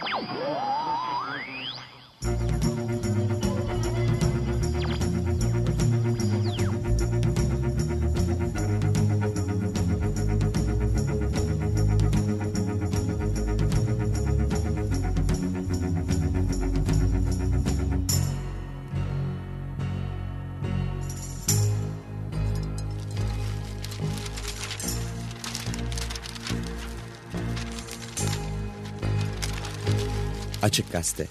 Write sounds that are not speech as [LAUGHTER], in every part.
Música Açık Gazete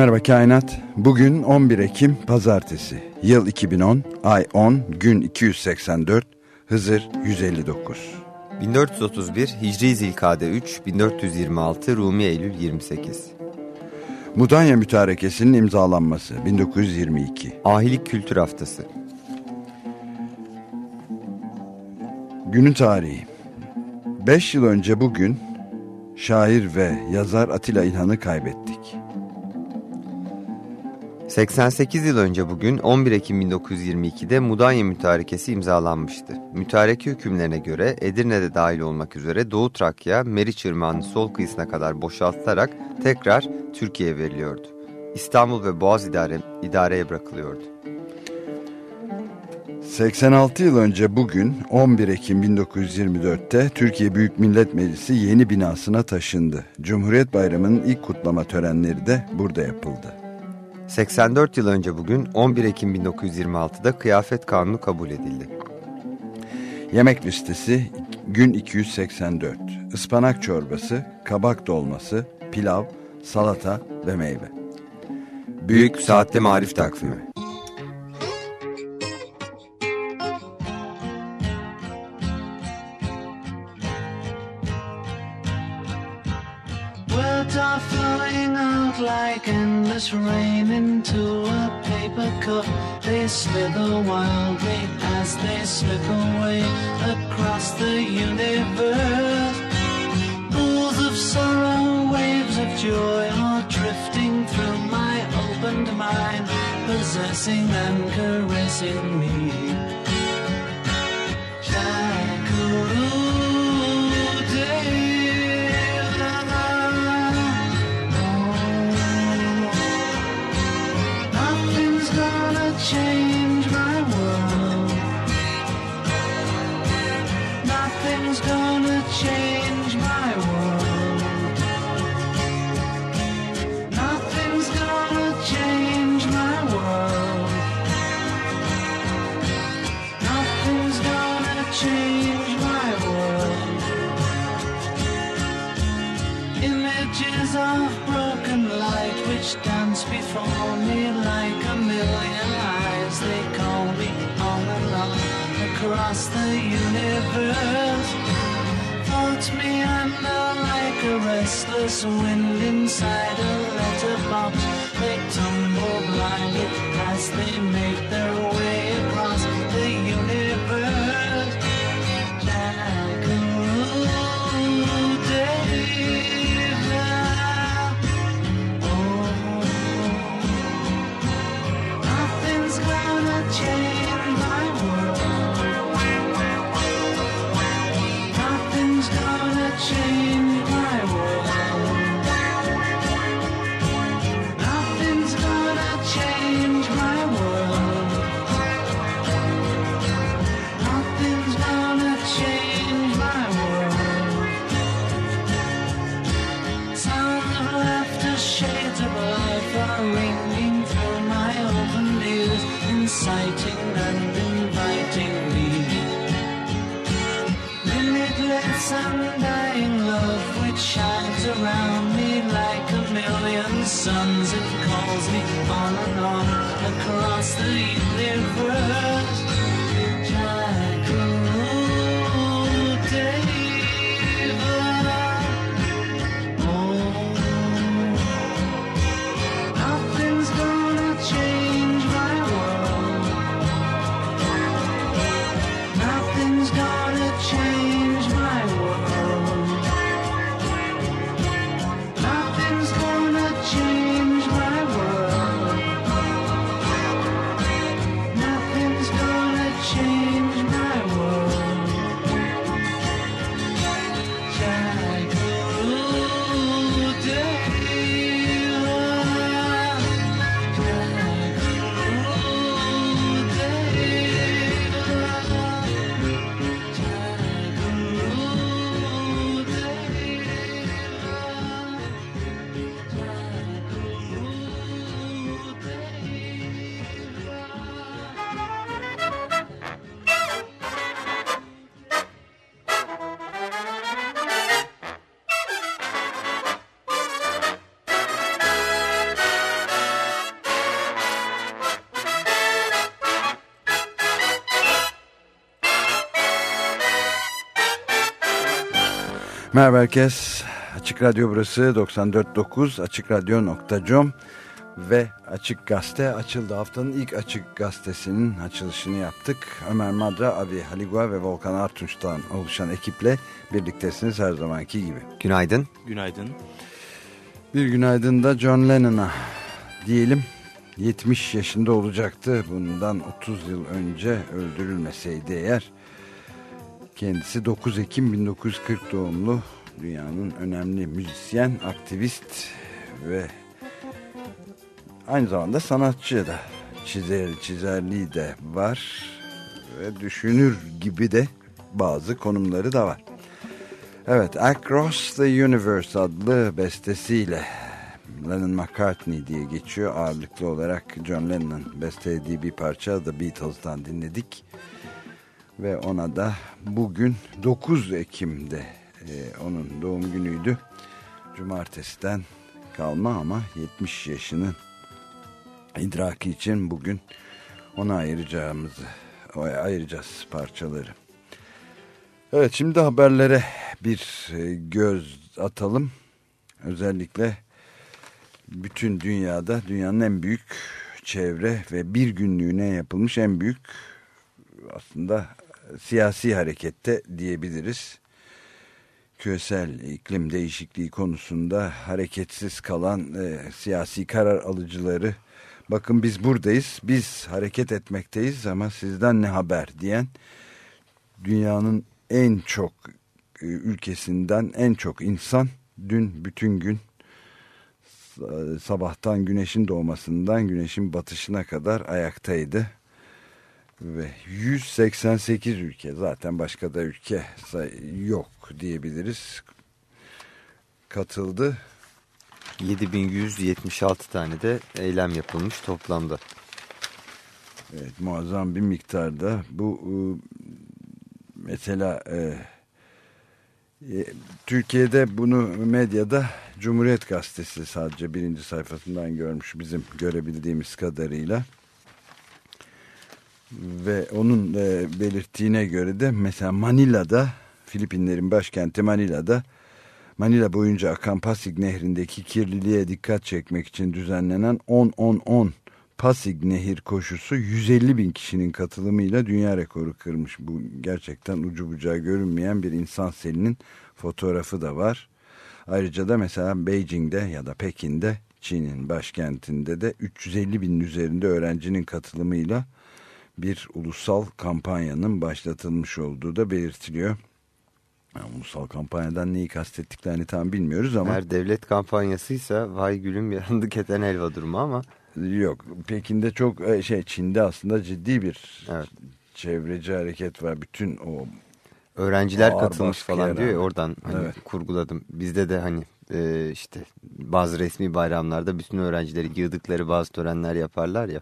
Merhaba Kainat. Bugün 11 Ekim Pazartesi. Yıl 2010, ay 10, gün 284, Hızır 159. 1431 Hicri Zilkade 3, 1426 Rumi Eylül 28. Mudanya Mütarekesi'nin imzalanması 1922. Ahilik Kültür Haftası. Günün tarihi. 5 yıl önce bugün şair ve yazar Atilla İlhan'ı kaybettik. 88 yıl önce bugün 11 Ekim 1922'de Mudanya Mütarekesi imzalanmıştı. Mütareke hükümlerine göre Edirne'de dahil olmak üzere Doğu Trakya, Meriç Irmağı'nın sol kıyısına kadar boşaltılarak tekrar Türkiye'ye veriliyordu. İstanbul ve Boğaz idare, idareye bırakılıyordu. 86 yıl önce bugün 11 Ekim 1924'te Türkiye Büyük Millet Meclisi yeni binasına taşındı. Cumhuriyet Bayramı'nın ilk kutlama törenleri de burada yapıldı. 84 yıl önce bugün 11 Ekim 1926'da kıyafet kanunu kabul edildi. Yemek listesi gün 284. Ispanak çorbası, kabak dolması, pilav, salata ve meyve. Büyük Saatte Marif Takvimi endless rain into a paper cup. They slither wildly as they slip away across the universe. Pools of sorrow, waves of joy are drifting through my opened mind, possessing and caressing me. flash dance before me like a million eyes. They call me on and on across the universe. Thought me under like a restless wind inside a letterbox. They tumble blindly as they make herkes. Açık Radyo burası 94.9 AçıkRadyo.com ve Açık Gazete açıldı. Haftanın ilk Açık Gazetesi'nin açılışını yaptık. Ömer Madra, Abi Haligua ve Volkan Artunç'tan oluşan ekiple birliktesiniz her zamanki gibi. Günaydın. Günaydın. Bir günaydın da John Lennon'a diyelim. 70 yaşında olacaktı. Bundan 30 yıl önce öldürülmeseydi eğer. Kendisi 9 Ekim 1940 doğumlu dünyanın önemli müzisyen, aktivist ve aynı zamanda sanatçı da çizer, çizerliği de var ve düşünür gibi de bazı konumları da var. Evet, Across the Universe adlı bestesiyle Lennon McCartney diye geçiyor. Ağırlıklı olarak John Lennon bestelediği bir parça The Beatles'tan dinledik. Ve ona da bugün 9 Ekim'de e, onun doğum günüydü. Cumartesiden kalma ama 70 yaşının idraki için bugün ona ayıracağımızı ayıracağız parçaları. Evet şimdi haberlere bir e, göz atalım. Özellikle bütün dünyada dünyanın en büyük çevre ve bir günlüğüne yapılmış en büyük aslında siyasi harekette diyebiliriz. Küresel iklim değişikliği konusunda hareketsiz kalan e, siyasi karar alıcıları bakın biz buradayız biz hareket etmekteyiz ama sizden ne haber diyen dünyanın en çok e, ülkesinden en çok insan dün bütün gün sabahtan güneşin doğmasından güneşin batışına kadar ayaktaydı. Ve 188 ülke zaten başka da ülke yok diyebiliriz. Katıldı. 7176 tane de eylem yapılmış toplamda. Evet muazzam bir miktarda. Bu e, mesela e, e, Türkiye'de bunu medyada Cumhuriyet Gazetesi sadece birinci sayfasından görmüş bizim görebildiğimiz kadarıyla. Ve onun e, belirttiğine göre de mesela Manila'da Filipinlerin başkenti Manila'da Manila boyunca akan Pasig nehrindeki kirliliğe dikkat çekmek için düzenlenen 10-10-10 Pasig Nehir koşusu 150 bin kişinin katılımıyla dünya rekoru kırmış. Bu gerçekten ucu bucağı görünmeyen bir insan selinin fotoğrafı da var. Ayrıca da mesela Beijing'de ya da Pekin'de Çin'in başkentinde de 350 binin üzerinde öğrencinin katılımıyla bir ulusal kampanyanın başlatılmış olduğu da belirtiliyor. Yani ulusal kampanyadan neyi kastettiklerini tam bilmiyoruz ama. Eğer devlet kampanyasıysa vay gülüm yandı keten helva durumu ama. Yok Pekin'de çok e, şey Çin'de aslında ciddi bir evet. çevreci hareket var. Bütün o öğrenciler katılmış falan diyor ya oradan hani evet. kurguladım. Bizde de hani e, işte bazı resmi bayramlarda bütün öğrencileri yığdıkları bazı törenler yaparlar ya.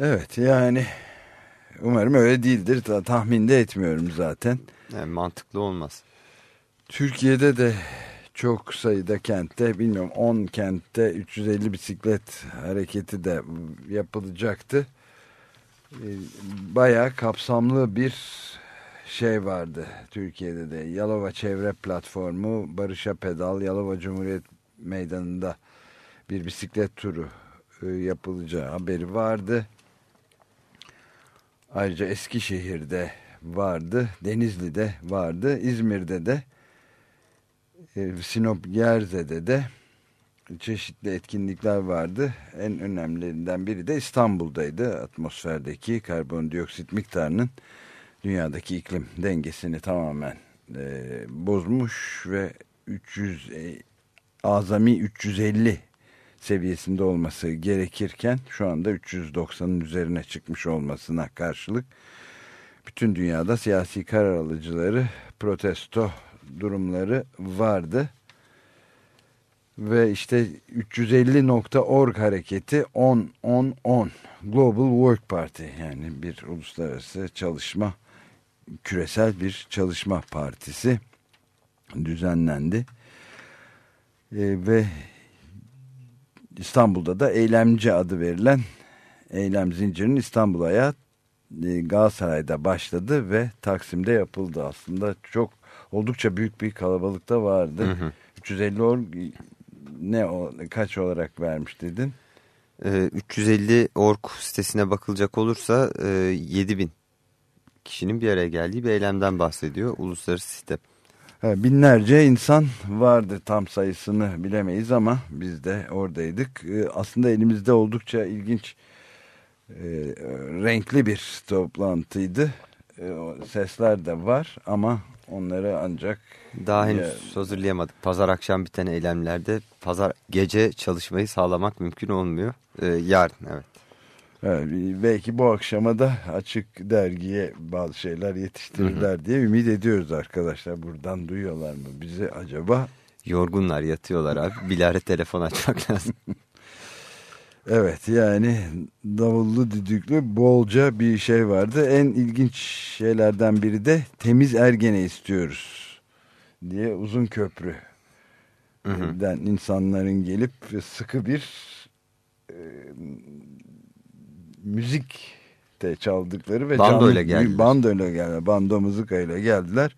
Evet yani umarım öyle değildir. Tahminde etmiyorum zaten. Yani mantıklı olmaz. Türkiye'de de çok sayıda kentte bilmiyorum 10 kentte 350 bisiklet hareketi de yapılacaktı. Bayağı kapsamlı bir şey vardı Türkiye'de de Yalova Çevre Platformu Barış'a Pedal Yalova Cumhuriyet Meydanı'nda bir bisiklet turu yapılacağı haberi vardı. Ayrıca Eskişehir'de vardı, Denizli'de vardı, İzmir'de de, e, Sinop Gerze'de de çeşitli etkinlikler vardı. En önemlilerinden biri de İstanbul'daydı. Atmosferdeki karbondioksit miktarının dünyadaki iklim dengesini tamamen e, bozmuş ve 300 e, azami 350 seviyesinde olması gerekirken şu anda 390'ın üzerine çıkmış olmasına karşılık bütün dünyada siyasi karar alıcıları protesto durumları vardı. Ve işte 350.org hareketi 10-10-10 Global Work Party yani bir uluslararası çalışma küresel bir çalışma partisi düzenlendi. Ee, ve İstanbul'da da eylemci adı verilen eylem zincirinin İstanbul e, Galatasaray'da başladı ve Taksim'de yapıldı aslında çok oldukça büyük bir kalabalık da vardı. Hı hı. 350 org ne o, kaç olarak vermiş dedin? Ee, 350 org sitesine bakılacak olursa e, 7000 kişinin bir araya geldiği bir eylemden bahsediyor uluslararası site. Ha, binlerce insan vardı tam sayısını bilemeyiz ama biz de oradaydık. Ee, aslında elimizde oldukça ilginç e, renkli bir toplantıydı. E, o sesler de var ama onları ancak Daha henüz Ya- hazırlayamadık. Pazar akşam biten eylemlerde pazar gece çalışmayı sağlamak mümkün olmuyor. Ee, yarın evet. Evet, belki bu akşama da açık dergiye bazı şeyler yetiştirirler diye ümit ediyoruz arkadaşlar. Buradan duyuyorlar mı bizi acaba? Yorgunlar yatıyorlar abi. Bilare telefon açmak [LAUGHS] lazım. Evet yani davullu düdüklü bolca bir şey vardı. En ilginç şeylerden biri de temiz ergene istiyoruz diye uzun köprü Hı hı. den insanların gelip sıkı bir e, müzik de çaldıkları ve Bando ile geldiler. Bando ile geldiler. Bando mızıkayla geldiler.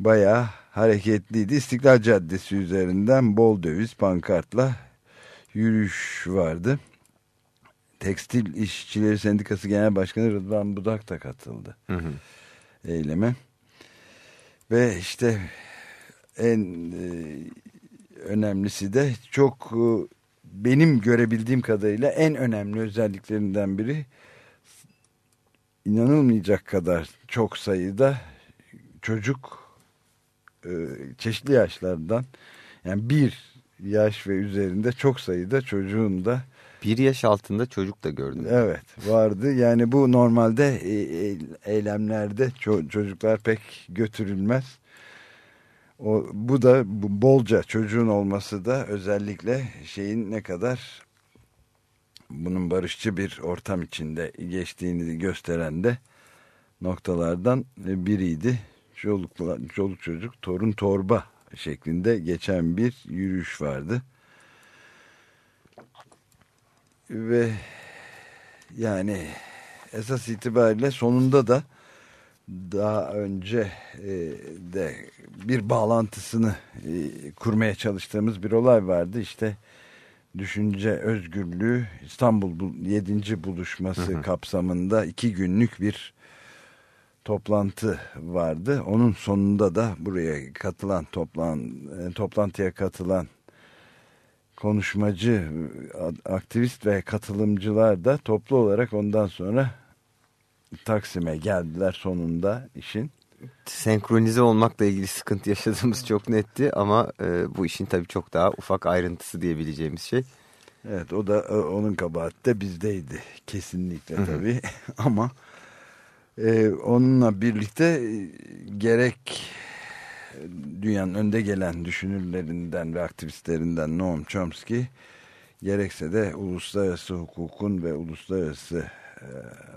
Bayağı hareketliydi. İstiklal Caddesi üzerinden bol döviz pankartla yürüyüş vardı. Tekstil İşçileri Sendikası Genel Başkanı Rıdvan Budak da katıldı Hı hı. eyleme. Ve işte en e, önemlisi de çok e, benim görebildiğim kadarıyla en önemli özelliklerinden biri inanılmayacak kadar çok sayıda çocuk e, çeşitli yaşlardan yani bir yaş ve üzerinde çok sayıda çocuğun da Bir yaş altında çocuk da gördüm. Evet vardı. Yani bu normalde e, e, eylemlerde ço- çocuklar pek götürülmez. O, bu da bu bolca çocuğun olması da özellikle şeyin ne kadar bunun barışçı bir ortam içinde geçtiğini gösteren de noktalardan biriydi. Çoluk, çoluk çocuk torun torba şeklinde geçen bir yürüyüş vardı. Ve yani esas itibariyle sonunda da daha önce e, de bir bağlantısını e, kurmaya çalıştığımız bir olay vardı. İşte düşünce özgürlüğü İstanbul 7. buluşması kapsamında iki günlük bir toplantı vardı. Onun sonunda da buraya katılan toplan, e, toplantıya katılan konuşmacı, aktivist ve katılımcılar da toplu olarak ondan sonra Taksim'e geldiler sonunda işin. Senkronize olmakla ilgili sıkıntı yaşadığımız çok netti ama e, bu işin tabii çok daha ufak ayrıntısı diyebileceğimiz şey. Evet o da e, onun kabahati de bizdeydi kesinlikle tabii [LAUGHS] ama e, onunla birlikte e, gerek dünyanın önde gelen düşünürlerinden ve aktivistlerinden Noam Chomsky gerekse de uluslararası hukukun ve uluslararası e,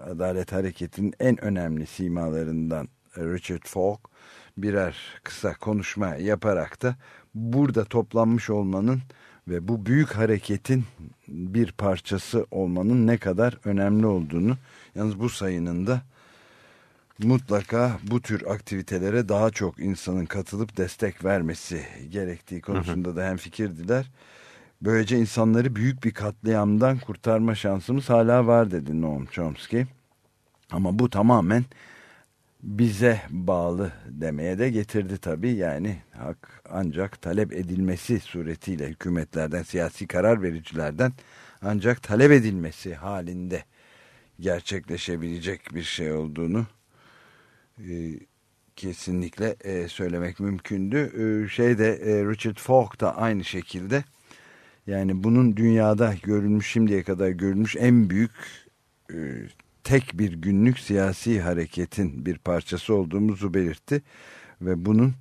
adalet hareketinin en önemli simalarından Richard Falk birer kısa konuşma yaparak da burada toplanmış olmanın ve bu büyük hareketin bir parçası olmanın ne kadar önemli olduğunu yalnız bu sayının da mutlaka bu tür aktivitelere daha çok insanın katılıp destek vermesi gerektiği konusunda da hemfikirdiler. Böylece insanları büyük bir katliamdan kurtarma şansımız hala var dedi Noam Chomsky. Ama bu tamamen bize bağlı demeye de getirdi tabii. Yani hak ancak talep edilmesi suretiyle hükümetlerden, siyasi karar vericilerden ancak talep edilmesi halinde gerçekleşebilecek bir şey olduğunu kesinlikle e, söylemek mümkündü. E, şeyde e, Richard Falk da aynı şekilde yani bunun dünyada görülmüş şimdiye kadar görülmüş en büyük e, tek bir günlük siyasi hareketin bir parçası olduğumuzu belirtti ve bunun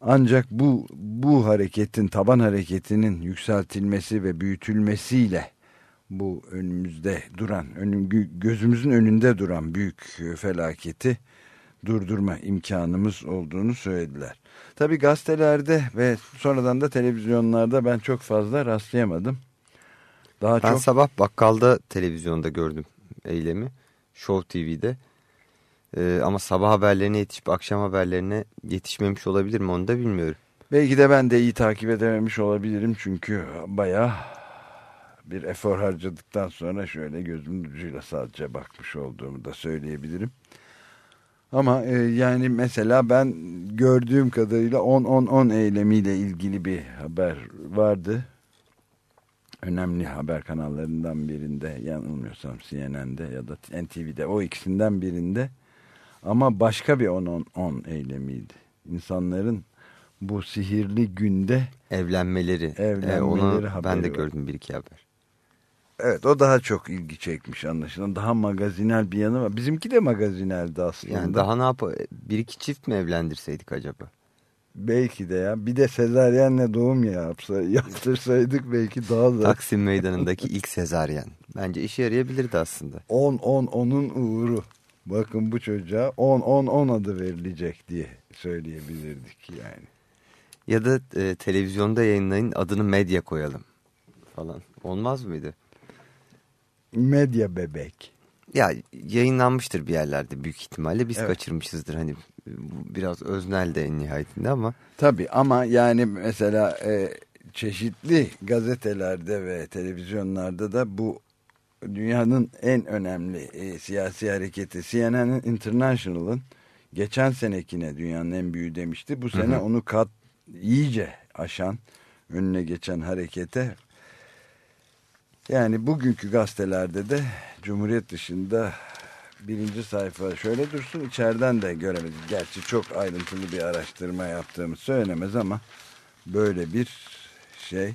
ancak bu bu hareketin taban hareketinin yükseltilmesi ve büyütülmesiyle bu önümüzde duran önüm, gözümüzün önünde duran büyük felaketi durdurma imkanımız olduğunu söylediler. Tabi gazetelerde ve sonradan da televizyonlarda ben çok fazla rastlayamadım. Daha Ben çok sabah bakkalda televizyonda gördüm eylemi. Show TV'de. Ee, ama sabah haberlerine yetişip akşam haberlerine yetişmemiş olabilir mi onu da bilmiyorum. Belki de ben de iyi takip edememiş olabilirim çünkü bayağı bir efor harcadıktan sonra şöyle gözümün ucuyla sadece bakmış olduğumu da söyleyebilirim. Ama e, yani mesela ben gördüğüm kadarıyla 10-10-10 eylemiyle ilgili bir haber vardı. Önemli haber kanallarından birinde yanılmıyorsam CNN'de ya da NTV'de o ikisinden birinde. Ama başka bir 10-10-10 eylemiydi. İnsanların bu sihirli günde Evlenmeleri. Evlenmeleri Ee, onu ben de var. gördüm bir iki haber. Evet o daha çok ilgi çekmiş anlaşılan. Daha magazinel bir yanı var. Bizimki de magazineldi aslında. Yani daha ne yap bir iki çift mi evlendirseydik acaba? Belki de ya. Bir de sezaryenle doğum yapsa, [LAUGHS] yaptırsaydık belki daha da. Taksim Meydanı'ndaki ilk sezaryen. Bence işe yarayabilirdi aslında. 10 10 onun uğuru. Bakın bu çocuğa 10 10 10 adı verilecek diye söyleyebilirdik yani. Ya da e, televizyonda yayınlayın adını medya koyalım falan. Olmaz mıydı? Medya bebek. Ya yayınlanmıştır bir yerlerde büyük ihtimalle. Biz Evet. kaçırmışızdır hani biraz öznel de en nihayetinde ama. Tabii ama yani mesela e, çeşitli gazetelerde ve televizyonlarda da bu dünyanın en önemli e, siyasi hareketi CNN'in International'ın geçen senekine dünyanın en büyüğü demişti. Bu sene Hı hı. onu kat iyice aşan önüne geçen harekete yani bugünkü gazetelerde de Cumhuriyet dışında birinci sayfa şöyle dursun içeriden de göremedik. Gerçi çok ayrıntılı bir araştırma yaptığımız söylenemez ama böyle bir şey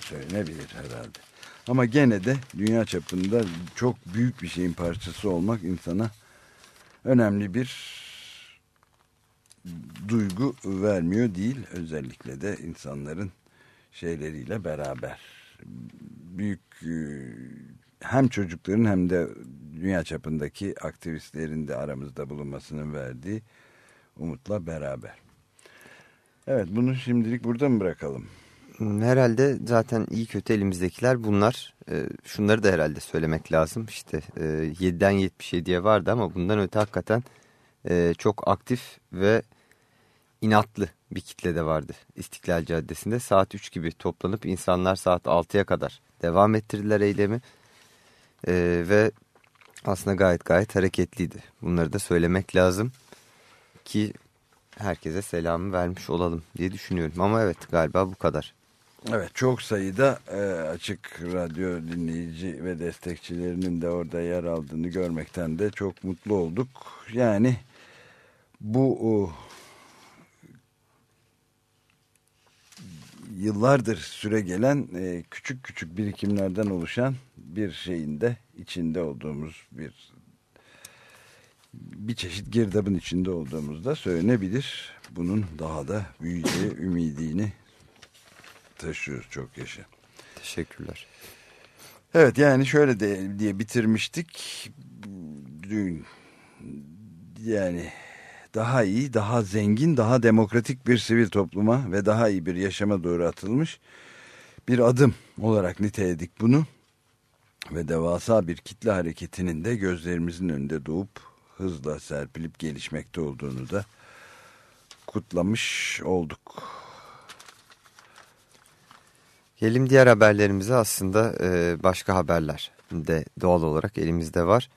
söylenebilir herhalde. Ama gene de dünya çapında çok büyük bir şeyin parçası olmak insana önemli bir duygu vermiyor değil. Özellikle de insanların şeyleriyle beraber büyük e, hem çocukların hem de dünya çapındaki aktivistlerin de aramızda bulunmasının verdiği umutla beraber. Evet bunu şimdilik burada mı bırakalım? Herhalde zaten iyi kötü elimizdekiler bunlar. Ee, şunları da herhalde söylemek lazım. İşte e, 7'den 77'ye vardı ama bundan öte hakikaten e, çok aktif ve inatlı bir kitle de vardı İstiklal Caddesi'nde. Saat 3 gibi toplanıp insanlar saat 6'ya kadar devam ettirdiler eylemi. Ee, ve aslında gayet gayet hareketliydi. Bunları da söylemek lazım ki herkese selamı vermiş olalım diye düşünüyorum. Ama evet galiba bu kadar. Evet çok sayıda e, açık radyo dinleyici ve destekçilerinin de orada yer aldığını görmekten de çok mutlu olduk. Yani bu o, yıllardır süre gelen e, küçük küçük birikimlerden oluşan bir şeyin de içinde olduğumuz bir bir çeşit girdabın içinde olduğumuzda söylenebilir. Bunun daha da büyüyeceği ümidini taşıyoruz çok yaşa. Teşekkürler. Evet yani şöyle de diye bitirmiştik. Dün yani daha iyi, daha zengin, daha demokratik bir sivil topluma ve daha iyi bir yaşama doğru atılmış bir adım olarak niteledik bunu. Ve devasa bir kitle hareketinin de gözlerimizin önünde doğup hızla serpilip gelişmekte olduğunu da kutlamış olduk. Gelelim diğer haberlerimize aslında e, başka haberler de doğal olarak elimizde var.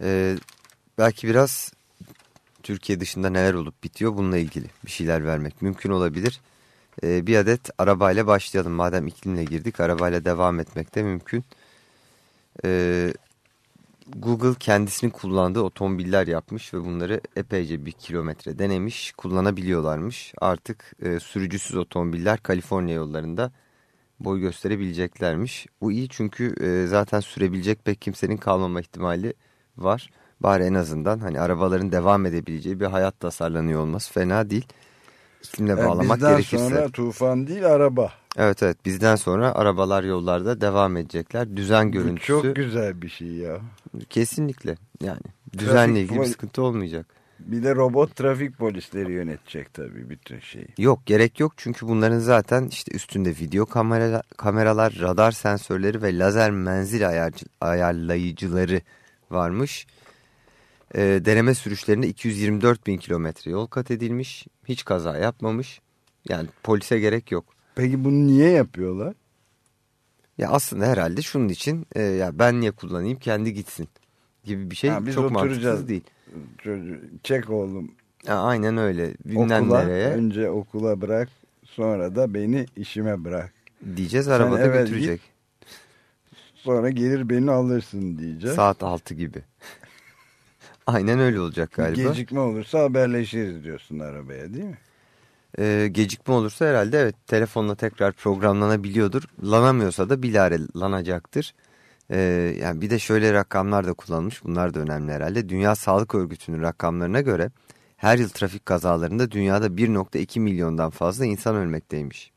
E, belki biraz Türkiye dışında neler olup bitiyor bununla ilgili bir şeyler vermek mümkün olabilir. E, bir adet arabayla başlayalım madem iklimle girdik arabayla devam etmek de mümkün. E, Google kendisinin kullandığı otomobiller yapmış ve bunları epeyce bir kilometre denemiş kullanabiliyorlarmış. Artık e, sürücüsüz otomobiller Kaliforniya yollarında boy gösterebileceklermiş. Bu iyi çünkü e, zaten sürebilecek pek kimsenin kalmama ihtimali var. Bari en azından hani arabaların devam edebileceği bir hayat tasarlanıyor olması fena değil. İklimle Yani bağlamak bizden gerekirse. sonra tufan değil araba. Evet evet bizden sonra arabalar yollarda devam edecekler. Düzen görüntüsü çok güzel bir şey ya. kesinlikle yani düzenle ilgili bir sıkıntı olmayacak. Bir de robot trafik polisleri yönetecek tabii bütün şeyi. Yok gerek yok çünkü bunların zaten işte üstünde video kamera, kameralar, radar sensörleri ve lazer menzil ayarcı- ayarlayıcıları varmış. E, deneme sürüşlerinde 224 bin kilometre yol kat edilmiş. Hiç kaza yapmamış. Yani polise gerek yok. Peki bunu niye yapıyorlar? Ya aslında herhalde şunun için e, ya ben niye kullanayım kendi gitsin gibi bir şey Ha, biz çok mantıksız değil. Çocuğu, çek oğlum Ha, aynen öyle. Bilmem okula. nereye Önce okula bırak sonra da beni işime bırak. diyeceğiz arabada eve götürecek. Sonra gelir beni alırsın diyeceğiz. Saat 6 gibi. Aynen öyle olacak galiba. Gecikme olursa haberleşiriz diyorsun arabaya değil mi? Ee, gecikme olursa herhalde evet telefonla tekrar programlanabiliyordur. Lanamıyorsa da bilare lanacaktır. Ee, yani bir de şöyle rakamlar da kullanılmış. Bunlar da önemli herhalde. Dünya Sağlık Örgütü'nün rakamlarına göre her yıl trafik kazalarında dünyada 1.2 milyondan fazla insan ölmekteymiş.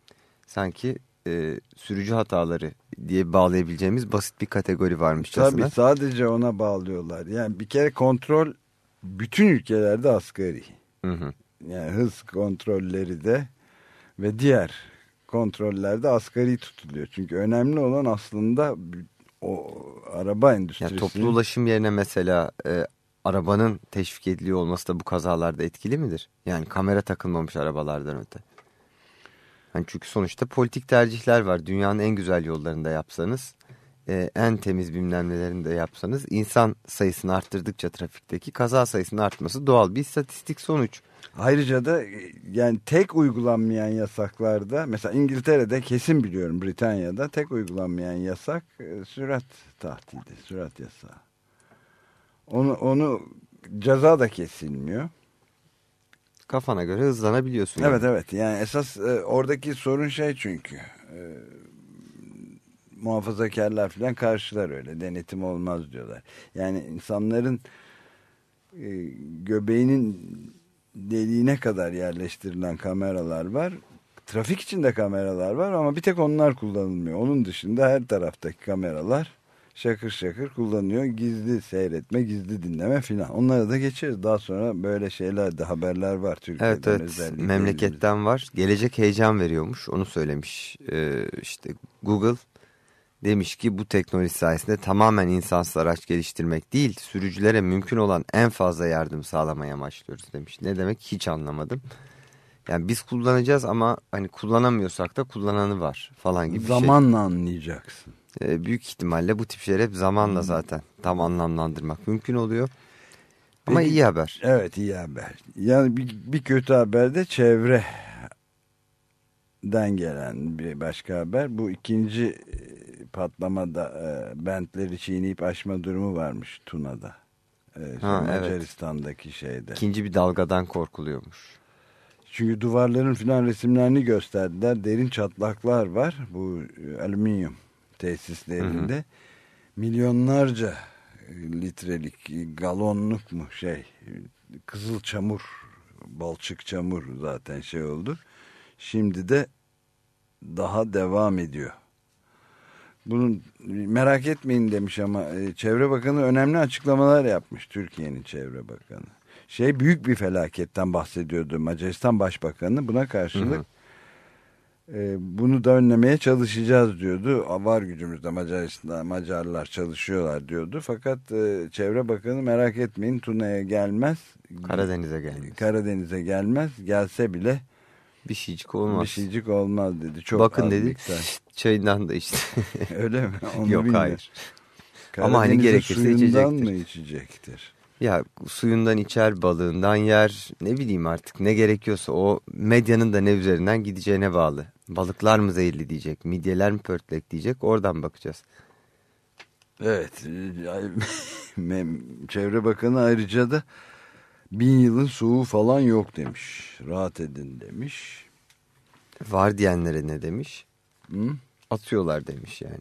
Sanki e, sürücü hataları diye bağlayabileceğimiz basit bir kategori varmışçasına. Tabii sadece ona bağlıyorlar. Yani bir kere kontrol bütün ülkelerde asgari. Hı hı. Yani hız kontrolleri de ve diğer kontrollerde asgari tutuluyor. Çünkü önemli olan aslında o araba endüstrisi. Yani toplu ulaşım yerine mesela e, arabanın teşvik ediliyor olması da bu kazalarda etkili midir? Yani kamera takılmamış arabalardan öte. Yani çünkü sonuçta politik tercihler var. Dünyanın en güzel yollarında yapsanız, e, en temiz bilmem nelerinde yapsanız insan sayısını arttırdıkça trafikteki kaza sayısının artması doğal bir istatistik sonuç. Ayrıca da e, yani tek uygulanmayan yasaklarda mesela İngiltere'de kesin biliyorum Britanya'da tek uygulanmayan yasak e, sürat tahtidi, sürat yasağı. Onu, onu ceza da kesilmiyor. Kafana göre hızlanabiliyorsun. yani. Evet evet yani esas e, oradaki sorun şey çünkü e, muhafazakarlar falan karşılar öyle denetim olmaz diyorlar. Yani insanların e, göbeğinin deliğine kadar yerleştirilen kameralar var. Trafik içinde kameralar var ama bir tek onlar kullanılmıyor. Onun dışında her taraftaki kameralar şakır şakır kullanıyor. Gizli seyretme, gizli dinleme filan. Onlara da geçeriz. Daha sonra böyle şeyler de haberler var Türkiye'den Evet evet özellikle. memleketten var. Gelecek heyecan veriyormuş onu söylemiş. Ee, işte Google demiş ki bu teknoloji sayesinde tamamen insansız araç geliştirmek değil sürücülere mümkün olan en fazla yardım sağlamaya amaçlıyoruz demiş. Ne demek hiç anlamadım. Yani biz kullanacağız ama hani kullanamıyorsak da kullananı var falan gibi bir şey. Zamanla anlayacaksın. Ee, büyük ihtimalle bu tip şeyler hep zamanla zaten tam anlamlandırmak mümkün oluyor. Ama Peki- iyi haber. Evet iyi haber. Yani bir, bir kötü haber de çevreden gelen bir başka haber. Bu ikinci e, patlamada e, bentleri çiğneyip aşma durumu varmış Tuna'da. E, Ha, evet. Macaristan'daki şeyde. İkinci bir dalgadan korkuluyormuş. Çünkü duvarların filan resimlerini gösterdiler. Derin çatlaklar var. Bu e, alüminyum tesislerinde. Milyonlarca e, litrelik, e, galonluk mu şey, kızıl çamur, balçık çamur zaten şey oldu. Şimdi de daha devam ediyor. Bunun merak etmeyin demiş ama e, Çevre Bakanı önemli açıklamalar yapmış Türkiye'nin Çevre Bakanı. Şey büyük bir felaketten bahsediyordu Macaristan Başbakanı buna karşılık e, bunu da önlemeye çalışacağız diyordu. Var gücümüzde Macaristan Macarlar çalışıyorlar diyordu. Fakat e, Çevre Bakanı merak etmeyin Tuna'ya gelmez. Karadeniz'e gelmiş. Karadeniz'e gelmez. Gelse bile Bir şeycik olmaz. bir şeycik olmaz dedi. Çok Bakın dedi miktar. "Şşt, [LAUGHS] çayından da işte. [LAUGHS] Öyle mi? [LAUGHS] Onu Yok bilmiyorum. hayır. Ama hani gerekirse suyundan içecektir. mı içecektir? Ya suyundan içer, balığından yer, ne bileyim artık ne gerekiyorsa o medyanın da ne üzerinden gideceğine bağlı. Balıklar mı zehirli diyecek, midyeler mi pörtlek diyecek oradan bakacağız. Evet. [LAUGHS] Çevre Bakanı ayrıca da bin yılın soğuğu falan yok demiş. Rahat edin demiş. Var diyenlere ne demiş? Hı? Atıyorlar demiş yani.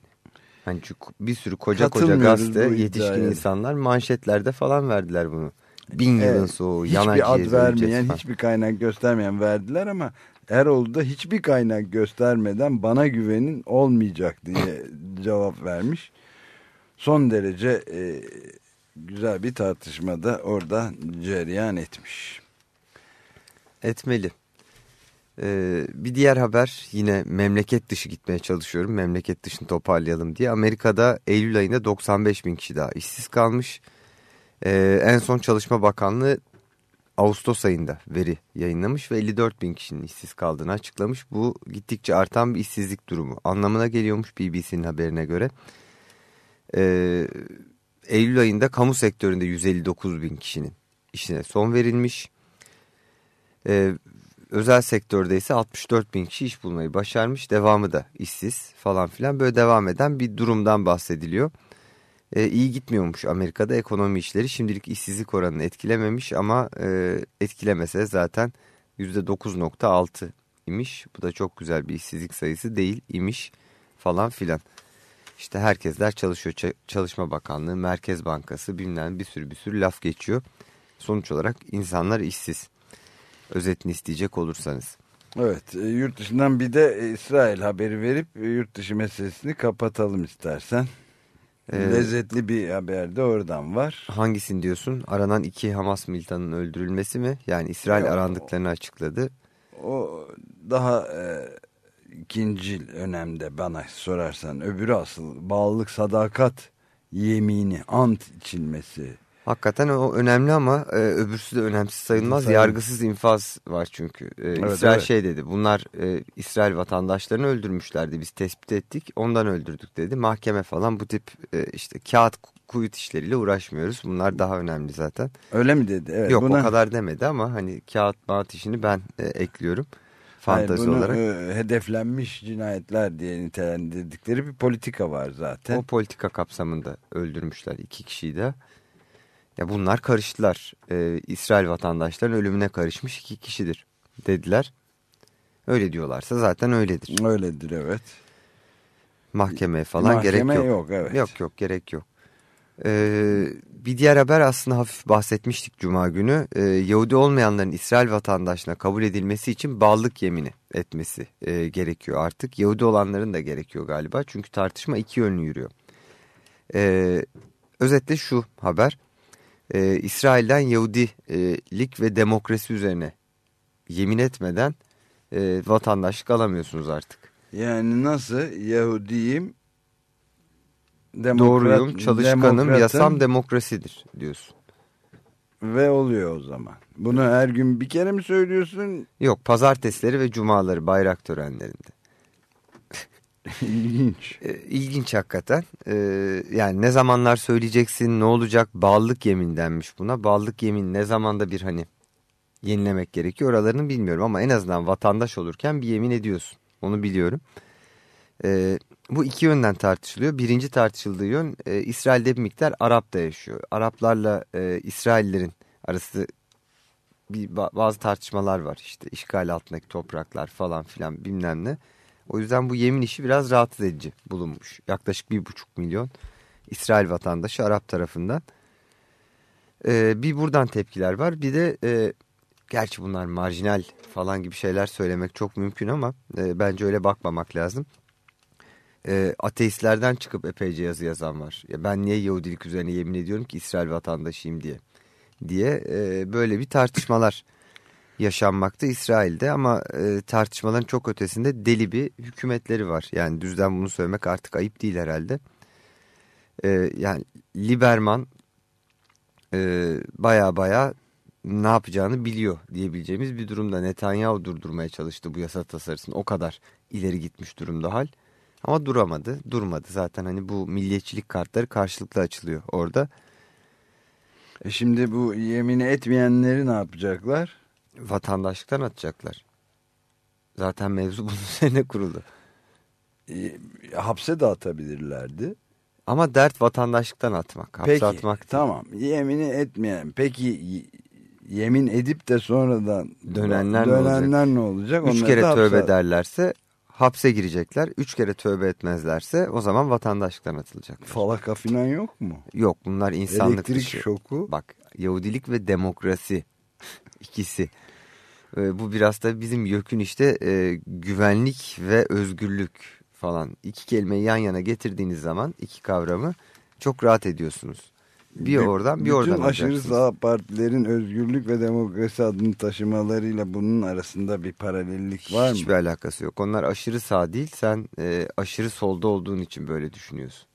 Hani çünkü bir sürü koca koca gazete yetişkin iddiaya. insanlar manşetlerde falan verdiler bunu. Bin yılın Evet, soğuğu, yanak Hiçbir ad vermeyen, hiçbir kaynak göstermeyen verdiler ama Erol'da hiçbir kaynak göstermeden bana güvenin olmayacak diye [LAUGHS] cevap vermiş. Son derece e, güzel bir tartışmada orada cereyan etmiş. Etmeli. Ee, bir diğer haber yine memleket dışı gitmeye çalışıyorum. Memleket dışını toparlayalım diye. Amerika'da Eylül ayında 95 bin kişi daha işsiz kalmış. Ee, en son Çalışma Bakanlığı Ağustos ayında veri yayınlamış ve 54 bin kişinin işsiz kaldığını açıklamış. Bu gittikçe artan bir işsizlik durumu anlamına geliyormuş BBC'nin haberine göre. Ee, Eylül ayında kamu sektöründe 159 bin kişinin işine son verilmiş. Ee, özel sektörde ise 64 bin kişi iş bulmayı başarmış. Devamı da işsiz falan filan böyle devam eden bir durumdan bahsediliyor. Ee, iyi gitmiyormuş Amerika'da ekonomi işleri. Şimdilik işsizlik oranını etkilememiş ama e, etkilemese zaten %9.6 imiş. Bu da çok güzel bir işsizlik sayısı değil imiş falan filan. İşte herkesler çalışıyor. Ç Çalışma Bakanlığı, Merkez Bankası bilmem bir sürü bir sürü laf geçiyor. Sonuç olarak insanlar işsiz. Özetini isteyecek olursanız. Evet, e, yurt dışından bir de e, İsrail haberi verip e, yurt dışı meselesini kapatalım istersen. Ee, Lezzetli bir haber de oradan var. Hangisini diyorsun? Aranan iki Hamas militanının öldürülmesi mi? Yani İsrail Yok. arandıklarını açıkladı. O daha e, ikinci önemde bana sorarsan. Öbürü asıl bağlılık, sadakat yemini, ant içilmesi. Hakikaten o önemli ama e, öbürsü de önemsiz sayılmaz. Sayın- Yargısız infaz var çünkü. E, Evet, İsrail evet. şey dedi. Bunlar e, İsrail vatandaşlarını öldürmüşlerdi. Biz tespit ettik. Ondan öldürdük dedi. Mahkeme falan bu tip e, işte kağıt kuyut işleriyle uğraşmıyoruz. Bunlar daha önemli zaten. Öyle mi dedi? Evet, Yok buna- o kadar demedi ama hani kağıt mağat işini ben e, ekliyorum. Hayır, Fantazi bunu, olarak. e, hedeflenmiş cinayetler diye nitelendirdikleri bir politika var zaten. O politika kapsamında öldürmüşler iki kişiyi de. Ya bunlar karıştılar. Ee, İsrail vatandaşların ölümüne karışmış iki kişidir dediler. Öyle diyorlarsa zaten öyledir. Öyledir evet. Mahkemeye falan Mahkeme gerek yok. yok, evet. Yok yok gerek yok. Ee, bir diğer haber aslında hafif bahsetmiştik Cuma günü. Ee, Yahudi olmayanların İsrail vatandaşına kabul edilmesi için bağlılık yemini etmesi e, gerekiyor artık. Yahudi olanların da gerekiyor galiba çünkü tartışma iki yönlü yürüyor. Ee, özetle şu haber. Ee, İsrail'den Yahudilik ve demokrasi üzerine yemin etmeden e, vatandaşlık alamıyorsunuz artık. Yani nasıl Yahudiyim, demokrat, Doğruyum, çalışkanım, demokratım yasam demokrasidir diyorsun. ve oluyor o zaman. Bunu her gün bir kere mi söylüyorsun? Yok pazartesileri ve cumaları bayrak törenlerinde. İlginç. E, ilginç hakikaten. E, yani ne zamanlar söyleyeceksin, ne olacak? Bağlılık yemin denmiş buna. Bağlılık yemin ne zamanda bir hani yenilemek gerekiyor oralarını bilmiyorum. Ama en azından vatandaş olurken bir yemin ediyorsun. Onu biliyorum. E, bu iki yönden tartışılıyor. Birinci tartışıldığı yön e, İsrail'de bir miktar Arap da yaşıyor. Araplarla e, İsraillerin arası bir, ba- bazı tartışmalar var. İşte işgal altındaki topraklar falan filan bilmem ne. O yüzden bu yemin işi biraz rahatsız edici bulunmuş. Yaklaşık bir buçuk milyon İsrail vatandaşı Arap tarafından. Ee, bir buradan tepkiler var. Bir de e, gerçi bunlar marjinal falan gibi şeyler söylemek çok mümkün ama e, bence öyle bakmamak lazım. E, ateistlerden çıkıp epeyce yazı yazan var. Ya ben niye Yahudilik üzerine yemin ediyorum ki İsrail vatandaşıyım diye. Diye e, böyle bir tartışmalar yaşanmakta İsrail'de ama e, tartışmaların çok ötesinde deli bir hükümetleri var. Yani düzden bunu söylemek artık ayıp değil herhalde. E, yani Liberman e, baya baya ne yapacağını biliyor diyebileceğimiz bir durumda. Netanyahu durdurmaya çalıştı bu yasa tasarısını. O kadar ileri gitmiş durumda hal. Ama duramadı, durmadı. Zaten hani bu milliyetçilik kartları karşılıklı açılıyor orada. E şimdi bu yemini etmeyenleri ne yapacaklar? Vatandaşlıktan atacaklar. Zaten mevzu [LAUGHS] bunun üzerine kuruldu. E, hapse de atabilirlerdi. Ama dert vatandaşlıktan atmak, hapse Peki atmak değil. tamam yemini etmeyen. Peki yemin edip de sonradan Dönenler ne dönenler ne olacak? Üç Onları kere da tövbe hapse- ederlerse hapse girecekler. Üç kere tövbe etmezlerse o zaman vatandaşlıktan atılacak. Falaka falan yok mu? Yok bunlar insanlık Elektrik dışı. şoku. Bak Yahudilik ve demokrasi [LAUGHS] ikisi. Ee, bu biraz da bizim YÖK'ün işte e, güvenlik ve özgürlük falan iki kelimeyi yan yana getirdiğiniz zaman iki kavramı çok rahat ediyorsun. Bir oradan bir oradan Bütün aşırı sağ partilerin özgürlük ve demokrasi adını taşımalarıyla bunun arasında bir paralellik var Hiçbir mı? alakası yok. Onlar aşırı sağ değil. Sen e, aşırı solda olduğun için böyle düşünüyorsun.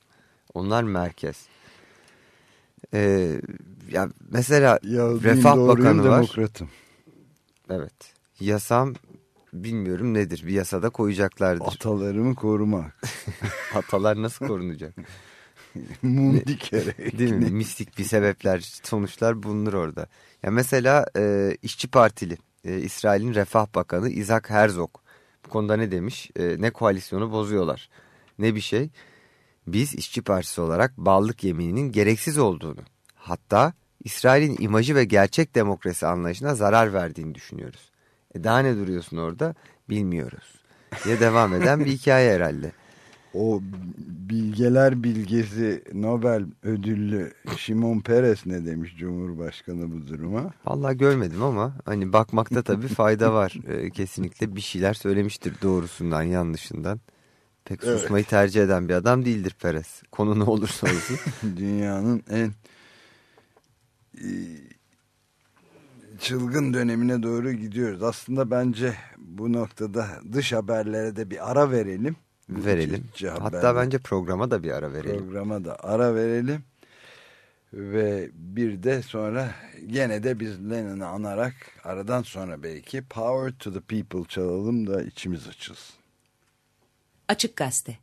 Onlar merkez. E, ya mesela Ya, Refah Bakanı var. demokratım. Evet. Yasam bilmiyorum nedir. Bir yasada koyacaklardır. Atalarımı korumak. [LAUGHS] Atalar nasıl korunacak? [LAUGHS] Mum dikerek. Değil mi? Mistik bir sebepler, sonuçlar bulunur orada. Ya mesela e, İşçi Partili, e, İsrail'in Refah Bakanı Isaac Herzog bu konuda ne demiş? E, ne koalisyonu bozuyorlar, ne bir şey. Biz İşçi Partisi olarak bağlılık yemininin gereksiz olduğunu, hatta İsrail'in imajı ve gerçek demokrasi anlayışına zarar verdiğini düşünüyoruz. E daha ne duruyorsun orada? Bilmiyoruz. diye devam eden bir [LAUGHS] hikaye herhalde. O bilgeler bilgesi Nobel ödüllü Şimon Peres ne demiş Cumhurbaşkanı bu duruma? Vallahi görmedim ama hani bakmakta tabii [LAUGHS] fayda var. Ee, kesinlikle bir şeyler söylemiştir doğrusundan yanlışından. Pek Evet. susmayı tercih eden bir adam değildir Perez. Konu ne olursa olsun. [LAUGHS] Dünyanın en çılgın dönemine doğru gidiyoruz. Aslında bence bu noktada dış haberlere de bir ara verelim. verelim. Hatta bence programa da bir ara verelim. Programa da ara verelim. Ve bir de sonra gene de biz Lennon'ı anarak aradan sonra belki Power to the People çalalım da içimiz açılsın. Açık Gazete.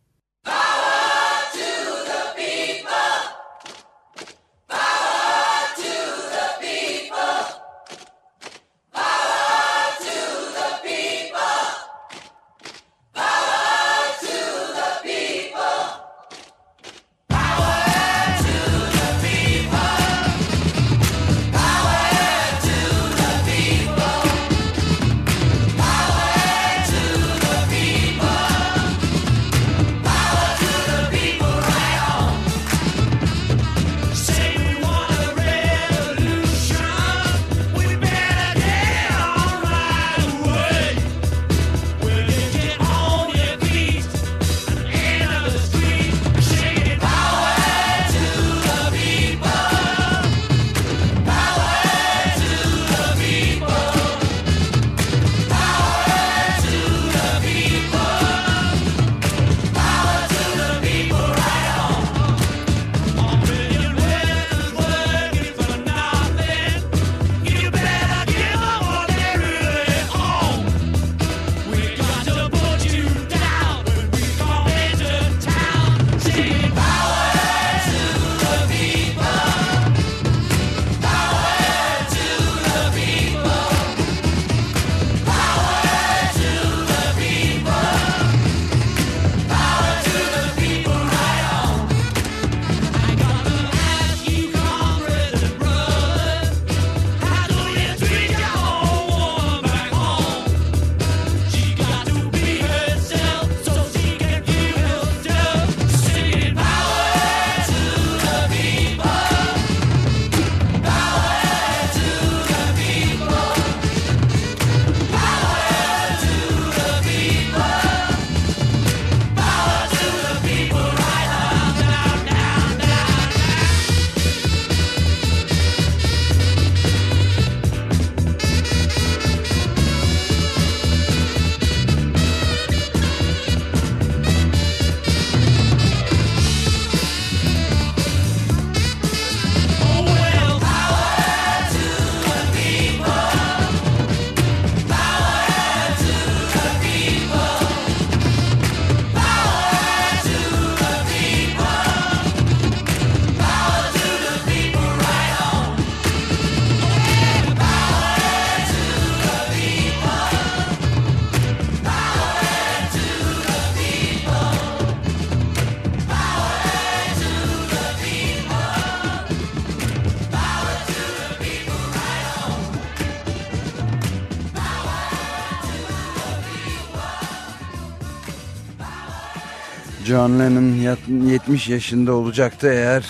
John Lennon yat- 70 yaşında olacaktı eğer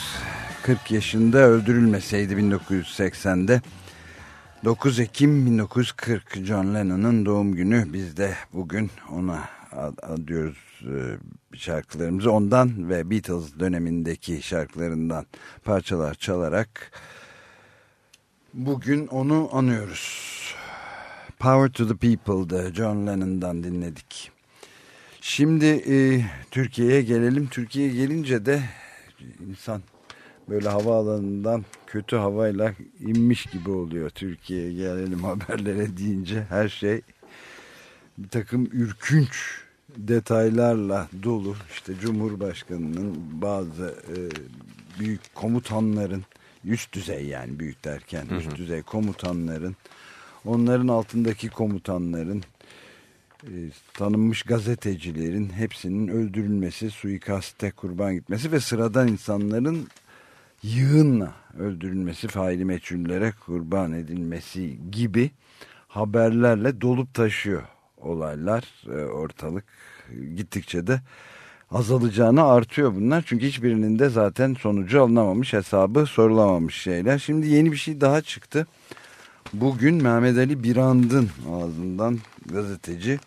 40 yaşında öldürülmeseydi 1980'de. 9 Ekim 1940 John Lennon'ın doğum günü. Biz de bugün ona ad- adıyoruz e, şarkılarımızı. Ondan ve Beatles dönemindeki şarkılarından parçalar çalarak bugün onu anıyoruz. Power to the People'da John Lennon'dan dinledik. Şimdi e, Türkiye'ye gelelim. Türkiye'ye gelince de insan böyle havaalanından kötü havayla inmiş gibi oluyor. Türkiye'ye gelelim haberlere deyince her şey bir takım ürkünç detaylarla dolu. İşte Cumhurbaşkanı'nın bazı e, büyük komutanların üst düzey yani büyük derken üst düzey komutanların onların altındaki komutanların tanınmış gazetecilerin hepsinin öldürülmesi, suikaste kurban gitmesi ve sıradan insanların yığınla öldürülmesi, faili meçhullere kurban edilmesi gibi haberlerle dolup taşıyor olaylar. E, ortalık gittikçe de azalacağını artıyor bunlar. Çünkü hiçbirinin de zaten sonucu alınamamış, hesabı sorulamamış şeyler. Şimdi yeni bir şey daha çıktı. Bugün Mehmet Ali Birand'ın ağzından gazeteci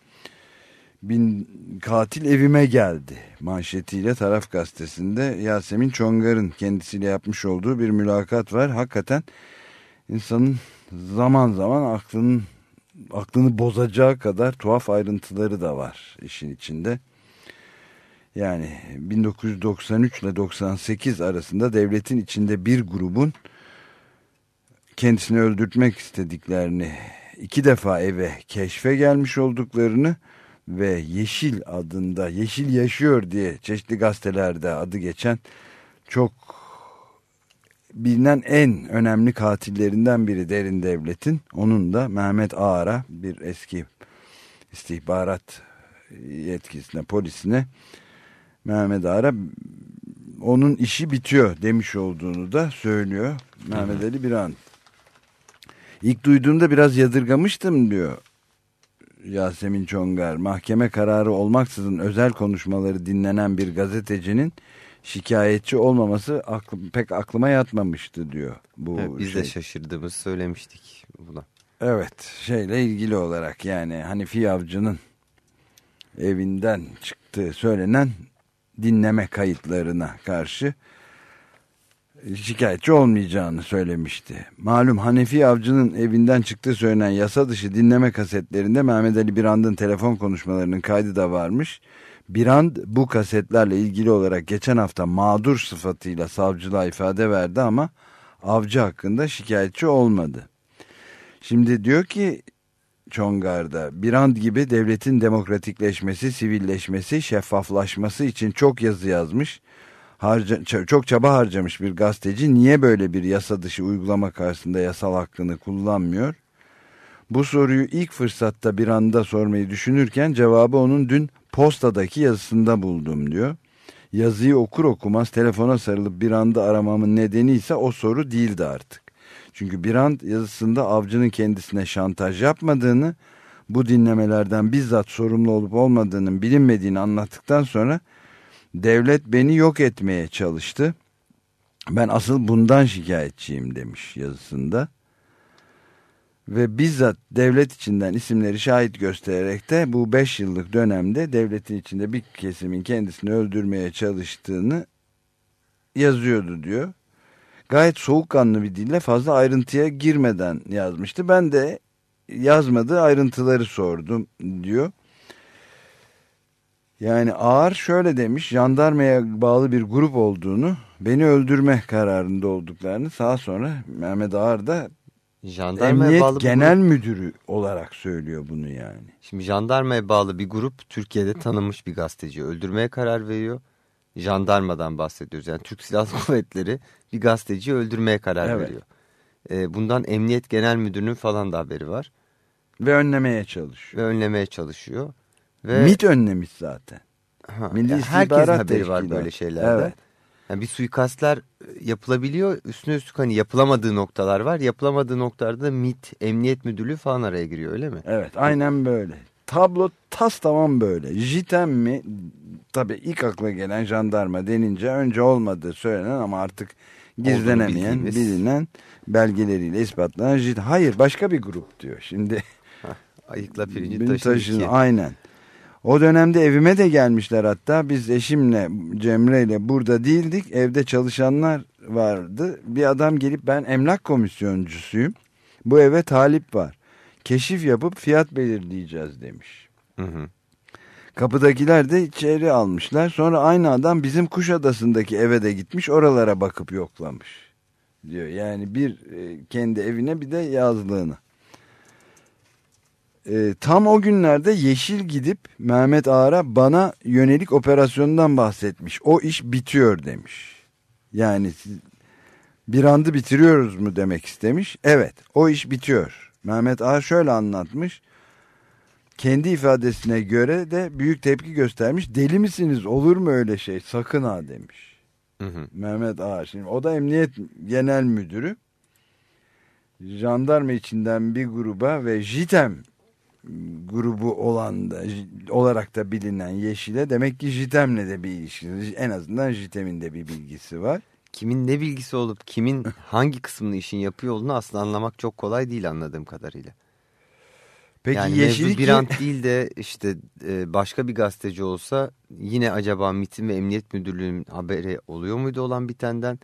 bin katil evime geldi manşetiyle taraf gazetesinde Yasemin Çongar'ın kendisiyle yapmış olduğu bir mülakat var. Hakikaten insanın zaman zaman aklının aklını bozacağı kadar tuhaf ayrıntıları da var işin içinde. Yani 1993 ile 98 arasında devletin içinde bir grubun kendisini öldürtmek istediklerini iki defa eve keşfe gelmiş olduklarını ve Yeşil adında Yeşil Yaşıyor diye çeşitli gazetelerde adı geçen çok bilinen en önemli katillerinden biri Derin Devlet'in. Onun da Mehmet Ağar'a bir eski istihbarat yetkisine polisine Mehmet Ağar'a onun işi bitiyor demiş olduğunu da söylüyor Mehmet Ali Biran. İlk duyduğumda biraz yadırgamıştım diyor Yasemin Çongar. Mahkeme kararı olmaksızın özel konuşmaları dinlenen bir gazetecinin şikayetçi olmaması aklı, pek aklıma yatmamıştı diyor. Bu Evet, biz şey. de şaşırdığımızı söylemiştik buna. Evet şeyle ilgili olarak yani Hanifi Avcı'nın evinden çıktığı söylenen dinleme kayıtlarına karşı şikayetçi olmayacağını söylemişti. Malum Hanefi Avcı'nın evinden çıktığı söylenen yasa dışı dinleme kasetlerinde Mehmet Ali Birand'ın telefon konuşmalarının kaydı da varmış. Birand bu kasetlerle ilgili olarak geçen hafta mağdur sıfatıyla savcılığa ifade verdi ama avcı hakkında şikayetçi olmadı. Şimdi diyor ki Çongar'da Birand gibi devletin demokratikleşmesi, sivilleşmesi, şeffaflaşması için çok yazı yazmış. Harca, çok çaba harcamış bir gazeteci niye böyle bir yasa dışı uygulama karşısında yasal hakkını kullanmıyor? Bu soruyu ilk fırsatta bir anda sormayı düşünürken cevabı onun dün postadaki yazısında buldum diyor. Yazıyı okur okumaz telefona sarılıp bir anda aramamın nedeni ise o soru değildi artık. Çünkü Birand yazısında avcının kendisine şantaj yapmadığını, bu dinlemelerden bizzat sorumlu olup olmadığının bilinmediğini anlattıktan sonra devlet beni yok etmeye çalıştı. Ben asıl bundan şikayetçiyim demiş yazısında. Ve bizzat devlet içinden isimleri şahit göstererek de bu 5 yıllık dönemde devletin içinde bir kesimin kendisini öldürmeye çalıştığını yazıyordu diyor. Gayet soğukkanlı bir dille fazla ayrıntıya girmeden yazmıştı. Ben de yazmadığı ayrıntıları sordum diyor. Yani Ağar şöyle demiş jandarmaya bağlı bir grup olduğunu beni öldürme kararında olduklarını daha sonra Mehmet Ağar da Jandarmaya Emniyet bağlı Genel grup- Müdürü olarak söylüyor bunu yani. Şimdi jandarmaya bağlı bir grup Türkiye'de tanınmış bir gazeteci öldürmeye karar veriyor. Jandarmadan bahsediyoruz. Yani Türk Silahlı [LAUGHS] Kuvvetleri bir gazeteciyi öldürmeye karar Evet. veriyor. Ee, bundan Emniyet Genel Müdürü'nün falan da haberi var. Ve önlemeye çalışıyor. Ve önlemeye çalışıyor. Ve MIT önlemiş zaten. Ha, Milli yani İstihbarat haberi var böyle şeylerden. Evet. Yani bir suikastler e, yapılabiliyor. Üstüne üstlük hani yapılamadığı noktalar var. Yapılamadığı noktalarda da MIT, Emniyet Müdürlüğü falan araya giriyor öyle mi? Evet aynen böyle. Tablo tas tamam böyle. JITEM mi? Tabii ilk akla gelen jandarma denince önce olmadığı söylenen ama artık gizlenemeyen, bilinen belgeleriyle ispatlanan JITEM. Hayır başka bir grup diyor. Şimdi Ayıkla pirinci taşın aynen. O dönemde evime de gelmişler hatta. Biz eşimle Cemre ile burada değildik. Evde çalışanlar vardı. Bir adam gelip ben emlak komisyoncusuyum. Bu eve talip var. Keşif yapıp fiyat belirleyeceğiz demiş. Hı hı. Kapıdakiler de içeri almışlar. Sonra aynı adam bizim Kuşadası'ndaki eve de gitmiş oralara bakıp yoklamış diyor. Yani bir e, kendi evine bir de yazlığına. E, tam o günlerde Yeşil gidip Mehmet Ağar'a bana yönelik operasyondan bahsetmiş. O iş bitiyor demiş. Yani bir andı bitiriyoruz mu demek istemiş. Evet o iş bitiyor. Mehmet Ağar şöyle anlatmış. Kendi ifadesine göre de büyük tepki göstermiş. Deli misiniz olur mu öyle şey sakın ha demiş. Hı hı. Mehmet Ağar. Şimdi o da Emniyet Genel Müdürü. Jandarma içinden bir gruba ve JITEM grubu olan da olarak da bilinen Yeşil'e demek ki JITEM'le de bir ilişkisi. En azından JITEM'in de bir bilgisi var. Kimin ne bilgisi olup kimin [LAUGHS] hangi kısmını işin yapıyor olduğunu aslında anlamak çok kolay değil anladığım kadarıyla. Peki yani Yeşil'i bir ant değil de işte e, başka bir gazeteci olsa yine acaba MİT'in ve Emniyet Müdürlüğü'nün haberi oluyor muydu olan bitenden?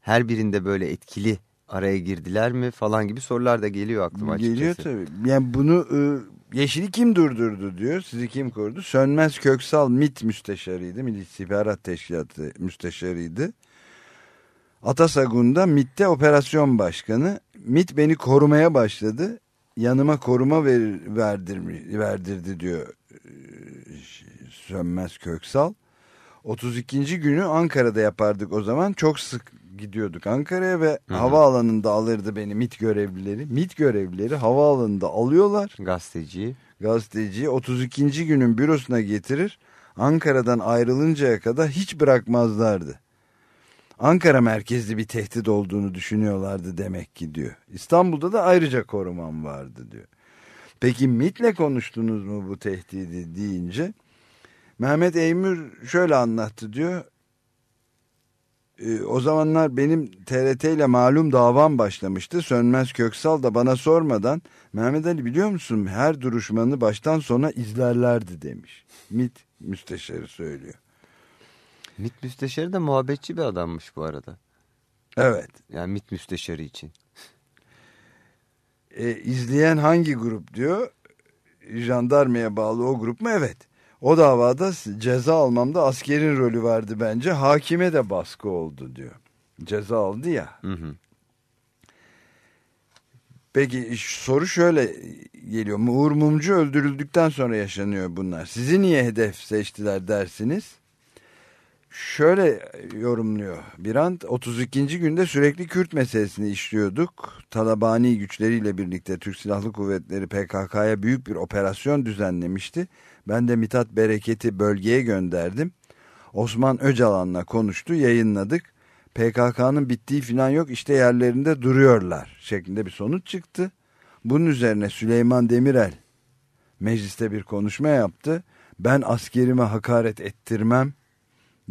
Her birinde böyle etkili araya girdiler mi falan gibi sorular da geliyor aklıma açıkçası. Geliyor tabii. Yani bunu e, Yeşil'i kim durdurdu diyor. Sizi kim korudu? Sönmez Köksal MİT müsteşarıydı. Milli İstihbarat Teşkilatı müsteşarıydı. Atasagun'da MİT'te operasyon başkanı. MİT beni korumaya başladı. Yanıma koruma ver, verdirmi, verdirdi diyor e, Sönmez Köksal. 32. günü Ankara'da yapardık o zaman. Çok sık gidiyorduk Ankara'ya ve Hı hı. havaalanında alırdı beni MİT görevlileri. MİT görevlileri havaalanında alıyorlar Gazeteciyi. gazeteciyi 32. günün bürosuna getirir. Ankara'dan ayrılıncaya kadar hiç bırakmazlardı. Ankara merkezli bir tehdit olduğunu düşünüyorlardı demek ki diyor. İstanbul'da da ayrıca korumam vardı diyor. Peki MIT'le konuştunuz mu bu tehdidi deyince Mehmet Eymür şöyle anlattı diyor. Ee, o zamanlar benim TRT ile malum davam başlamıştı. Sönmez Köksal da bana sormadan Mehmet Ali biliyor musun her duruşmanı baştan sona izlerlerdi demiş. MIT müsteşarı söylüyor. MİT müsteşarı da muhabbetçi bir adammış bu arada. Evet. Yani MİT müsteşarı için. E, izleyen hangi grup diyor? Jandarmaya bağlı o grup mu? Evet. O davada ceza almamda askerin rolü vardı bence. Hakime de baskı oldu diyor. Ceza aldı ya. Hı hı. Peki soru şöyle geliyor. Uğur Mumcu öldürüldükten sonra yaşanıyor bunlar. Sizi niye hedef seçtiler dersiniz? Şöyle yorumluyor Birant 32. günde sürekli Kürt meselesini işliyorduk. Talabani güçleriyle birlikte Türk Silahlı Kuvvetleri PKK'ya büyük bir operasyon düzenlemişti. Ben de Mithat Bereket'i bölgeye gönderdim. Osman Öcalan'la konuştu yayınladık. PKK'nın bittiği falan yok işte yerlerinde duruyorlar şeklinde bir sonuç çıktı. Bunun üzerine Süleyman Demirel mecliste bir konuşma yaptı. Ben askerime hakaret ettirmem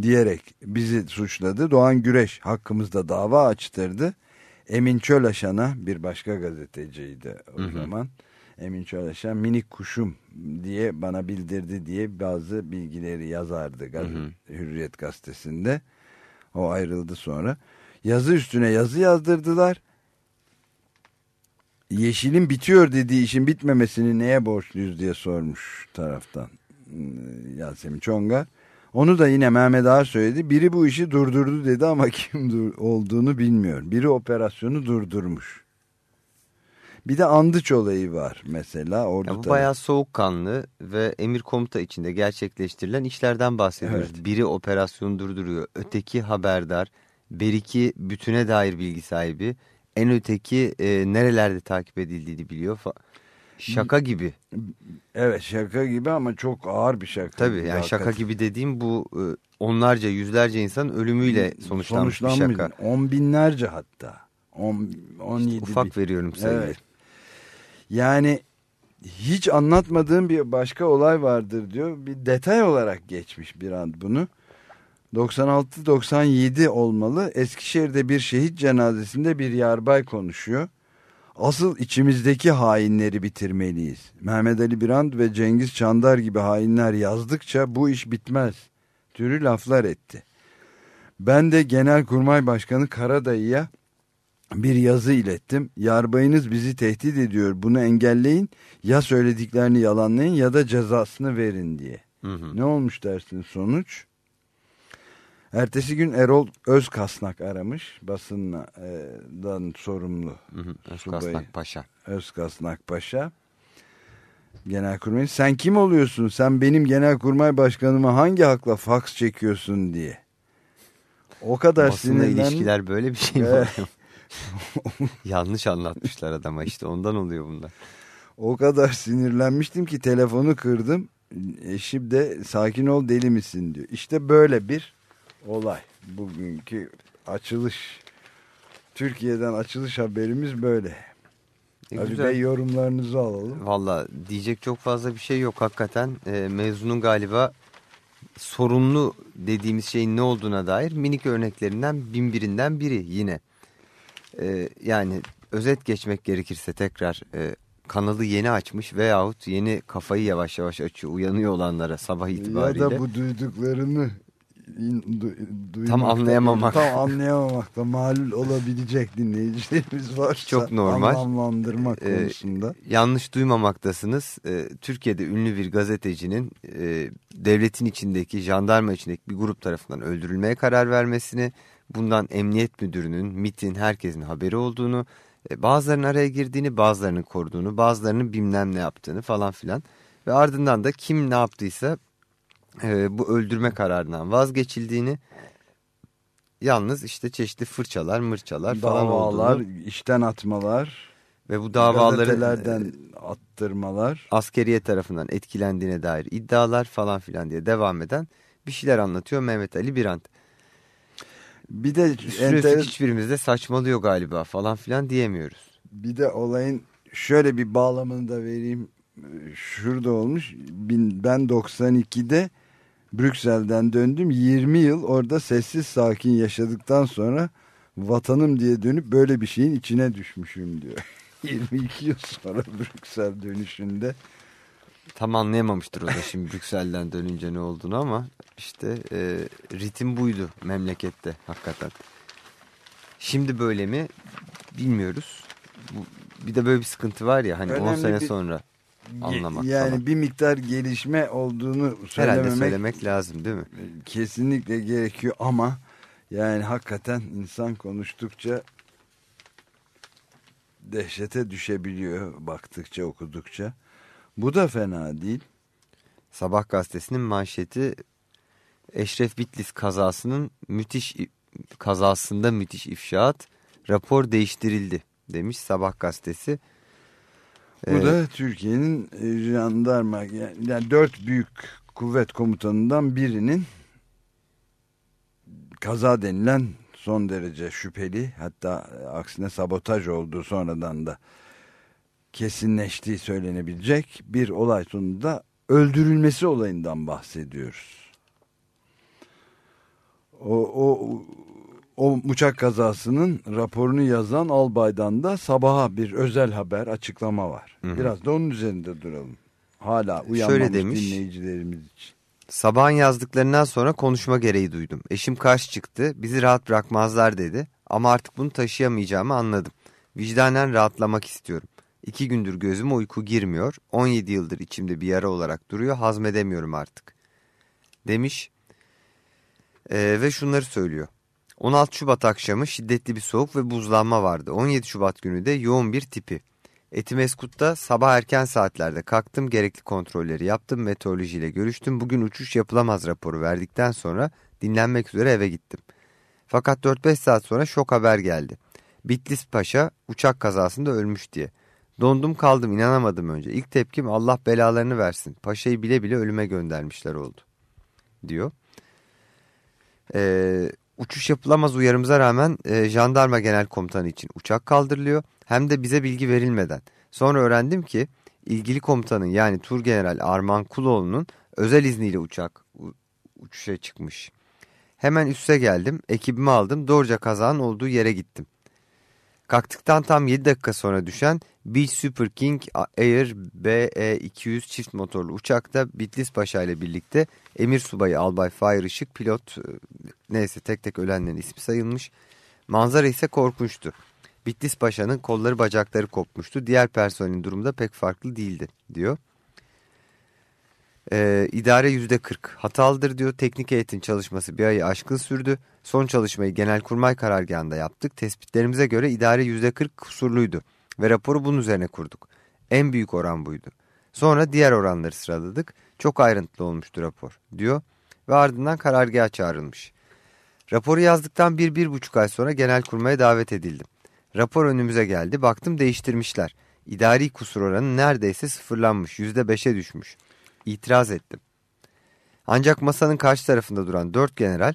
diyerek bizi suçladı. Doğan Güreş hakkımızda dava açtırdı. Emin Çölaşan'a bir başka gazeteciydi o Hı hı. zaman. Emin Çölaşan minik kuşum diye bana bildirdi diye bazı bilgileri yazardı gaz- Hı Hürriyet gazetesinde. O ayrıldı sonra. Yazı üstüne yazı yazdırdılar. Yeşil'in bitiyor dediği işin bitmemesini neye borçluyuz diye sormuş taraftan hmm, Yasemin Çongar. Onu da yine Mehmet Ağar söyledi. Biri bu işi durdurdu dedi ama [LAUGHS] kim olduğunu bilmiyor. Biri operasyonu durdurmuş. Bir de Andıç olayı var mesela. Ordu Ya bu tarafı- bayağı soğukkanlı ve emir komuta içinde gerçekleştirilen işlerden bahsediyoruz. Evet. Biri operasyonu durduruyor, öteki haberdar, beriki bütüne dair bilgi sahibi, en öteki e, nerelerde takip edildiğini biliyor. Fa- Şaka gibi. Evet şaka gibi ama çok ağır bir şaka. Tabii yani şaka gibi dediğim bu e, onlarca yüzlerce insanın ölümüyle sonuçlanmış bir şaka. On binlerce hatta. On, on İşte ufak bin. veriyorum sayıyı. Evet. Yani hiç anlatmadığım bir başka olay vardır diyor. Bir detay olarak geçmiş bir an bunu. 96-97 olmalı. Eskişehir'de bir şehit cenazesinde bir yarbay konuşuyor. Asıl içimizdeki hainleri bitirmeliyiz. Mehmet Ali Birand ve Cengiz Çandar gibi hainler yazdıkça bu iş bitmez. Türü laflar etti. Ben de Genelkurmay Başkanı Karadayı'ya bir yazı ilettim. Yarbayınız bizi tehdit ediyor. Bunu engelleyin. Ya söylediklerini yalanlayın ya da cezasını verin diye. Ne olmuş dersin sonuç? Ertesi gün Erol Özkasnak aramış basından sorumlu Hı hı, subayı. Özkasnak Paşa. Özkasnak Paşa. Genelkurmay sen kim oluyorsun? Sen benim genelkurmay başkanıma hangi hakla faks çekiyorsun diye. O kadar Basınla sinirlendim. ilişkiler böyle bir şey mi? [LAUGHS] Yanlış anlatmışlar adama işte ondan oluyor bunlar. O kadar sinirlenmiştim ki telefonu kırdım. Eşim de sakin ol deli misin diyor. İşte böyle bir olay. Bugünkü açılış Türkiye'den açılış haberimiz böyle. E, Ali. Bey yorumlarınızı alalım. Valla diyecek çok fazla bir şey yok hakikaten. E, mevzunun galiba sorunlu dediğimiz şeyin ne olduğuna dair minik örneklerinden bin birinden biri yine. E, yani özet geçmek gerekirse tekrar e, kanalı yeni açmış veyahut yeni kafayı yavaş yavaş açıyor uyanıyor olanlara sabah itibariyle. Ya da bu duyduklarını duymakta- Tam anlayamamak. Tam anlayamamakta malul olabilecek dinleyicilerimiz var. Çok normal. Anlamlandırma Ee, konusunda. yanlış duymamaktasınız. Ee, Türkiye'de ünlü bir gazetecinin e, devletin içindeki, jandarma içindeki bir grup tarafından öldürülmeye karar vermesini, bundan emniyet müdürünün, MIT'in, herkesin haberi olduğunu, e, bazılarının araya girdiğini, bazılarının koruduğunu, bazılarının bilmem ne yaptığını falan filan. Ve ardından da kim ne yaptıysa e, bu öldürme kararından vazgeçildiğini, yalnız işte çeşitli fırçalar, mırçalar falan Davalar, olduğunu işten atmalar, ve bu davaların gazetelerden attırmalar. askeriye tarafından etkilendiğine dair iddialar falan filan diye devam eden bir şeyler anlatıyor Mehmet Ali Birant. Bir de Üstüne enter- hiçbirimiz de saçmalıyor galiba falan filan diyemiyoruz. bir de olayın şöyle bir bağlamını da vereyim. Şurada olmuş. Ben 92'de Brüksel'den döndüm. 20 yıl orada sessiz sakin yaşadıktan sonra vatanım diye dönüp böyle bir şeyin içine düşmüşüm diyor. [LAUGHS] 22 yıl sonra Brüksel dönüşünde Tam anlayamamıştır o da şimdi [LAUGHS] Brüksel'den dönünce ne olduğunu ama işte e, ritim buydu memlekette hakikaten. Şimdi böyle mi bilmiyoruz. Bu, bir de böyle bir sıkıntı var ya hani 10 Önemli sene bir- sonra anlamak yani falan. bir miktar gelişme olduğunu Herhalde söylememek söylemek lazım değil mi? kesinlikle gerekiyor ama yani hakikaten insan konuştukça dehşete düşebiliyor baktıkça okudukça. Bu da fena değil. Sabah gazetesinin manşeti Eşref Bitlis kazasının müthiş kazasında müthiş ifşaat rapor değiştirildi demiş Sabah gazetesi. Bu Ee, da Türkiye'nin e, jandarma yani dört büyük kuvvet komutanından birinin kaza denilen son derece şüpheli hatta e, aksine sabotaj olduğu sonradan da kesinleştiği söylenebilecek bir olay sonunda öldürülmesi olayından bahsediyoruz. O, o, o uçak kazasının raporunu yazan albaydan da sabaha bir özel haber açıklama var. Hı hı. Biraz da onun üzerinde duralım. Hala uyanmamış demiş. dinleyicilerimiz için. Sabahın yazdıklarından sonra konuşma gereği duydum. Eşim karşı çıktı, bizi rahat bırakmazlar dedi. Ama artık bunu taşıyamayacağımı anladım. Vicdanen rahatlamak istiyorum. İki gündür gözüme uyku girmiyor. 17 yıldır içimde bir yara olarak duruyor. Hazmedemiyorum artık. Demiş Ee, ve şunları söylüyor. 16 Şubat akşamı şiddetli bir soğuk ve buzlanma vardı. 17 Şubat günü de yoğun bir tipi. Etimeskut'ta sabah erken saatlerde kalktım, gerekli kontrolleri yaptım, meteorolojiyle görüştüm. Bugün uçuş yapılamaz raporu verdikten sonra dinlenmek üzere eve gittim. Fakat 4-5 saat sonra şok haber geldi. Bitlis Paşa uçak kazasında ölmüş diye. Dondum kaldım inanamadım önce. İlk tepkim Allah belalarını versin. Paşayı bile bile ölüme göndermişler oldu. Diyor. Ee, uçuş yapılamaz uyarımıza rağmen e, jandarma genel komutanı için uçak kaldırılıyor. Hem de bize bilgi verilmeden. Sonra öğrendim ki ilgili komutanın yani Turgeneral Arman Kuloğlu'nun özel izniyle uçak uçuşa çıkmış. Hemen üste geldim, ekibimi aldım, doğruca kazanın olduğu yere gittim. Kalktıktan tam 7 dakika sonra düşen Beach Super King Air BE-200 çift motorlu uçakta Bitlis Paşa ile birlikte Emir Subayı Albay Fahir Işık pilot e, neyse tek tek ölenlerin ismi sayılmış. Manzara ise korkunçtu. Bitlis Paşa'nın kolları bacakları kopmuştu. Diğer personelin durumu da pek farklı değildi diyor. Ee, idare yüzde 40 hatalıdır diyor. Teknik eğitim çalışması bir ayı aşkın sürdü. Son çalışmayı Genelkurmay karargahında yaptık. Tespitlerimize göre idare yüzde 40 kusurluydu. Ve raporu bunun üzerine kurduk. En büyük oran buydu. Sonra diğer oranları sıraladık. Çok ayrıntılı olmuştu rapor diyor. Ve ardından karargaha çağrılmış. Raporu yazdıktan bir, bir buçuk ay sonra Genelkurmay'a davet edildim. Rapor önümüze geldi. Baktım değiştirmişler. İdari kusur oranı neredeyse sıfırlanmış. Yüzde beşe düşmüş. İtiraz ettim. Ancak masanın karşı tarafında duran dört general,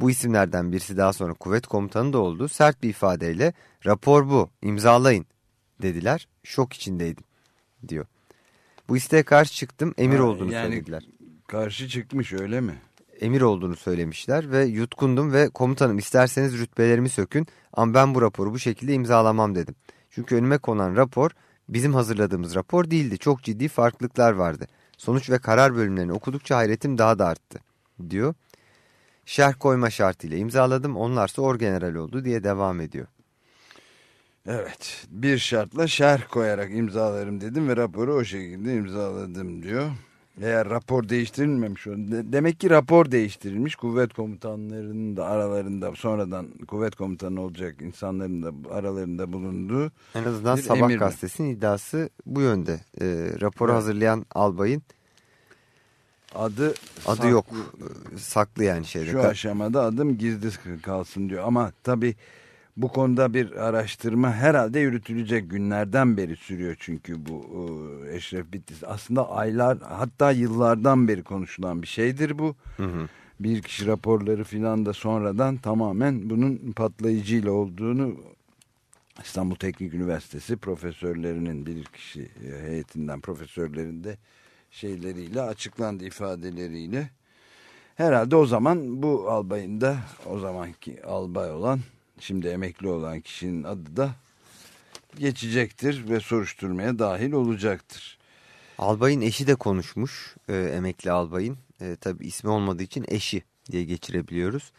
bu isimlerden birisi daha sonra kuvvet komutanı da oldu, sert bir ifadeyle rapor bu, imzalayın dediler. Şok içindeydim diyor. Bu isteğe karşı çıktım, emir Ha, olduğunu yani- söylediler. Karşı çıkmış öyle mi? Emir olduğunu söylemişler ve yutkundum ve komutanım isterseniz rütbelerimi sökün ama ben bu raporu bu şekilde imzalamam dedim. Çünkü önüme konan rapor bizim hazırladığımız rapor değildi. Çok ciddi farklılıklar vardı. Sonuç ve karar bölümlerini okudukça hayretim daha da arttı diyor. Şerh koyma şartıyla imzaladım onlarsa orgeneral oldu diye devam ediyor. Evet bir şartla şerh koyarak imzalarım dedim ve raporu o şekilde imzaladım diyor. Eğer rapor değiştirilmemiş demek ki rapor değiştirilmiş kuvvet komutanlarının da aralarında sonradan kuvvet komutanı olacak insanların da aralarında bulunduğu En azından Sabah emir mi? gazetesinin iddiası bu yönde. Ee, raporu Evet. hazırlayan albayın adı adı saklı- yok. Ee, Saklı yani şeyde. Şu aşamada adım gizli kalsın diyor ama tabi bu konuda bir araştırma herhalde yürütülecek günlerden beri sürüyor çünkü bu e, Eşref Bitlis aslında aylar hatta yıllardan beri konuşulan bir şeydir bu. Hı hı. Bir kişi raporları filan da sonradan tamamen bunun patlayıcıyla olduğunu İstanbul Teknik Üniversitesi profesörlerinin bir kişi e, heyetinden profesörlerinde şeyleriyle açıklandı ifadeleriyle. Herhalde o zaman bu albayın da o zamanki albay olan şimdi emekli olan kişinin adı da geçecektir ve soruşturmaya dahil olacaktır. Albayın eşi de konuşmuş. e, emekli albayın. E, tabii ismi olmadığı için eşi diye geçirebiliyoruz.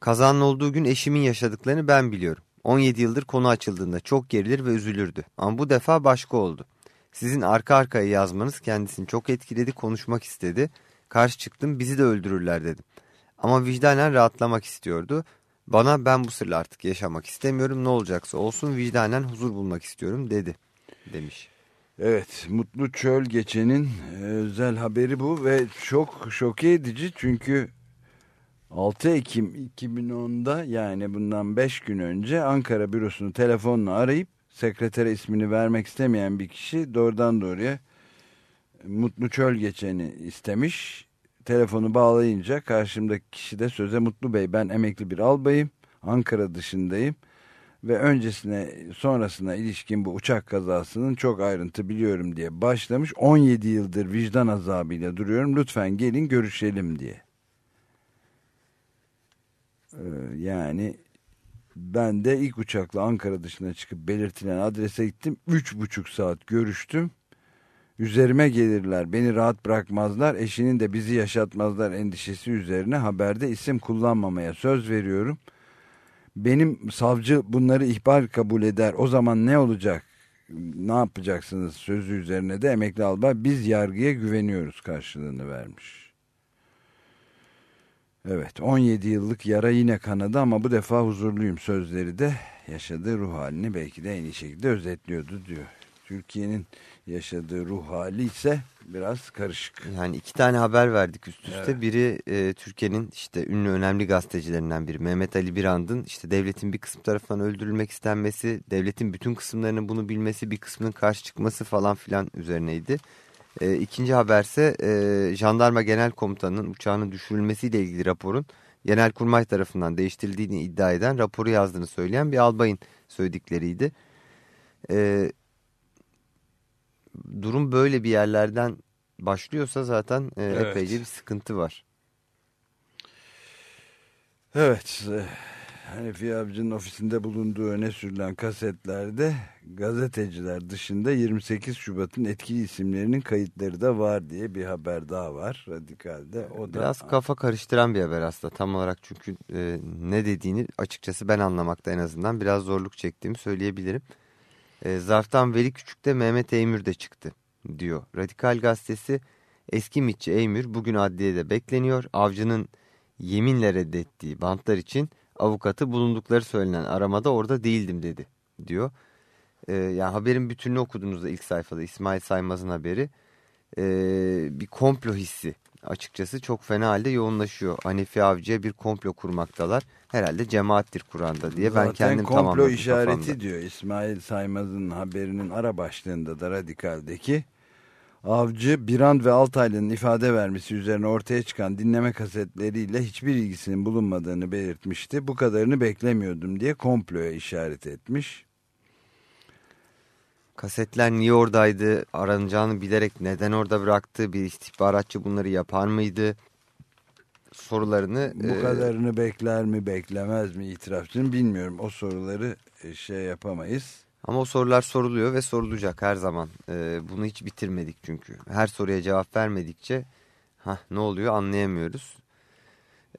Kazanın olduğu gün eşimin yaşadıklarını ben biliyorum. 17 yıldır konu açıldığında çok gerilir ve üzülürdü. Ama bu defa başka oldu. Sizin arka arkaya yazmanız kendisini çok etkiledi, konuşmak istedi. Karşı çıktım, bizi de öldürürler dedim. Ama vicdanen rahatlamak istiyordu. Bana ben bu sırla artık yaşamak istemiyorum, ne olacaksa olsun vicdanen huzur bulmak istiyorum dedi demiş. Evet Mutlu Çöl Geçen'in e, özel haberi bu ve çok şoke edici çünkü 6 Ekim 2010'da yani bundan 5 gün önce Ankara bürosunu telefonla arayıp sekretere ismini vermek istemeyen bir kişi doğrudan doğruya Mutlu Çöl Geçen'i istemiş. Telefonu bağlayınca karşımdaki kişi de söze Mutlu Bey ben emekli bir albayım Ankara dışındayım ve öncesine sonrasına ilişkin bu uçak kazasının çok ayrıntı biliyorum diye başlamış. 17 yıldır vicdan azabıyla duruyorum lütfen gelin görüşelim diye. Ee, yani ben de ilk uçakla Ankara dışına çıkıp belirtilen adrese gittim. Üç buçuk saat görüştüm. Üzerime gelirler, beni rahat bırakmazlar, eşinin de bizi yaşatmazlar endişesi üzerine haberde isim kullanmamaya söz veriyorum. Benim savcı bunları ihbar kabul eder. O zaman ne olacak? Ne yapacaksınız sözü üzerine de emekli albay biz yargıya güveniyoruz karşılığını vermiş. Evet 17 yıllık yara yine kanadı ama bu defa huzurluyum sözleri de yaşadığı ruh halini belki de en iyi şekilde özetliyordu diyor. Türkiye'nin yaşadığı ruh hali ise biraz karışık. Yani iki tane haber verdik üst üste. Evet. Biri e, Türkiye'nin işte ünlü önemli gazetecilerinden biri Mehmet Ali Birand'ın işte devletin bir kısmı tarafından öldürülmek istenmesi, devletin bütün kısımlarının bunu bilmesi, bir kısmının karşı çıkması falan filan üzerineydi. E, ikinci haberse e, Jandarma Genel Komutanı'nın uçağının düşürülmesiyle ilgili raporun Genelkurmay tarafından değiştirildiğini iddia eden raporu yazdığını söyleyen bir albayın söyledikleriydi. E, durum böyle bir yerlerden başlıyorsa zaten e, Evet. epeyce bir sıkıntı var. Evet, e, Hanefi Avcı'nın ofisinde bulunduğu öne sürülen kasetlerde gazeteciler dışında 28 Şubat'ın etkili isimlerinin kayıtları da var diye bir haber daha var Radikal'de. O da Biraz kafa karıştıran bir haber aslında tam olarak çünkü e, ne dediğini açıkçası ben anlamakta en azından biraz zorluk çektiğimi söyleyebilirim. E, Zarftan Veli Küçük'te Mehmet Eymür de çıktı diyor. Radikal gazetesi Eski mitçi Eymür bugün adliyede bekleniyor. Avcının yeminle reddettiği bantlar için avukatı bulundukları söylenen aramada orada değildim dedi diyor. Ee, yani haberin bütününü okuduğunuzda ilk sayfada İsmail Saymaz'ın haberi ee, bir komplo hissi açıkçası çok fena halde yoğunlaşıyor. Hanefi Avcı'ya bir komplo kurmaktalar. Herhalde cemaattir Kur'an'da diye ben kendim komplo tamamladım işareti kafamda. diyor İsmail Saymaz'ın haberinin ara başlığında da Radikal'deki. Avcı, Birand ve Altaylı'nın ifade vermesi üzerine ortaya çıkan dinleme kasetleriyle hiçbir ilgisinin bulunmadığını belirtmişti. Bu kadarını beklemiyordum diye komploya işaret etmiş. Kasetler niye oradaydı, aranacağını bilerek neden orada bıraktı, bir istihbaratçı bunları yapar mıydı? Sorularını... Bu e, kadarını bekler mi beklemez mi itirafçının bilmiyorum. O soruları e, şey yapamayız. Ama o sorular soruluyor ve sorulacak her zaman. E, bunu hiç bitirmedik çünkü. Her soruya cevap vermedikçe hah, ne oluyor anlayamıyoruz.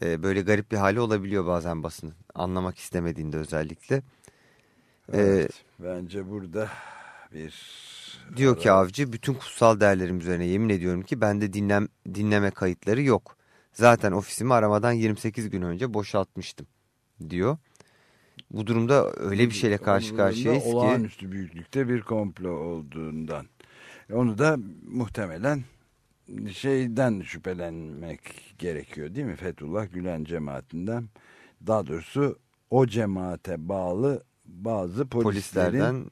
E, böyle garip bir hali olabiliyor bazen basının. Anlamak istemediğinde özellikle. E, Evet, bence burada bir Diyor ki avcı bütün kutsal değerlerim üzerine yemin ediyorum ki bende dinlem, dinleme kayıtları yok. Zaten ofisimi aramadan 28 gün önce boşaltmıştım diyor. Bu durumda öyle bir şeyle karşı karşıyayız ki olağanüstü büyüklükte bir komplo olduğundan. Onu da muhtemelen şeyden şüphelenmek gerekiyor değil mi? Fethullah Gülen cemaatinden. Daha doğrusu o cemaate bağlı bazı polislerden,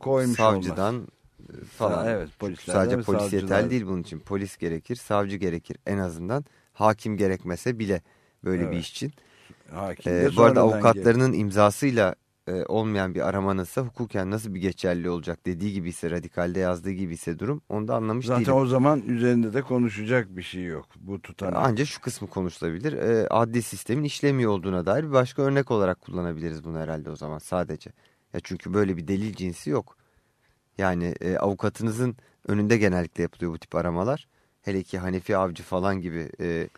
koymuş savcıdan olması. falan. Evet, polislerden Sadece polis savcılar. yeterli değil bunun için. Polis gerekir, savcı gerekir en azından. Hakim gerekmese bile böyle bir Evet. iş için. Hakim Ee, bu arada avukatlarının imzasıyla e, olmayan bir aramanınsa hukuken nasıl bir geçerli olacak dediği gibi ise radikalde yazdığı gibi ise durum onu da anlamış Zaten değilim. o zaman üzerinde de konuşacak bir şey yok. Bu tutanak. Ancak şu kısmı konuşulabilir. E, adli sistemin işlemiyor olduğuna dair bir başka örnek olarak kullanabiliriz bunu herhalde o zaman sadece. Ya çünkü böyle bir delil cinsi yok. Yani e, avukatınızın önünde genellikle yapılıyor bu tip aramalar. Hele ki Hanefi Avcı falan gibi e,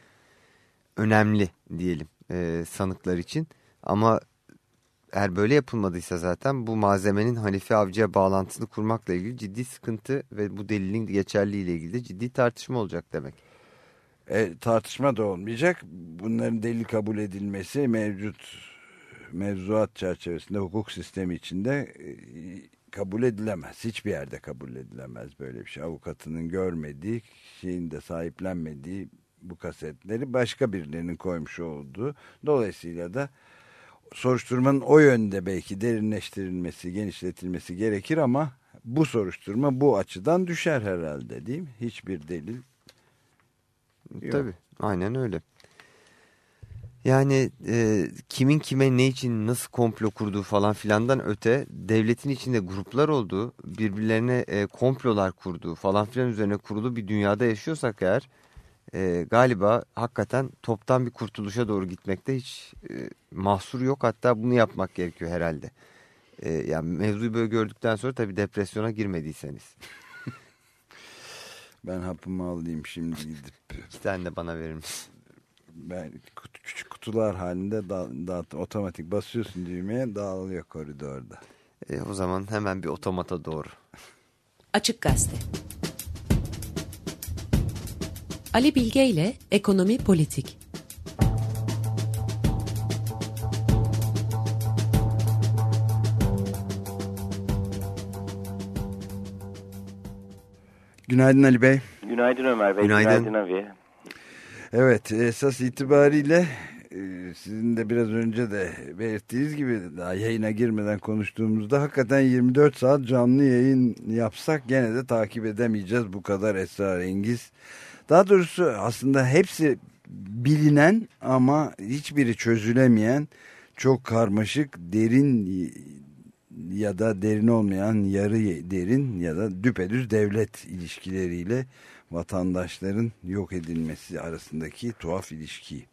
önemli diyelim e, sanıklar için. Ama eğer böyle yapılmadıysa zaten bu malzemenin Hanefi Avcı'ya bağlantısını kurmakla ilgili ciddi sıkıntı ve bu delilin geçerliği ile ilgili de ciddi tartışma olacak demek. E, tartışma da olmayacak. Bunların delil kabul edilmesi mevcut mevzuat çerçevesinde hukuk sistemi içinde e, kabul edilemez. Hiçbir yerde kabul edilemez böyle bir şey. Avukatının görmediği, şeyin de sahiplenmediği bu kasetleri başka birilerinin koymuş olduğu. Dolayısıyla da soruşturmanın o yönde belki derinleştirilmesi, genişletilmesi gerekir ama bu soruşturma bu açıdan düşer herhalde değil mi? Hiçbir delil Yok. Tabii aynen öyle. Yani e, kimin kime ne için nasıl komplo kurduğu falan filandan öte devletin içinde gruplar olduğu birbirlerine e, komplolar kurduğu falan filan üzerine kurulu bir dünyada yaşıyorsak eğer e, galiba hakikaten toptan bir kurtuluşa doğru gitmekte hiç e, mahsur yok hatta bunu yapmak gerekiyor herhalde. E, yani mevzuyu böyle gördükten sonra tabii depresyona girmediyseniz. [LAUGHS] Ben hapımı alayım şimdi gidip. [LAUGHS] İki tane de bana verir misin? Ben küçük kutular halinde da, dağıt- otomatik basıyorsun düğmeye dağılıyor koridorda. E, o zaman hemen bir otomata doğru. Açık Gazete. Ali Bilge ile Ekonomi Politik. Günaydın Ali Bey. Günaydın Ömer Bey. Günaydın. Günaydın, Avi. Evet esas itibariyle e, sizin de biraz önce de belirttiğiniz gibi daha yayına girmeden konuştuğumuzda hakikaten 24 saat canlı yayın yapsak gene de takip edemeyeceğiz bu kadar esrarengiz. Daha doğrusu aslında hepsi bilinen ama hiçbiri çözülemeyen çok karmaşık derin ya da derin olmayan yarı derin ya da düpedüz devlet ilişkileriyle vatandaşların yok edilmesi arasındaki tuhaf ilişkiyi.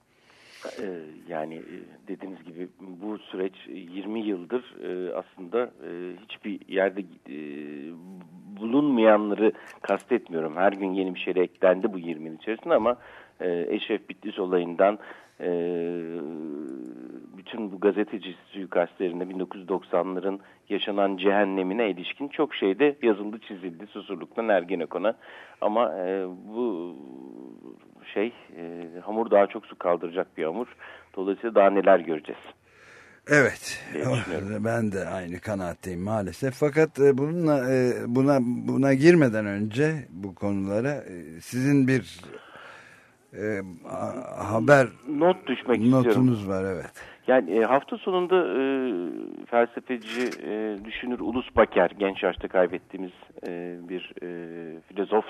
Ee, yani e, dediğiniz gibi bu süreç 20 yıldır e, aslında e, hiçbir yerde bulunmayanları kastetmiyorum. Her gün yeni bir şey eklendi bu 20 yıl içerisinde ama Eşref Bitlis olayından e, bütün bu gazeteci suikastlerinde 1990'ların yaşanan cehennemine ilişkin çok şeyde yazıldı çizildi Susurluk'tan Ergenekon'a ama e, bu şey e, hamur daha çok su kaldıracak bir hamur dolayısıyla daha neler göreceğiz. Evet, düşünüyorum. ben de aynı kanaatteyim maalesef. Fakat e, bununla e, buna buna girmeden önce bu konulara e, sizin bir e, ha- haber Not düşmek istiyorum. notunuz var evet. Yani e, hafta sonunda e, felsefeci, e, düşünür Ulus Baker, genç yaşta kaybettiğimiz e, bir e, filozof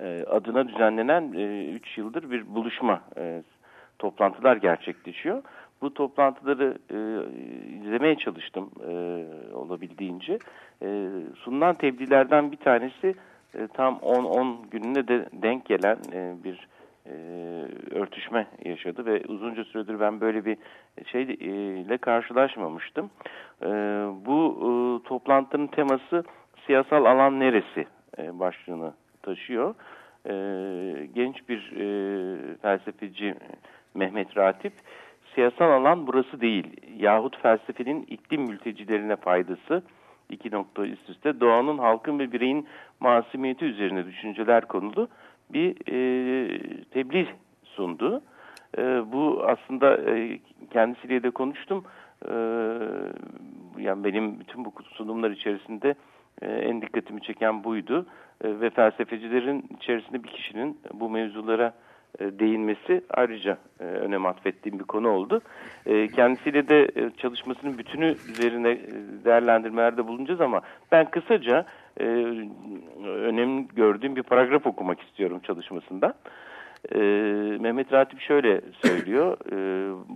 e, adına düzenlenen 3 yıldır bir buluşma, e, toplantılar gerçekleşiyor. Bu toplantıları e, izlemeye çalıştım e, olabildiğince. E, sunulan tebliğlerden bir tanesi e, tam 10-10 gününe de denk gelen e, bir e, örtüşme yaşadı ve uzunca süredir ben böyle bir şeyle karşılaşmamıştım. E, bu e, toplantının teması siyasal alan neresi e, başlığını taşıyor. E, genç bir e, felsefeci Mehmet Ratip siyasal alan burası değil yahut felsefenin iklim mültecilerine faydası iki nokta üst üste doğanın halkın ve bireyin masumiyeti üzerine düşünceler konulu bir e, tebliğ sundu. E, bu aslında e, kendisiyle de konuştum. E, yani benim bütün bu sunumlar içerisinde e, en dikkatimi çeken buydu. E, ve felsefecilerin içerisinde bir kişinin bu mevzulara e, değinmesi ayrıca e, önem atfettiğim bir konu oldu. E, kendisiyle de e, çalışmasının bütünü üzerine e, değerlendirmelerde bulunacağız ama ben kısaca e, önemli gördüğüm bir paragraf okumak istiyorum çalışmasında. E, Mehmet Ratip şöyle söylüyor, [LAUGHS] e,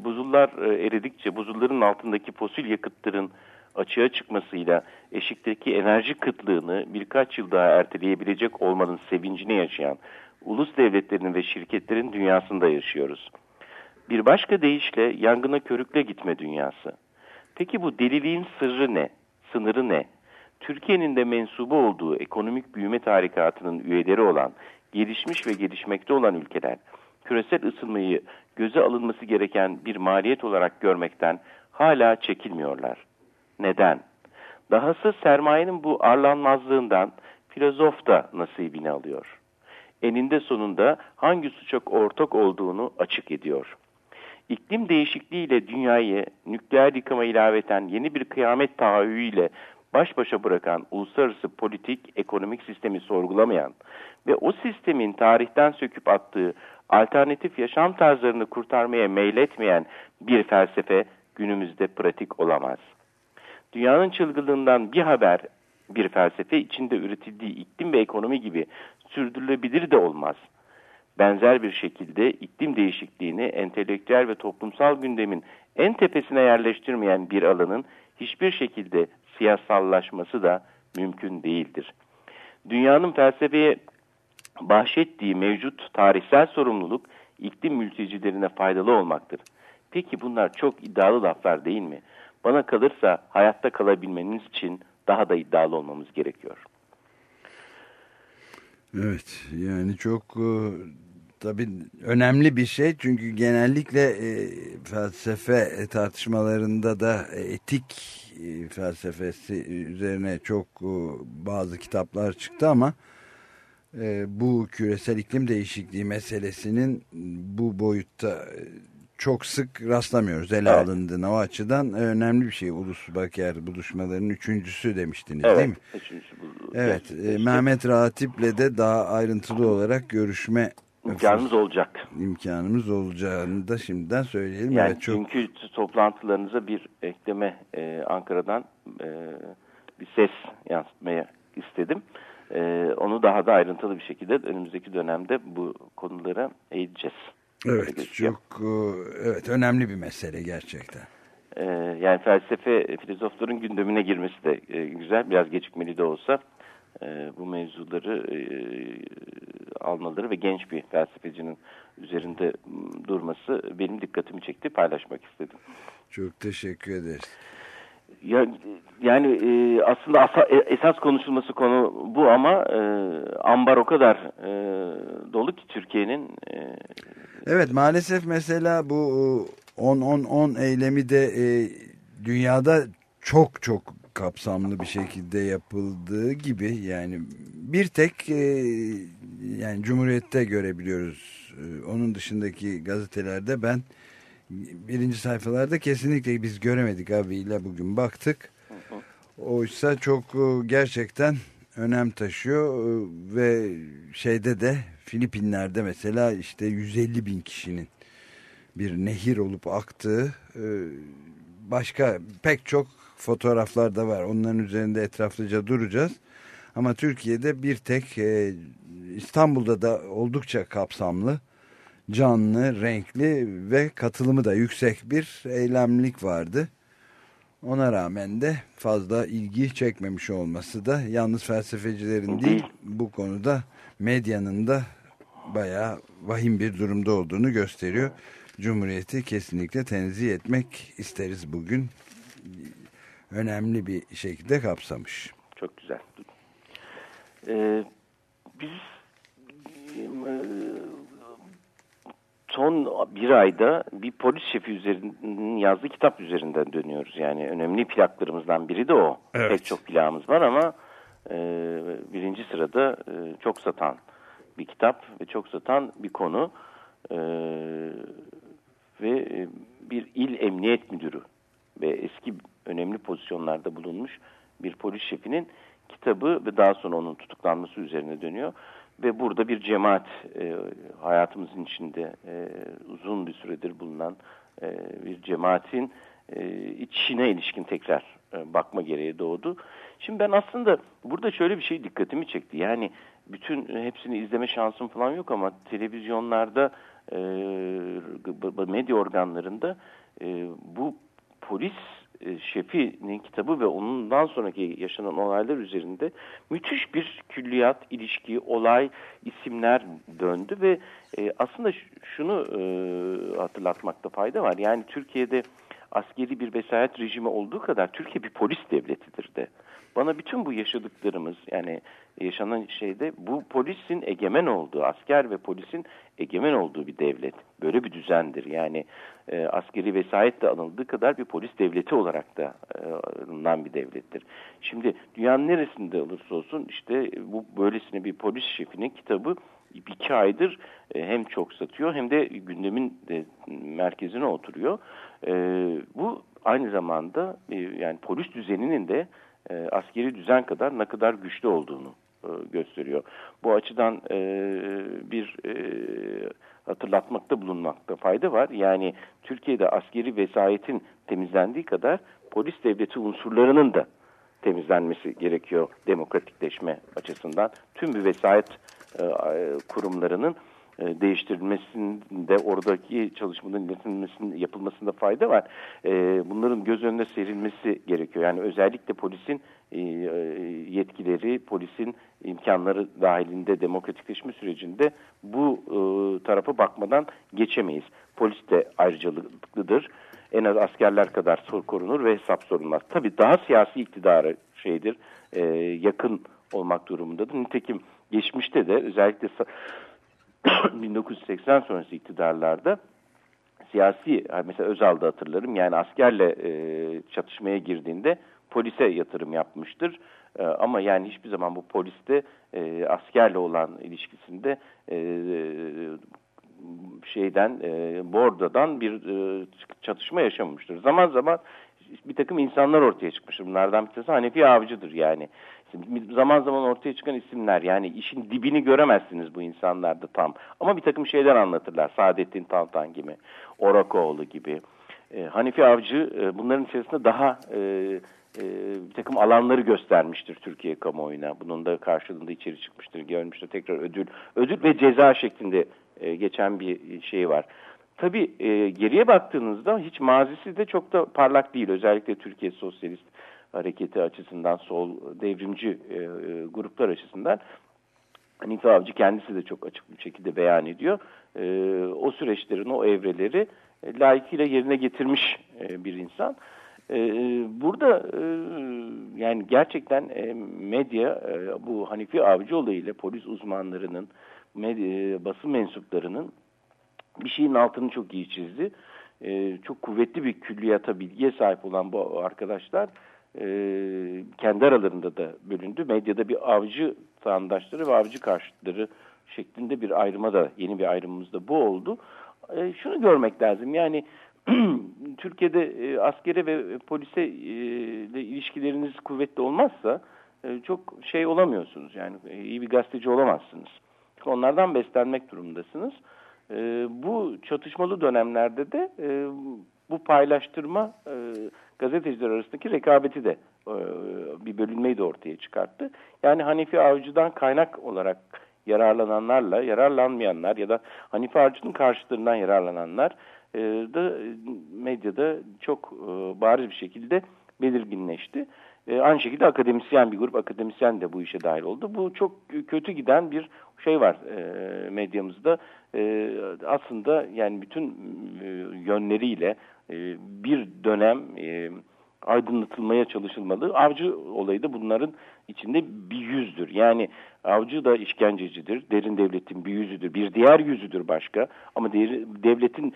buzullar eridikçe buzulların altındaki fosil yakıtların açığa çıkmasıyla eşikteki enerji kıtlığını birkaç yıl daha erteleyebilecek olmanın sevincini yaşayan ulus devletlerinin ve şirketlerin dünyasında yaşıyoruz. Bir başka deyişle yangına körükle gitme dünyası. Peki bu deliliğin sırrı ne? Sınırı ne? Türkiye'nin de mensubu olduğu ekonomik büyüme tarikatının üyeleri olan, gelişmiş ve gelişmekte olan ülkeler, küresel ısınmayı göze alınması gereken bir maliyet olarak görmekten hala çekilmiyorlar. Neden? Dahası sermayenin bu arlanmazlığından filozof da nasibini alıyor. Eninde sonunda hangi suça ortak olduğunu açık ediyor. İklim değişikliğiyle dünyayı nükleer yıkıma ilaveten yeni bir kıyamet tahayyüyle baş başa bırakan uluslararası politik, ekonomik sistemi sorgulamayan ve o sistemin tarihten söküp attığı alternatif yaşam tarzlarını kurtarmaya meyletmeyen bir felsefe günümüzde pratik olamaz. Dünyanın çılgınlığından bir haber bir felsefe içinde üretildiği iklim ve ekonomi gibi sürdürülebilir de olmaz. Benzer bir şekilde iklim değişikliğini entelektüel ve toplumsal gündemin en tepesine yerleştirmeyen bir alanın hiçbir şekilde siyasallaşması da mümkün değildir. Dünyanın felsefeye bahşettiği mevcut tarihsel sorumluluk iklim mültecilerine faydalı olmaktır. Peki bunlar çok iddialı laflar değil mi? Bana kalırsa hayatta kalabilmeniz için daha da iddialı olmamız gerekiyor. Evet yani çok e, tabii önemli bir şey çünkü genellikle e, felsefe tartışmalarında da etik e, felsefesi üzerine çok e, bazı kitaplar çıktı ama e, bu küresel iklim değişikliği meselesinin bu boyutta e, çok sık rastlamıyoruz ele Evet. alındığına o açıdan önemli bir şey Ulus Baker buluşmalarının üçüncüsü demiştiniz Evet. değil mi? Üçüncüsü bu- Evet, e. Mehmet Ratip'le de daha ayrıntılı olarak görüşme imkanımız olacak. imkanımız olacağını da şimdiden söyleyelim. Yani evet, çok çünkü toplantılarınıza bir ekleme e, Ankara'dan e, bir ses yansıtmaya istedim. E, onu daha da ayrıntılı bir şekilde önümüzdeki dönemde bu konulara eğileceğiz. Evet çok e, evet önemli bir mesele gerçekten. E, yani felsefe filozofların gündemine girmesi de e, güzel. Biraz gecikmeli de olsa e, bu mevzuları e, almaları ve genç bir felsefecinin üzerinde durması benim dikkatimi çekti. Paylaşmak istedim. Çok teşekkür ederiz. Ya, yani e, aslında asa- e, esas konuşulması konu bu ama e, ambar o kadar e, dolu ki Türkiye'nin e, Evet maalesef mesela bu 10-10-10 eylemi de e, dünyada çok çok kapsamlı bir şekilde yapıldığı gibi yani bir tek e, yani Cumhuriyet'te görebiliyoruz. E, onun dışındaki gazetelerde ben birinci sayfalarda kesinlikle biz göremedik abiyle bugün baktık. Oysa çok e, gerçekten önem taşıyor e, ve şeyde de Filipinler'de mesela işte 150 bin kişinin bir nehir olup aktığı e, başka pek çok fotoğraflar da var. Onların üzerinde etraflıca duracağız. Ama Türkiye'de bir tek e, İstanbul'da da oldukça kapsamlı, canlı, renkli ve katılımı da yüksek bir eylemlik vardı. Ona rağmen de fazla ilgi çekmemiş olması da yalnız felsefecilerin değil bu konuda medyanın da bayağı vahim bir durumda olduğunu gösteriyor. Cumhuriyeti kesinlikle tenzih etmek isteriz bugün. Önemli bir şekilde kapsamış. Çok güzel. Ee, biz e, son bir ayda bir polis şefi üzerinin yazdığı kitap üzerinden dönüyoruz. Yani önemli plaklarımızdan biri de o. Evet. Pek çok plağımız var ama e, birinci sırada e, çok satan bir kitap ve çok satan bir konu. E, ve e, bir il emniyet müdürü ve eski önemli pozisyonlarda bulunmuş bir polis şefinin kitabı ve daha sonra onun tutuklanması üzerine dönüyor. Ve burada bir cemaat e, hayatımızın içinde e, uzun bir süredir bulunan e, bir cemaatin e, içine ilişkin tekrar e, bakma gereği doğdu. Şimdi ben aslında burada şöyle bir şey dikkatimi çekti. Yani bütün hepsini izleme şansım falan yok ama televizyonlarda e, medya organlarında e, bu polis e, şefinin kitabı ve ondan sonraki yaşanan olaylar üzerinde müthiş bir külliyat, ilişki, olay, isimler döndü ve e, aslında şunu e, hatırlatmakta fayda var. Yani Türkiye'de askeri bir vesayet rejimi olduğu kadar Türkiye bir polis devletidir de. Bana bütün bu yaşadıklarımız yani yaşanan şeyde bu polisin egemen olduğu, asker ve polisin egemen olduğu bir devlet. Böyle bir düzendir. Yani e, askeri vesayet de anıldığı kadar bir polis devleti olarak da e, bir devlettir. Şimdi dünyanın neresinde olursa olsun işte bu böylesine bir polis şefinin kitabı iki aydır e, hem çok satıyor hem de gündemin de merkezine oturuyor. E, bu aynı zamanda e, yani polis düzeninin de e, askeri düzen kadar ne kadar güçlü olduğunu e, gösteriyor. Bu açıdan e, bir e, hatırlatmakta bulunmakta fayda var. Yani Türkiye'de askeri vesayetin temizlendiği kadar polis devleti unsurlarının da temizlenmesi gerekiyor demokratikleşme açısından. Tüm bir vesayet e, kurumlarının e, değiştirilmesinde oradaki çalışmaların iletilmesinin yapılmasında fayda var. E, bunların göz önüne serilmesi gerekiyor. Yani özellikle polisin e, yetkileri, polisin imkanları dahilinde demokratikleşme sürecinde bu tarafa bakmadan geçemeyiz. Polis de ayrıcalıklıdır. En az askerler kadar sor korunur ve hesap sorulmaz. Tabii daha siyasi iktidarı şeydir, yakın olmak durumundadır. Nitekim geçmişte de özellikle [COUGHS] 1980 sonrası iktidarlarda siyasi mesela Özal'da hatırlarım yani askerle e, çatışmaya girdiğinde polise yatırım yapmıştır. E, ama yani hiçbir zaman bu poliste e, askerle olan ilişkisinde e, şeyden e, bordadan bir e, çatışma yaşamamıştır. Zaman zaman bir takım insanlar ortaya çıkmıştır. Bunlardan bir tanesi Hanefi Avcı'dır yani zaman zaman ortaya çıkan isimler yani işin dibini göremezsiniz bu insanlarda tam. Ama bir takım şeyler anlatırlar. Saadettin Tantan gibi, Orakoğlu gibi. E, Hanifi Avcı e, bunların içerisinde daha e, e, bir takım alanları göstermiştir Türkiye kamuoyuna. Bunun da karşılığında içeri çıkmıştır, görmüştür tekrar ödül. Ödül ve ceza şeklinde e, geçen bir şey var. Tabii e, geriye baktığınızda hiç mazisi de çok da parlak değil. Özellikle Türkiye Sosyalist hareketi açısından, sol devrimci e, e, gruplar açısından Hanife Avcı kendisi de çok açık bir şekilde beyan ediyor. E, o süreçlerin, o evreleri e, layıkıyla yerine getirmiş e, bir insan. E, burada e, yani gerçekten e, medya e, bu Hanifi Avcı olayıyla polis uzmanlarının, medya, basın mensuplarının bir şeyin altını çok iyi çizdi. e, çok kuvvetli bir külliyata bilgiye sahip olan bu arkadaşlar e, kendi aralarında da bölündü. Medyada bir avcı sağındaşları ve avcı karşıtları şeklinde bir ayrıma da yeni bir ayrımımız da bu oldu. E, şunu görmek lazım yani [CLEARS THROAT] Türkiye'de e, askere ve polise e, ilişkileriniz kuvvetli olmazsa e, çok şey olamıyorsunuz yani e, iyi bir gazeteci olamazsınız. Onlardan beslenmek durumundasınız. E, bu çatışmalı dönemlerde de e, bu paylaştırma e, gazeteciler arasındaki rekabeti de e, bir bölünmeyi de ortaya çıkarttı. Yani Hanefi Avcı'dan kaynak olarak yararlananlarla yararlanmayanlar ya da Hanife Avcı'nın karşıtlarından yararlananlar e, da medyada çok e, bariz bir şekilde belirginleşti. E, aynı şekilde akademisyen bir grup akademisyen de bu işe dahil oldu. Bu çok kötü giden bir şey var e, medyamızda. E, aslında yani bütün e, yönleriyle e, bir dönem aydınlatılmaya çalışılmalı. Avcı olayı da bunların içinde bir yüzdür. Yani avcı da işkencecidir, derin devletin bir yüzüdür, bir diğer yüzüdür başka. Ama devletin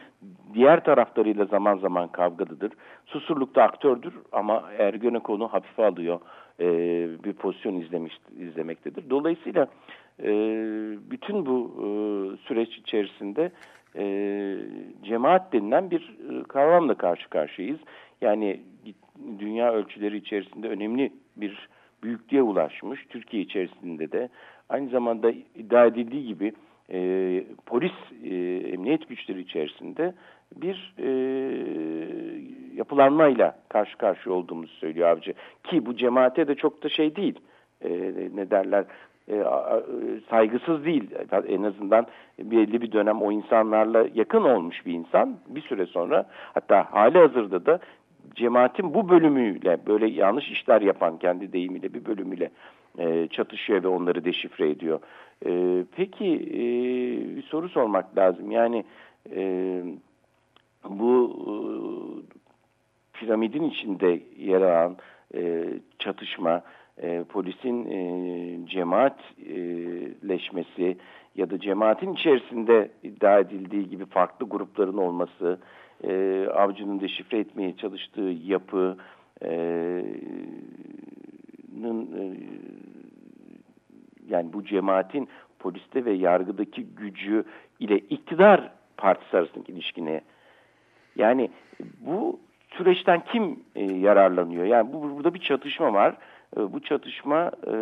diğer taraflarıyla zaman zaman kavgalıdır. Susurlukta aktördür ama Ergenekon'u hafife alıyor, e, bir pozisyon izlemiş, izlemektedir. Dolayısıyla e, bütün bu e, süreç içerisinde e, cemaat denilen bir e, kavramla karşı karşıyayız. Yani dünya ölçüleri içerisinde önemli bir büyüklüğe ulaşmış. Türkiye içerisinde de aynı zamanda iddia edildiği gibi e, polis e, emniyet güçleri içerisinde bir e, yapılanmayla karşı karşıya olduğumuzu söylüyor avcı. Ki bu cemaate de çok da şey değil. E, ne derler e, saygısız değil. En azından belli bir dönem o insanlarla yakın olmuş bir insan bir süre sonra hatta hali hazırda da cemaatin bu bölümüyle böyle yanlış işler yapan kendi deyimiyle bir bölümüyle e, çatışıyor ve onları deşifre ediyor. E, peki e, bir soru sormak lazım. Yani e, bu e, piramidin içinde yer alan e, çatışma, e, polisin e, cemaatleşmesi ya da cemaatin içerisinde iddia edildiği gibi farklı grupların olması, avcının deşifre etmeye çalıştığı yapı, e, e, yani bu cemaatin poliste ve yargıdaki gücü ile iktidar partisi arasındaki ilişkine yani bu süreçten kim e, yararlanıyor? Yani bu burada bir çatışma var. E, bu çatışma e,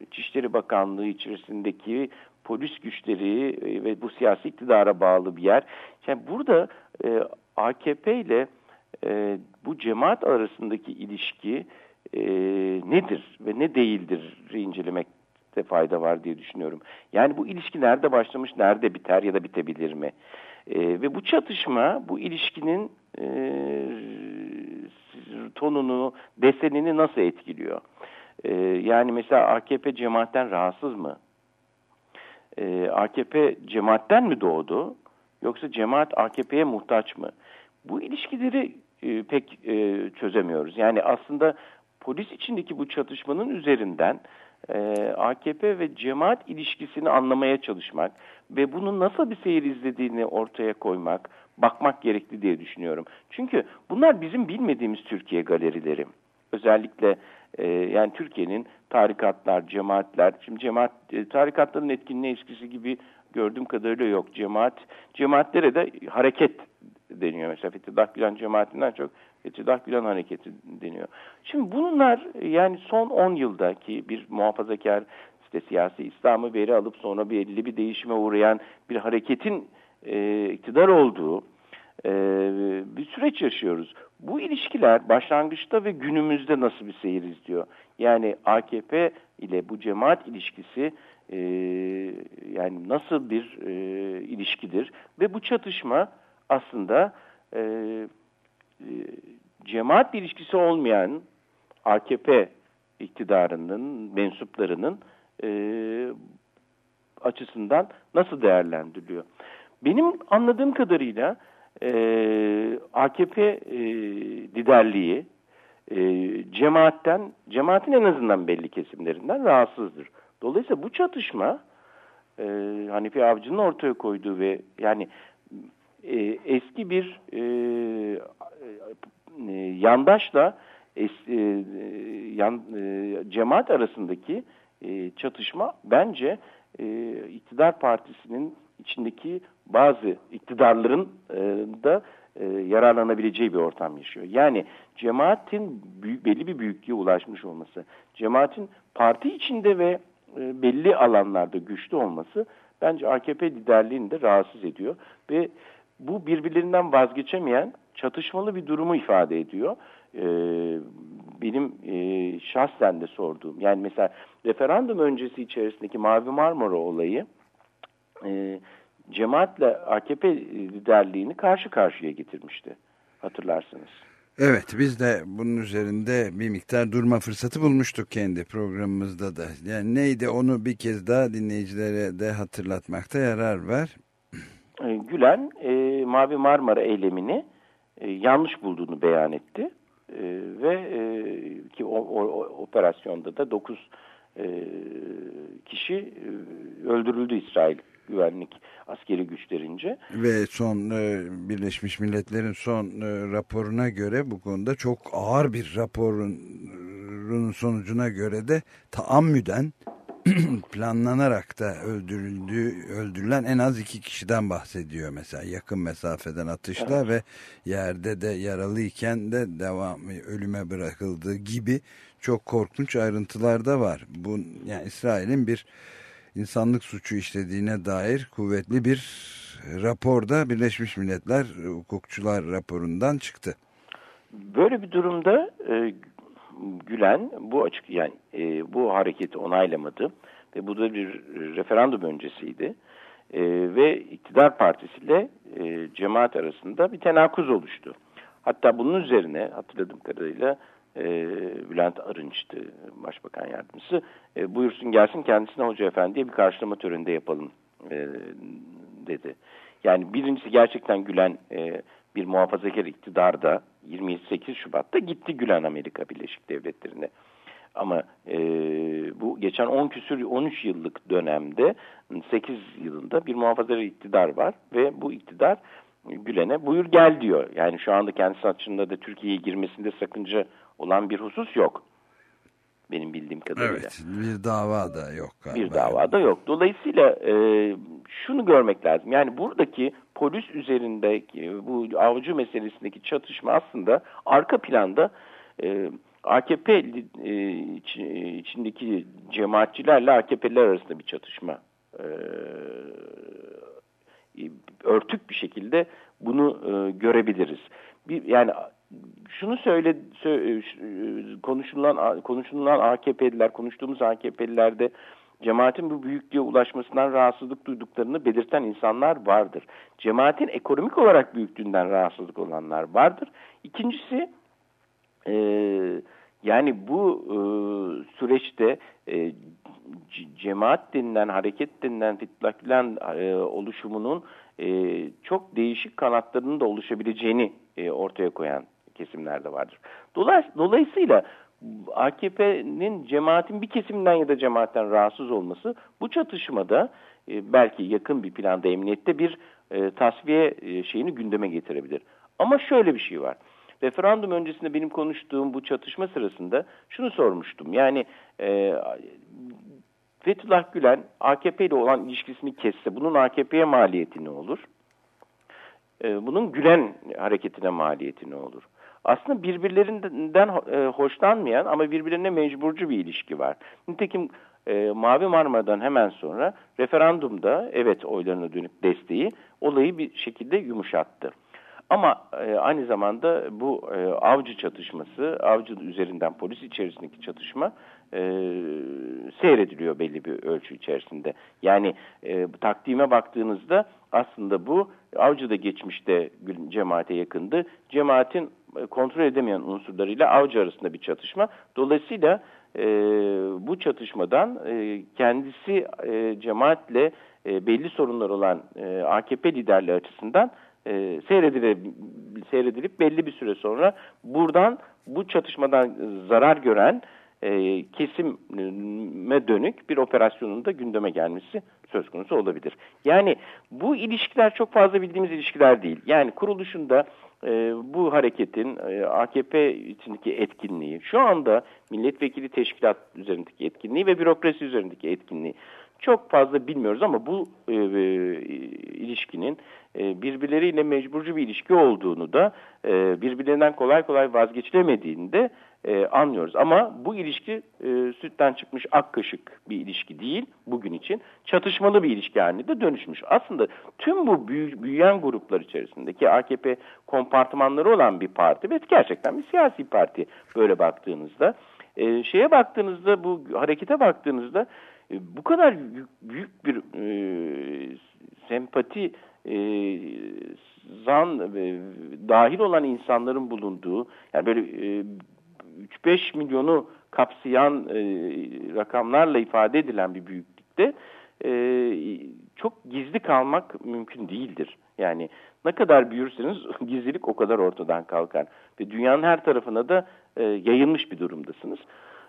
İçişleri Bakanlığı içerisindeki polis güçleri e, ve bu siyasi iktidara bağlı bir yer. Yani burada e, AKP ile e, bu cemaat arasındaki ilişki e, nedir ve ne değildir incelemekte fayda var diye düşünüyorum. Yani bu ilişki nerede başlamış, nerede biter ya da bitebilir mi? E, ve bu çatışma bu ilişkinin e, tonunu, desenini nasıl etkiliyor? E, yani mesela AKP cemaatten rahatsız mı? E, AKP cemaatten mi doğdu? Yoksa cemaat AKP'ye muhtaç mı? Bu ilişkileri e, pek e, çözemiyoruz. Yani aslında polis içindeki bu çatışmanın üzerinden e, AKP ve cemaat ilişkisini anlamaya çalışmak ve bunun nasıl bir seyir izlediğini ortaya koymak, bakmak gerekli diye düşünüyorum. Çünkü bunlar bizim bilmediğimiz Türkiye galerileri. Özellikle e, yani Türkiye'nin tarikatlar, cemaatler, şimdi cemaat e, tarikatların etkinliği eskisi gibi gördüğüm kadarıyla yok. Cemaat, cemaatlere de hareket deniyor. Mesela Fethullah Gülen cemaatinden çok Fethullah Gülen hareketi deniyor. Şimdi bunlar yani son 10 yıldaki bir muhafazakar işte siyasi İslam'ı veri alıp sonra bir belli bir değişime uğrayan bir hareketin e, iktidar olduğu e, bir süreç yaşıyoruz. Bu ilişkiler başlangıçta ve günümüzde nasıl bir seyir izliyor? Yani AKP ile bu cemaat ilişkisi e, yani nasıl bir e, ilişkidir? Ve bu çatışma aslında e, e, cemaat ilişkisi olmayan AKP iktidarının mensuplarının e, açısından nasıl değerlendiriliyor? Benim anladığım kadarıyla e, AKP e, liderliği e, cemaatten, cemaatin en azından belli kesimlerinden rahatsızdır. Dolayısıyla bu çatışma e, Hanifi Avcı'nın ortaya koyduğu ve yani e, eski bir e, e, yandaşla es, e, yan, e, cemaat arasındaki e, çatışma bence e, iktidar partisinin içindeki bazı iktidarların e, da e, yararlanabileceği bir ortam yaşıyor. Yani cemaatin büyük, belli bir büyüklüğe ulaşmış olması, cemaatin parti içinde ve e, belli alanlarda güçlü olması bence AKP liderliğini de rahatsız ediyor ve bu birbirlerinden vazgeçemeyen çatışmalı bir durumu ifade ediyor. Ee, benim e, şahsen de sorduğum yani mesela referandum öncesi içerisindeki Mavi Marmara olayı e, cemaatle AKP liderliğini karşı karşıya getirmişti hatırlarsınız. Evet biz de bunun üzerinde bir miktar durma fırsatı bulmuştuk kendi programımızda da. Yani neydi onu bir kez daha dinleyicilere de hatırlatmakta yarar var. E, Gülen e, Mavi Marmara eylemini e, yanlış bulduğunu beyan etti. E, ve e, ki o, o, operasyonda da 9 e, kişi e, öldürüldü İsrail güvenlik askeri güçlerince. Ve son e, Birleşmiş Milletler'in son e, raporuna göre bu konuda çok ağır bir raporun sonucuna göre de taammüden [CLEARS THROAT] planlanarak da öldürüldüğü, öldürülen en az iki kişiden bahsediyor mesela yakın mesafeden atışla evet. ve yerde de yaralıyken de devam ölüme bırakıldığı gibi çok korkunç ayrıntılar da var. Bu yani İsrail'in bir insanlık suçu işlediğine dair kuvvetli bir raporda Birleşmiş Milletler Hukukçular raporundan çıktı. Böyle bir durumda e, Gülen bu açık yani e, bu hareketi onaylamadı ve bu da bir referandum öncesiydi. E, ve iktidar partisiyle e, cemaat arasında bir tenakuz oluştu. Hatta bunun üzerine hatırladığım kadarıyla e, Bülent Arınç'tı başbakan yardımcısı. E, buyursun gelsin kendisine Hoca Efendi'ye bir karşılama töreninde yapalım e, dedi. Yani birincisi gerçekten Gülen e, bir muhafazakar iktidarda 28 Şubat'ta gitti Gülen Amerika Birleşik Devletleri'ne. Ama e, bu geçen 10 küsür 13 yıllık dönemde 8 yılında bir muhafazakar iktidar var ve bu iktidar Gülen'e buyur gel diyor. Yani şu anda kendisi açısında da Türkiye'ye girmesinde sakınca olan bir husus yok. Benim bildiğim kadarıyla. Evet bir dava da yok galiba. Bir dava da yok. Dolayısıyla e, şunu görmek lazım. Yani buradaki polis üzerindeki bu avcı meselesindeki çatışma aslında arka planda e, AKP e, içindeki cemaatçilerle AKP'liler arasında bir çatışma e, örtük bir şekilde bunu e, görebiliriz. Bir, yani şunu söyle, söyle konuşulan konuşulan AKP'liler, konuştuğumuz AKP'lilerde cemaatin bu büyüklüğe ulaşmasından rahatsızlık duyduklarını belirten insanlar vardır. Cemaatin ekonomik olarak büyüklüğünden rahatsızlık olanlar vardır. İkincisi e, yani bu e, süreçte e, cemaat denilen, hareket denilen, fitlakilen e, oluşumunun e, çok değişik kanatlarının da oluşabileceğini e, ortaya koyan kesimler de vardır. Dolayısıyla AKP'nin cemaatin bir kesiminden ya da cemaatten rahatsız olması bu çatışmada e, belki yakın bir planda emniyette bir e, tasfiye e, şeyini gündeme getirebilir. Ama şöyle bir şey var. Referandum öncesinde benim konuştuğum bu çatışma sırasında şunu sormuştum. Yani e, Fethullah Gülen AKP ile olan ilişkisini kesse bunun AKP'ye maliyeti ne olur? E, bunun Gülen hareketine maliyeti ne olur? Aslında birbirlerinden e, hoşlanmayan ama birbirine mecburcu bir ilişki var. Nitekim e, Mavi Marmara'dan hemen sonra referandumda evet oylarına dönük desteği olayı bir şekilde yumuşattı. Ama e, aynı zamanda bu avcı çatışması, avcı üzerinden polis içerisindeki çatışma e, seyrediliyor belli bir ölçü içerisinde. Yani e, takdime baktığınızda aslında bu avcı da geçmişte cemaate yakındı. Cemaatin e, kontrol edemeyen unsurlarıyla avcı arasında bir çatışma. Dolayısıyla e, bu çatışmadan e, kendisi e, cemaatle e, belli sorunlar olan e, AKP liderliği açısından e, seyredilip, seyredilip belli bir süre sonra buradan bu çatışmadan zarar gören e, kesime dönük bir operasyonun da gündeme gelmesi söz konusu olabilir. Yani bu ilişkiler çok fazla bildiğimiz ilişkiler değil. Yani kuruluşunda e, bu hareketin e, AKP içindeki etkinliği, şu anda milletvekili teşkilat üzerindeki etkinliği ve bürokrasi üzerindeki etkinliği çok fazla bilmiyoruz ama bu e, e, ilişkinin e, birbirleriyle mecburcu bir ilişki olduğunu da e, birbirlerinden kolay kolay vazgeçilemediğini de e, anlıyoruz. Ama bu ilişki e, sütten çıkmış ak kaşık bir ilişki değil bugün için. Çatışmalı bir ilişki haline de dönüşmüş. Aslında tüm bu büyü, büyüyen gruplar içerisindeki AKP kompartımanları olan bir parti ve gerçekten bir siyasi parti böyle baktığınızda. E, şeye baktığınızda bu harekete baktığınızda e, bu kadar büyük bir e, sempati e, zan ve dahil olan insanların bulunduğu yani böyle e, 3-5 milyonu kapsayan e, rakamlarla ifade edilen bir büyüklükte e, çok gizli kalmak mümkün değildir. Yani ne kadar büyürseniz [LAUGHS] gizlilik o kadar ortadan kalkar. Ve dünyanın her tarafına da e, yayılmış bir durumdasınız.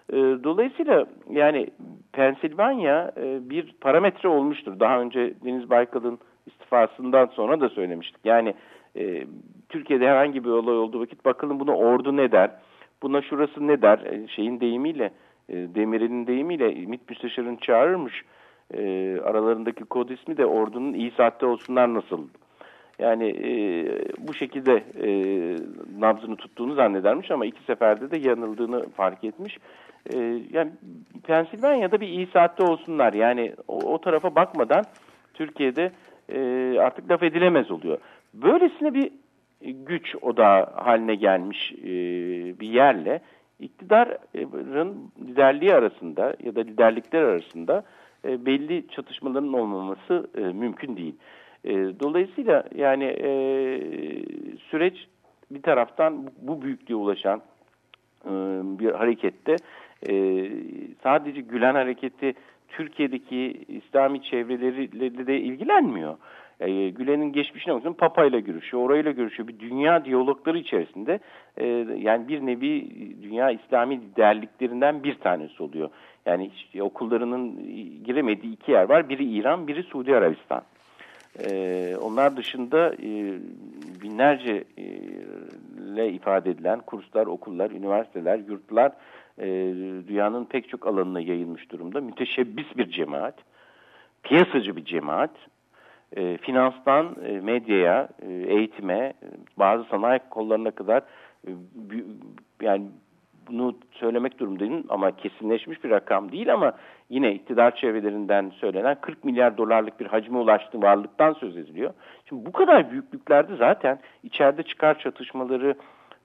E, dolayısıyla yani Pensilvanya e, bir parametre olmuştur. Daha önce Deniz Baykal'ın istifasından sonra da söylemiştik. Yani e, Türkiye'de herhangi bir olay olduğu vakit bakalım buna ordu ne der? Buna şurası ne der? E, şeyin deyimiyle, e, Demirel'in deyimiyle MİT Müsteşar'ın çağırırmış. E, aralarındaki kod ismi de ordunun iyi saatte olsunlar nasıl? Yani bu şekilde nabzını tuttuğunu zannedermiş ama iki seferde de yanıldığını fark etmiş. Yani Pensilvanya'da bir iyi saatte olsunlar. Yani o, tarafa bakmadan Türkiye'de artık laf edilemez oluyor. Böylesine bir güç odağı haline gelmiş e, bir yerle iktidarın liderliği arasında ya da liderlikler arasında e, belli çatışmaların olmaması e, mümkün değil. Dolayısıyla yani süreç bir taraftan bu büyüklüğe ulaşan bir harekette sadece Gülen hareketi Türkiye'deki İslami çevreleriyle de ilgilenmiyor. E, Gülen'in geçmişine bakın Papa ile görüşüyor, orayla görüşüyor. Bir dünya diyalogları içerisinde e, yani bir nevi dünya İslami liderliklerinden bir tanesi oluyor. Yani işte okullarının giremediği iki yer var. Biri İran, biri Suudi Arabistan. E, onlar dışında e, binlerce e, ile ifade edilen kurslar, okullar, üniversiteler, yurtlar e, dünyanın pek çok alanına yayılmış durumda. Müteşebbis bir cemaat, piyasacı bir cemaat, e, finanstan e, medyaya, e, eğitime, bazı sanayi kollarına kadar e, yani bunu söylemek durumdayım ama kesinleşmiş bir rakam değil ama yine iktidar çevrelerinden söylenen 40 milyar dolarlık bir hacme ulaştığı varlıktan söz ediliyor. Şimdi bu kadar büyüklüklerde zaten içeride çıkar çatışmaları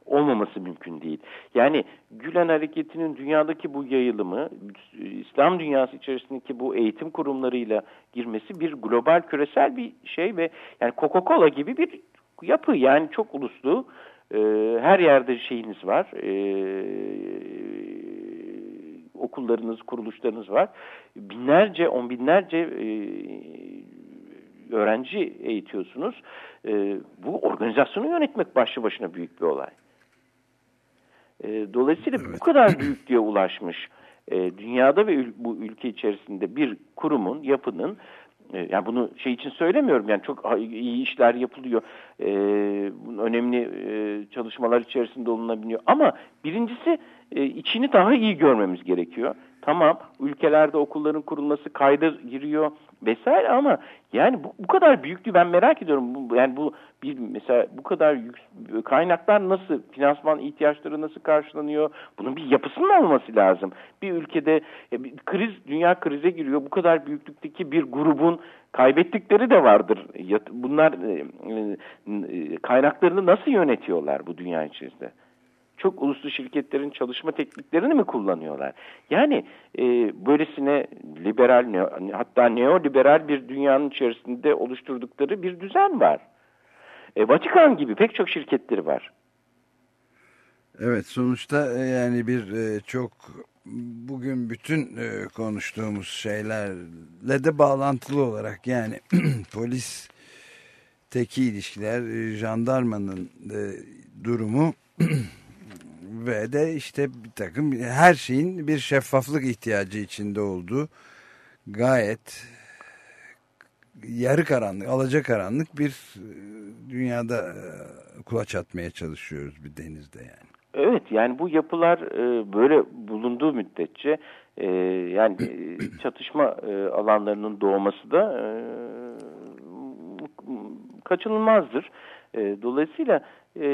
olmaması mümkün değil. Yani Gülen hareketinin dünyadaki bu yayılımı, İslam dünyası içerisindeki bu eğitim kurumlarıyla girmesi bir global küresel bir şey ve yani Coca-Cola gibi bir yapı yani çok uluslu e, her yerde şeyiniz var e, okullarınız, kuruluşlarınız var. Binlerce, on binlerce e, öğrenci eğitiyorsunuz. E, bu organizasyonu yönetmek başlı başına büyük bir olay. E, dolayısıyla evet. bu kadar [CLEARS THROAT] büyüklüğe ulaşmış e, dünyada ve bu ülke içerisinde bir kurumun, yapının e, yani bunu şey için söylemiyorum yani çok iyi işler yapılıyor. E, önemli e, çalışmalar içerisinde olunabiliyor. Ama birincisi e, içini daha iyi görmemiz gerekiyor. Tamam ülkelerde okulların kurulması kayda giriyor vesaire ama yani bu, bu kadar büyüklüğü ben merak ediyorum. Bu, yani bu bir mesela bu kadar yük, kaynaklar nasıl, finansman ihtiyaçları nasıl karşılanıyor? Bunun bir yapısının olması lazım. Bir ülkede e, bir kriz, dünya krize giriyor. Bu kadar büyüklükteki bir grubun kaybettikleri de vardır. Bunlar e, e, kaynaklarını nasıl yönetiyorlar bu dünya içerisinde? Çok uluslu şirketlerin çalışma tekniklerini mi kullanıyorlar? Yani e, böylesine liberal hatta neoliberal bir dünyanın içerisinde oluşturdukları bir düzen var. E, Vatikan gibi pek çok şirketleri var. Evet sonuçta e, yani bir e, çok bugün bütün e, konuştuğumuz şeylerle de bağlantılı olarak yani [CLEARS THROAT] polis teki ilişkiler jandarmanın durumu [CLEARS THROAT] ve de işte bir takım her şeyin bir şeffaflık ihtiyacı içinde olduğu gayet yarı karanlık, alaca karanlık bir e, dünyada e, kulaç atmaya çalışıyoruz bir denizde yani. Evet yani bu yapılar e, böyle bulunduğu müddetçe yani çatışma alanlarının doğması da kaçınılmazdır. Dolayısıyla e,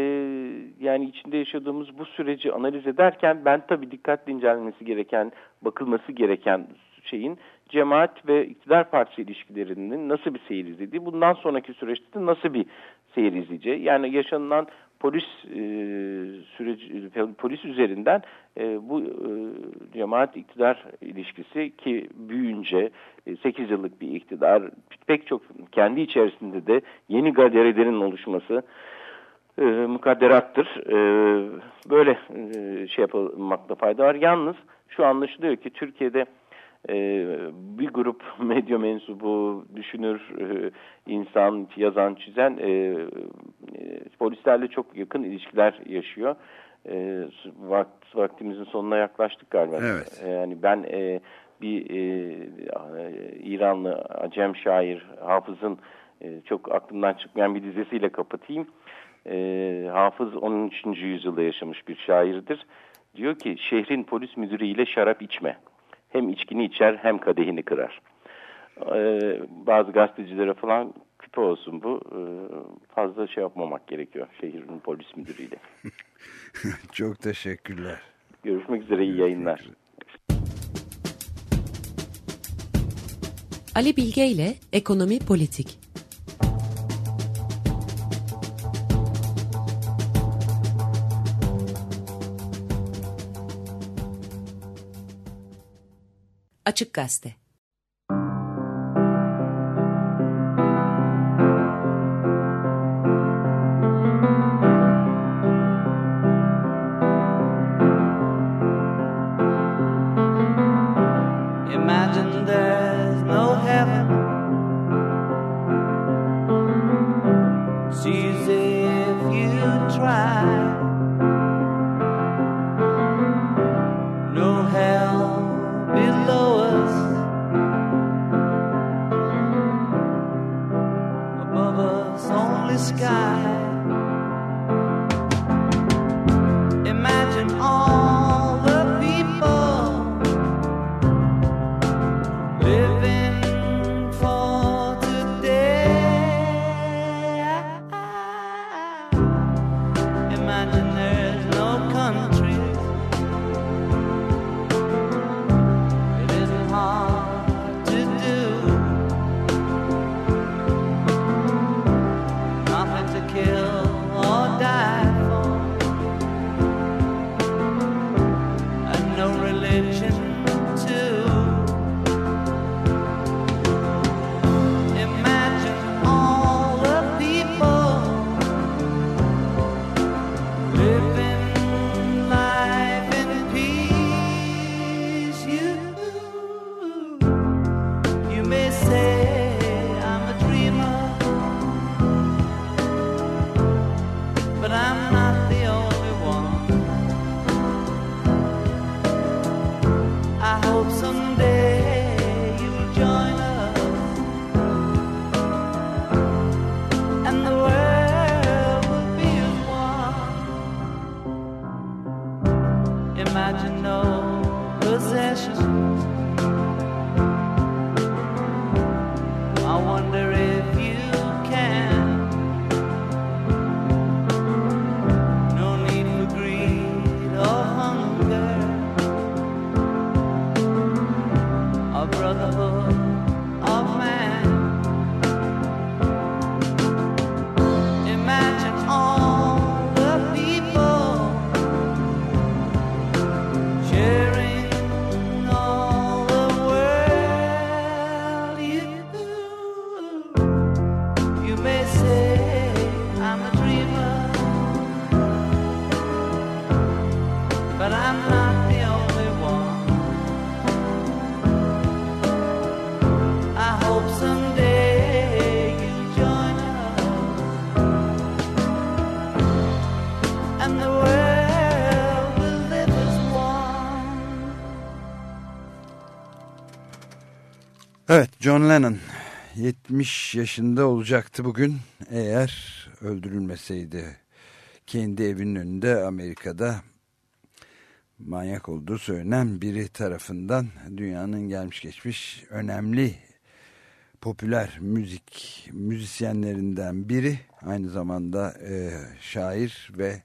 yani içinde yaşadığımız bu süreci analiz ederken ben tabii dikkatli incelenmesi gereken, bakılması gereken şeyin cemaat ve iktidar partisi ilişkilerinin nasıl bir seyir izlediği, bundan sonraki süreçte de nasıl bir seyir izleyeceği. Yani yaşanılan polis e, süreci polis üzerinden e, bu e, cemaat iktidar ilişkisi ki büyüyünce e, 8 yıllık bir iktidar pek çok kendi içerisinde de yeni galerelerin oluşması e, mukadderattır. E, böyle e, şey yapılmakta fayda var. Yalnız şu anlaşılıyor ki Türkiye'de e, bir grup [LAUGHS] medya mensubu, düşünür, e, insan, yazan, çizen e, e, polislerle çok yakın ilişkiler yaşıyor. E, vakt, vaktimizin sonuna yaklaştık galiba. Evet. E, yani ben e, bir e, İranlı Acem şair Hafız'ın e, çok aklımdan çıkmayan bir dizesiyle kapatayım. E, Hafız 13. yüzyılda yaşamış bir şairdir. Diyor ki şehrin polis müdürüyle şarap içme hem içkini içer hem kadehini kırar. Ee, bazı gazetecilere falan küpe olsun bu. Ee, fazla şey yapmamak gerekiyor şehrin polis müdürüyle. [LAUGHS] Çok teşekkürler. Görüşmek üzere iyi yayınlar. Ali Bilge ile Ekonomi Politik Açık Gazete John Lennon 70 yaşında olacaktı bugün. Eğer öldürülmeseydi. Kendi evinin önünde Amerika'da manyak olduğu söylenen biri tarafından dünyanın gelmiş geçmiş önemli popüler müzik müzisyenlerinden biri aynı zamanda e, şair ve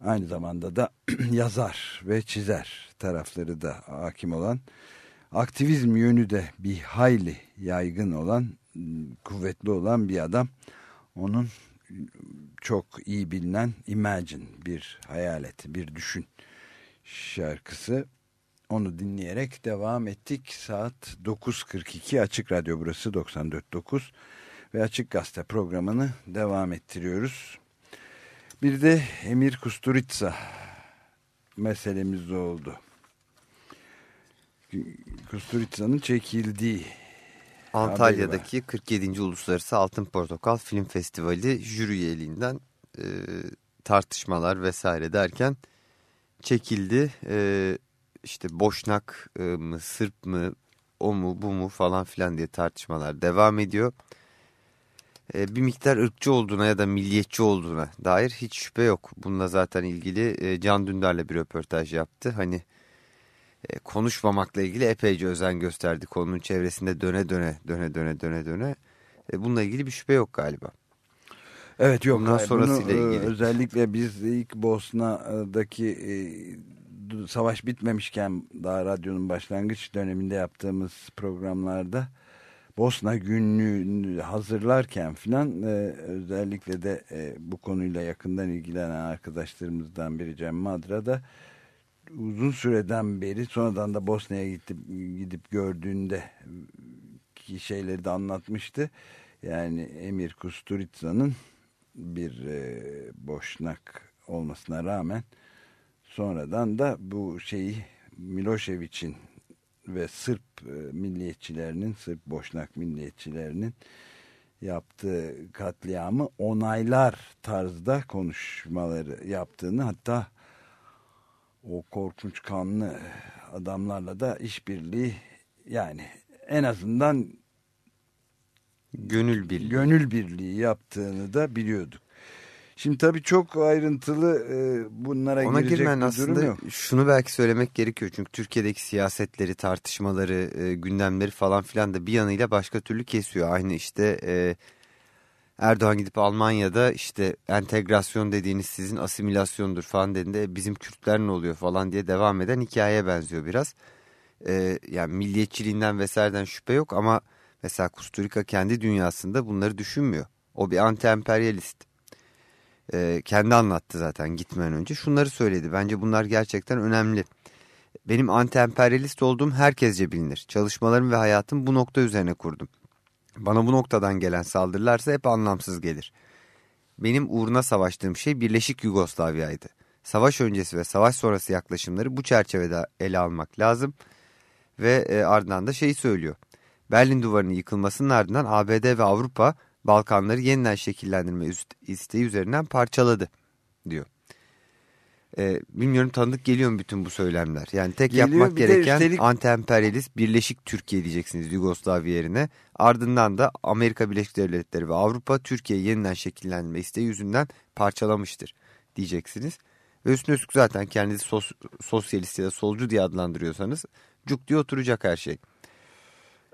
aynı zamanda da [CLEARS THROAT] yazar ve çizer tarafları da hakim olan aktivizm yönü de bir hayli yaygın olan kuvvetli olan bir adam onun çok iyi bilinen Imagine bir hayalet bir düşün şarkısı onu dinleyerek devam ettik. Saat 9.42 Açık Radyo burası 94.9 ve Açık Gazete programını devam ettiriyoruz. Bir de Emir Kusturica meselemiz oldu. Kusturica'nın çekildiği Antalya'daki 47. Uluslararası Altın Portakal Film Festivali jüri üyeliğinden e, tartışmalar vesaire derken çekildi. E, işte Boşnak e, mı, Sırp mı, o mu, bu mu falan filan diye tartışmalar devam ediyor. E, bir miktar ırkçı olduğuna ya da milliyetçi olduğuna dair hiç şüphe yok. Bununla zaten ilgili e, Can Dündar'la bir röportaj yaptı. Hani konuşmamakla ilgili epeyce özen gösterdi konunun çevresinde döne döne döne döne döne döne. E, bununla ilgili bir şüphe yok galiba. Evet yok. Bundan sonrasıyla bunu, e, ilgili. Özellikle biz ilk Bosna'daki e, savaş bitmemişken daha radyonun başlangıç döneminde yaptığımız programlarda Bosna günlüğünü hazırlarken filan e, özellikle de e, bu konuyla yakından ilgilenen arkadaşlarımızdan biri Cem Madra da uzun süreden beri sonradan da Bosna'ya gidip, gidip gördüğünde ki şeyleri de anlatmıştı. Yani Emir Kusturica'nın bir e, boşnak olmasına rağmen sonradan da bu şeyi Milošević'in ve Sırp e, milliyetçilerinin, Sırp boşnak milliyetçilerinin yaptığı katliamı onaylar tarzda konuşmaları yaptığını hatta o korkunç kanlı adamlarla da işbirliği yani en azından Gönül birliği. gönül birliği yaptığını da biliyorduk. Şimdi tabii çok ayrıntılı e, bunlara Ona girecek girmen bir durum aslında yok. şunu belki söylemek gerekiyor. Çünkü Türkiye'deki siyasetleri, tartışmaları, e, gündemleri falan filan da bir yanıyla başka türlü kesiyor. Aynı işte e, Erdoğan gidip Almanya'da işte entegrasyon dediğiniz sizin asimilasyondur falan dediğinde "E, bizim Kürtler ne oluyor falan diye devam eden hikayeye benziyor biraz. E, yani milliyetçiliğinden vesaireden şüphe yok ama mesela Kusturica kendi dünyasında bunları düşünmüyor. O bir anti-emperyalist. E, kendi anlattı zaten gitmeden önce. Şunları söyledi. Bence bunlar gerçekten önemli. Benim anti-emperyalist olduğum herkesce bilinir. Çalışmalarım ve hayatım bu nokta üzerine kurdum. Bana bu noktadan gelen saldırılarsa hep anlamsız gelir. Benim uğruna savaştığım şey Birleşik Yugoslavya'ydı. Savaş öncesi ve savaş sonrası yaklaşımları bu çerçevede ele almak lazım. Ve e, ardından da şeyi söylüyor. Berlin duvarının yıkılmasının ardından ABD ve Avrupa Balkanları yeniden şekillendirme isteği üzerinden parçaladı diyor. E, bilmiyorum tanıdık geliyor mu bütün bu söylemler? Yani tek Geliyor, yapmak gereken üstelik- anti-emperyalist Birleşik Türkiye diyeceksiniz Yugoslavya yerine. Ardından da Amerika Birleşik Devletleri ve Avrupa Türkiye'yi yeniden şekillendirme isteği yüzünden parçalamıştır diyeceksiniz. Ve üstüne üstlük zaten kendinizi sos sosyalist ya da solcu diye adlandırıyorsanız cuk diye oturacak her şey.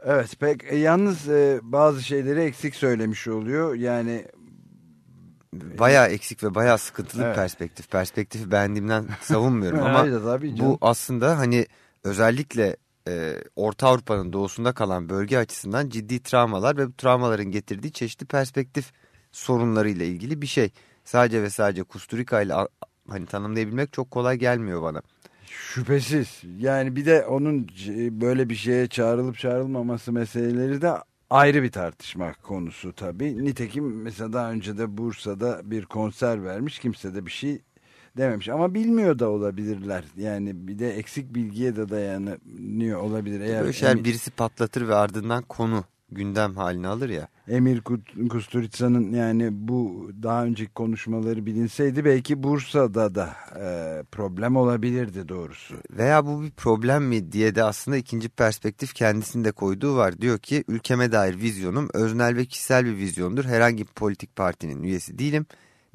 Evet pek e, yalnız e, bazı şeyleri eksik söylemiş oluyor. Yani Bayağı eksik ve bayağı sıkıntılı Evet. bir perspektif. Perspektifi beğendiğimden savunmuyorum [LAUGHS] ama bu aslında hani özellikle e, Orta Avrupa'nın doğusunda kalan bölge açısından ciddi travmalar ve bu travmaların getirdiği çeşitli perspektif sorunlarıyla ilgili bir şey. Sadece ve sadece Kusturica ile hani tanımlayabilmek çok kolay gelmiyor bana. Şüphesiz. Yani bir de onun böyle bir şeye çağrılıp çağrılmaması meseleleri de ayrı bir tartışma konusu tabii. Nitekim mesela daha önce de Bursa'da bir konser vermiş. Kimse de bir şey dememiş. Ama bilmiyor da olabilirler. Yani bir de eksik bilgiye de dayanıyor olabilir. Eğer Böyle şeyler emin- birisi patlatır ve ardından konu gündem haline alır ya. Emir Kusturica'nın yani bu daha önceki konuşmaları bilinseydi belki Bursa'da da e, problem olabilirdi doğrusu. Veya bu bir problem mi diye de aslında ikinci perspektif kendisinde koyduğu var. Diyor ki ülkeme dair vizyonum öznel ve kişisel bir vizyondur. Herhangi bir politik partinin üyesi değilim.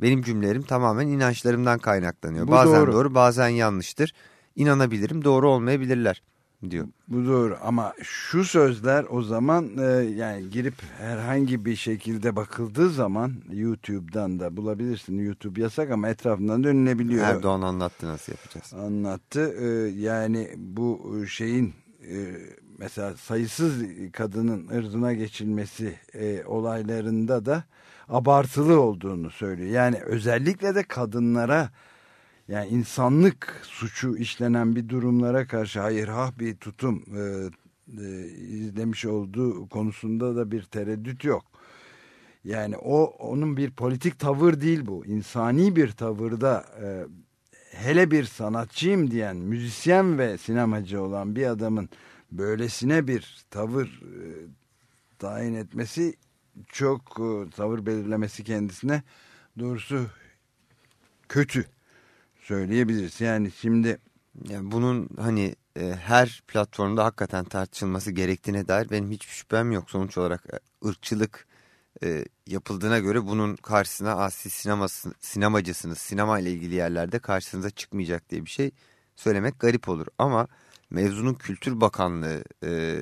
Benim cümlelerim tamamen inançlarımdan kaynaklanıyor. Bu bazen doğru. doğru bazen yanlıştır. İnanabilirim doğru olmayabilirler diyor. Bu doğru ama şu sözler o zaman e, yani girip herhangi bir şekilde bakıldığı zaman YouTube'dan da bulabilirsin. YouTube yasak ama etrafından dönülebiliyor. Erdoğan anlattı nasıl yapacağız. anlattı. Ee, yani bu şeyin e, mesela sayısız kadının ırzına geçilmesi e, olaylarında da abartılı olduğunu söylüyor. Yani özellikle de kadınlara yani insanlık suçu işlenen bir durumlara karşı hayır hah bir tutum e, e, izlemiş olduğu konusunda da bir tereddüt yok. Yani o onun bir politik tavır değil bu. İnsani bir tavırda e, hele bir sanatçıyım diyen müzisyen ve sinemacı olan bir adamın böylesine bir tavır e, tayin etmesi çok e, tavır belirlemesi kendisine doğrusu kötü söyleyebiliriz. Yani şimdi Yani bunun hani e, her platformda hakikaten tartışılması gerektiğine dair benim hiçbir şüphem yok. Sonuç olarak e, ırkçılık e, yapıldığına göre bunun karşısına "Aa, siz sineması, sinemacısınız, sinema ile ilgili yerlerde karşınıza çıkmayacak diye bir şey söylemek garip olur. Ama mevzunun Kültür Bakanlığı e,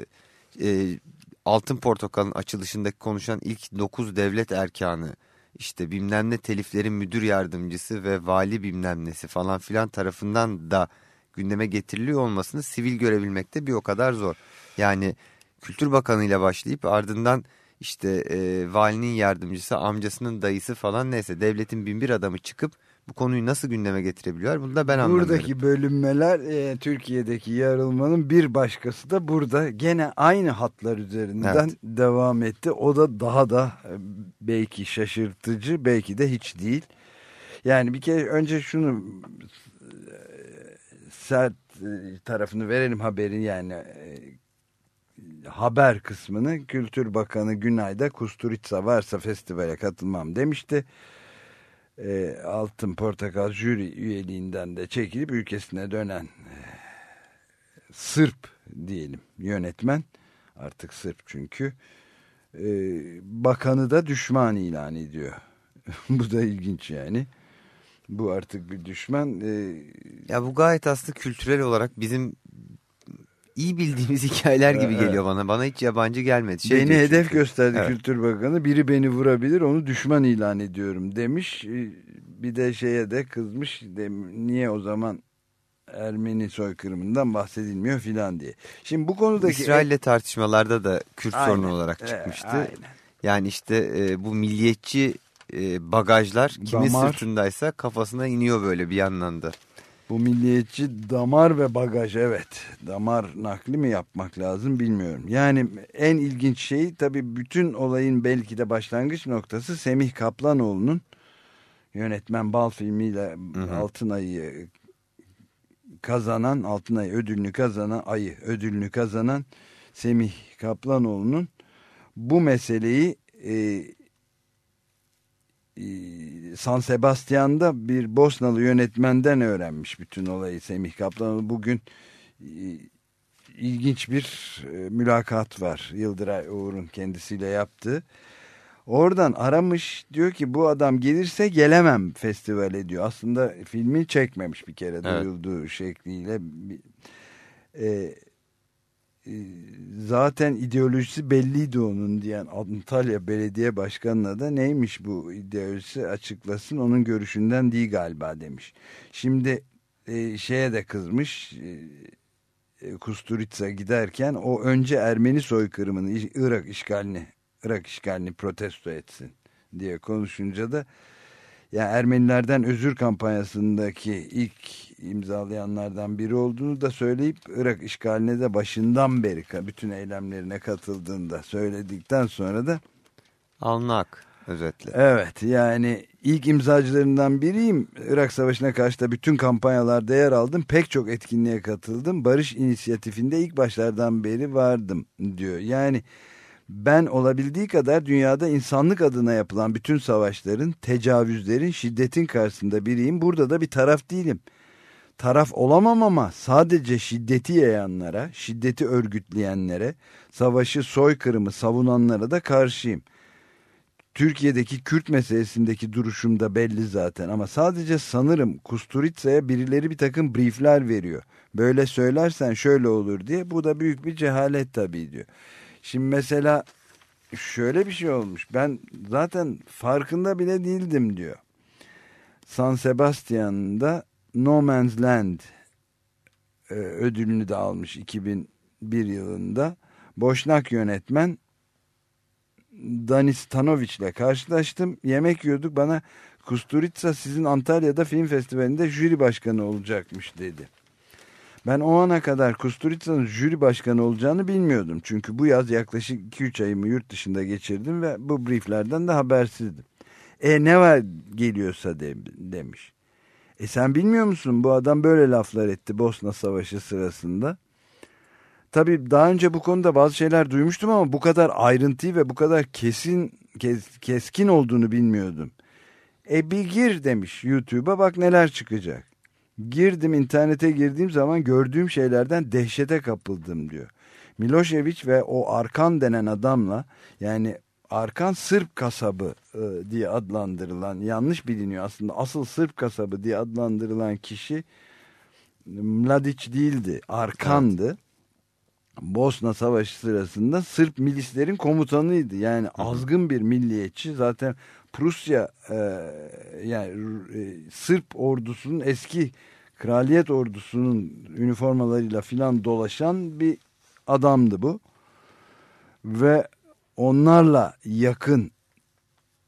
e, Altın Portakal'ın açılışındaki konuşan ilk 9 devlet erkanı işte bilmem ne teliflerin müdür yardımcısı ve vali bilmem nesi falan filan tarafından da gündeme getiriliyor olmasını sivil görebilmekte bir o kadar zor. Yani Kültür Bakanı ile başlayıp ardından işte e, valinin yardımcısı, amcasının dayısı falan neyse devletin bin bir adamı çıkıp bu konuyu nasıl gündeme getirebiliyor bunu da ben anlamıyorum. buradaki bölünmeler e, Türkiye'deki yarılmanın bir başkası da burada gene aynı hatlar üzerinden Evet. devam etti. O da daha da e, belki şaşırtıcı belki de hiç değil. Yani bir kere önce şunu e, sert e, tarafını verelim haberin yani e, haber kısmını Kültür Bakanı Günay'da Kusturica varsa festivale katılmam demişti. E, Altın Portakal jüri üyeliğinden de çekilip ülkesine dönen e, Sırp diyelim yönetmen artık Sırp çünkü e, bakanı da düşman ilan ediyor. [LAUGHS] Bu da ilginç yani. Bu artık bir düşman. E, Ya bu gayet aslında kültürel olarak bizim iyi bildiğimiz [LAUGHS] hikayeler gibi Evet. geliyor bana. Bana hiç yabancı gelmedi. Şey beni hedef çünkü. gösterdi Evet. Kültür Bakanı. Biri beni vurabilir onu düşman ilan ediyorum demiş. E, Bir de şeye de kızmış. De, niye o zaman Ermeni soykırımından bahsedilmiyor filan diye. Şimdi bu konudaki... İsrail'le tartışmalarda da Kürt Aynen. sorunu olarak Evet, çıkmıştı. aynen. Yani işte e, bu milliyetçi e, bagajlar kimin Damar. sırtındaysa kafasına iniyor böyle bir yandan da. Bu milliyetçi damar ve bagaj evet. Damar nakli mi yapmak lazım bilmiyorum. Yani en ilginç şey tabii bütün olayın belki de başlangıç noktası Semih Kaplanoğlu'nun yönetmen Bal filmiyle hı. Altın Ayı'yı kazanan, Altın Ayı ödülünü kazanan, ayı ödülünü kazanan Semih Kaplanoğlu'nun bu meseleyi e, San Sebastian'da bir Bosnalı yönetmenden öğrenmiş bütün olayı Semih Kaplan. Bugün e, ilginç bir e, mülakat var Yıldıray Uğur'un kendisiyle yaptığı. Oradan aramış diyor ki bu adam gelirse gelemem festivale diyor. Aslında filmi çekmemiş bir kere Evet. duyulduğu şekliyle. Bir- E, e, zaten ideolojisi belliydi onun diyen Antalya Belediye Başkanı'na da neymiş bu ideolojisi açıklasın onun görüşünden değil galiba demiş. Şimdi e, şeye de kızmış e, e, Kusturica giderken o önce Ermeni soykırımını Irak işgalini Irak işgalini protesto etsin diye konuşunca da ya Ermenilerden özür kampanyasındaki ilk imzalayanlardan biri olduğunu da söyleyip Irak işgaline de başından beri bütün eylemlerine katıldığını da söyledikten sonra da Alnak özetle. evet yani ilk imzacılarından biriyim. Irak Savaşı'na karşı da bütün kampanyalarda yer aldım. Pek çok etkinliğe katıldım. Barış inisiyatifinde ilk başlardan beri vardım diyor. Yani Ben olabildiği kadar dünyada insanlık adına yapılan bütün savaşların, tecavüzlerin, şiddetin karşısında biriyim. Burada da bir taraf değilim. Taraf olamam ama sadece şiddeti yayanlara, şiddeti örgütleyenlere, savaşı soykırımı savunanlara da karşıyım. Türkiye'deki Kürt meselesindeki duruşum da belli zaten ama sadece sanırımKusturica'ya birileri bir takım briefler veriyor. Böyle söylersen şöyle olur diye bu da büyük bir cehalet tabii diyor. Şimdi mesela şöyle bir şey olmuş ben zaten farkında bile değildim diyor. San Sebastian'da No Man's Land e, ödülünü de almış 2001 yılında. Boşnak yönetmen Danis Stanovic ile karşılaştım. Yemek yiyorduk bana Kusturica sizin Antalya'da film festivalinde jüri başkanı olacakmış dedi. Ben o ana kadar Kusturica'nın jüri başkanı olacağını bilmiyordum. Çünkü bu yaz yaklaşık 2-3 ayımı yurt dışında geçirdim ve bu brieflerden de habersizdim. E ne var geliyorsa de, demiş. E sen bilmiyor musun bu adam böyle laflar etti Bosna Savaşı sırasında. Tabii daha önce bu konuda bazı şeyler duymuştum ama bu kadar ayrıntıyı ve bu kadar kesin kes, keskin olduğunu bilmiyordum. E bir gir demiş YouTube'a bak neler çıkacak. Girdim internete girdiğim zaman gördüğüm şeylerden dehşete kapıldım diyor. Milošević ve o Arkan denen adamla yani Arkan Sırp kasabı e, diye adlandırılan yanlış biliniyor aslında asıl Sırp kasabı diye adlandırılan kişi Mladic değildi Arkan'dı. Evet. Bosna Savaşı sırasında Sırp milislerin komutanıydı. Yani azgın bir milliyetçi. Zaten Prusya e, yani e, Sırp ordusunun eski kraliyet ordusunun üniformalarıyla filan dolaşan bir adamdı bu. Ve onlarla yakın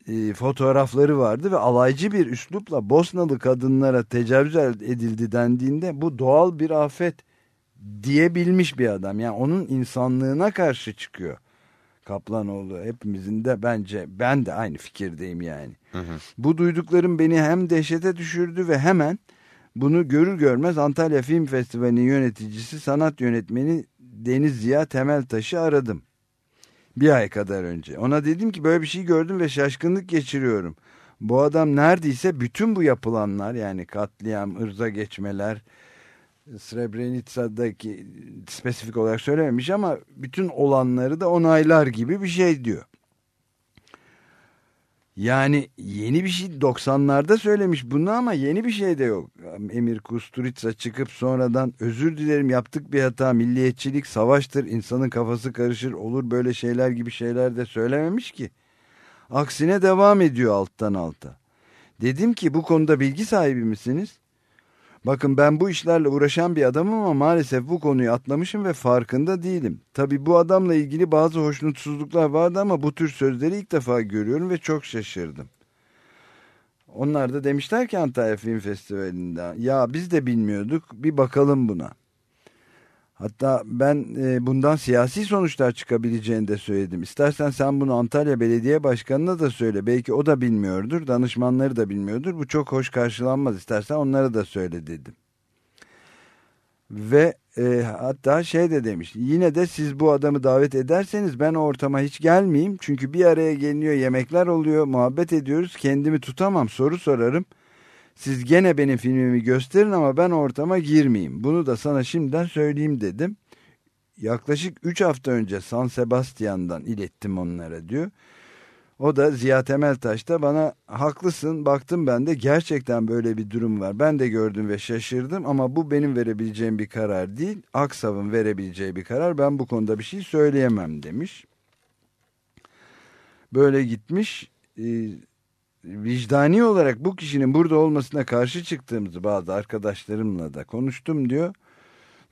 e, fotoğrafları vardı ve alaycı bir üslupla Bosnalı kadınlara tecavüz edildi dendiğinde bu doğal bir afet diyebilmiş bir adam. Yani onun insanlığına karşı çıkıyor. Kaplanoğlu hepimizin de bence ben de aynı fikirdeyim yani. Hı hı. Bu duyduklarım beni hem dehşete düşürdü ve hemen bunu görür görmez Antalya Film Festivali'nin yöneticisi sanat yönetmeni Deniz Ziya Temeltaş'ı aradım. Bir ay kadar önce. Ona dedim ki böyle bir şey gördüm ve şaşkınlık geçiriyorum. Bu adam neredeyse bütün bu yapılanlar yani katliam, ırza geçmeler, Srebrenica'daki spesifik olarak söylememiş ama bütün olanları da onaylar gibi bir şey diyor. Yani yeni bir şey 90'larda söylemiş bunu ama yeni bir şey de yok. Emir Kusturica çıkıp sonradan özür dilerim yaptık bir hata milliyetçilik savaştır insanın kafası karışır olur böyle şeyler gibi şeyler de söylememiş ki. Aksine devam ediyor alttan alta. Dedim ki bu konuda bilgi sahibi misiniz? Bakın ben bu işlerle uğraşan bir adamım ama maalesef bu konuyu atlamışım ve farkında değilim. Tabi bu adamla ilgili bazı hoşnutsuzluklar vardı ama bu tür sözleri ilk defa görüyorum ve çok şaşırdım. Onlar da demişler ki Antalya Film Festivali'nde ya biz de bilmiyorduk bir bakalım buna. Hatta ben e, bundan siyasi sonuçlar çıkabileceğini de söyledim. İstersen sen bunu Antalya Belediye Başkanı'na da söyle. Belki o da bilmiyordur, danışmanları da bilmiyordur. Bu çok hoş karşılanmaz. İstersen onlara da söyle dedim. Ve e, hatta şey de demiş. Yine de siz bu adamı davet ederseniz ben o ortama hiç gelmeyeyim. Çünkü bir araya geliniyor, yemekler oluyor, muhabbet ediyoruz. Kendimi tutamam, soru sorarım. Siz gene benim filmimi gösterin ama ben ortama girmeyeyim. Bunu da sana şimdiden söyleyeyim dedim. Yaklaşık 3 hafta önce San Sebastian'dan ilettim onlara diyor. O da Ziya Temeltaş da bana haklısın baktım ben de gerçekten böyle bir durum var. Ben de gördüm ve şaşırdım ama bu benim verebileceğim bir karar değil. Aksav'ın verebileceği bir karar ben bu konuda bir şey söyleyemem demiş. Böyle gitmiş ee, vicdani olarak bu kişinin burada olmasına karşı çıktığımızı bazı arkadaşlarımla da konuştum diyor.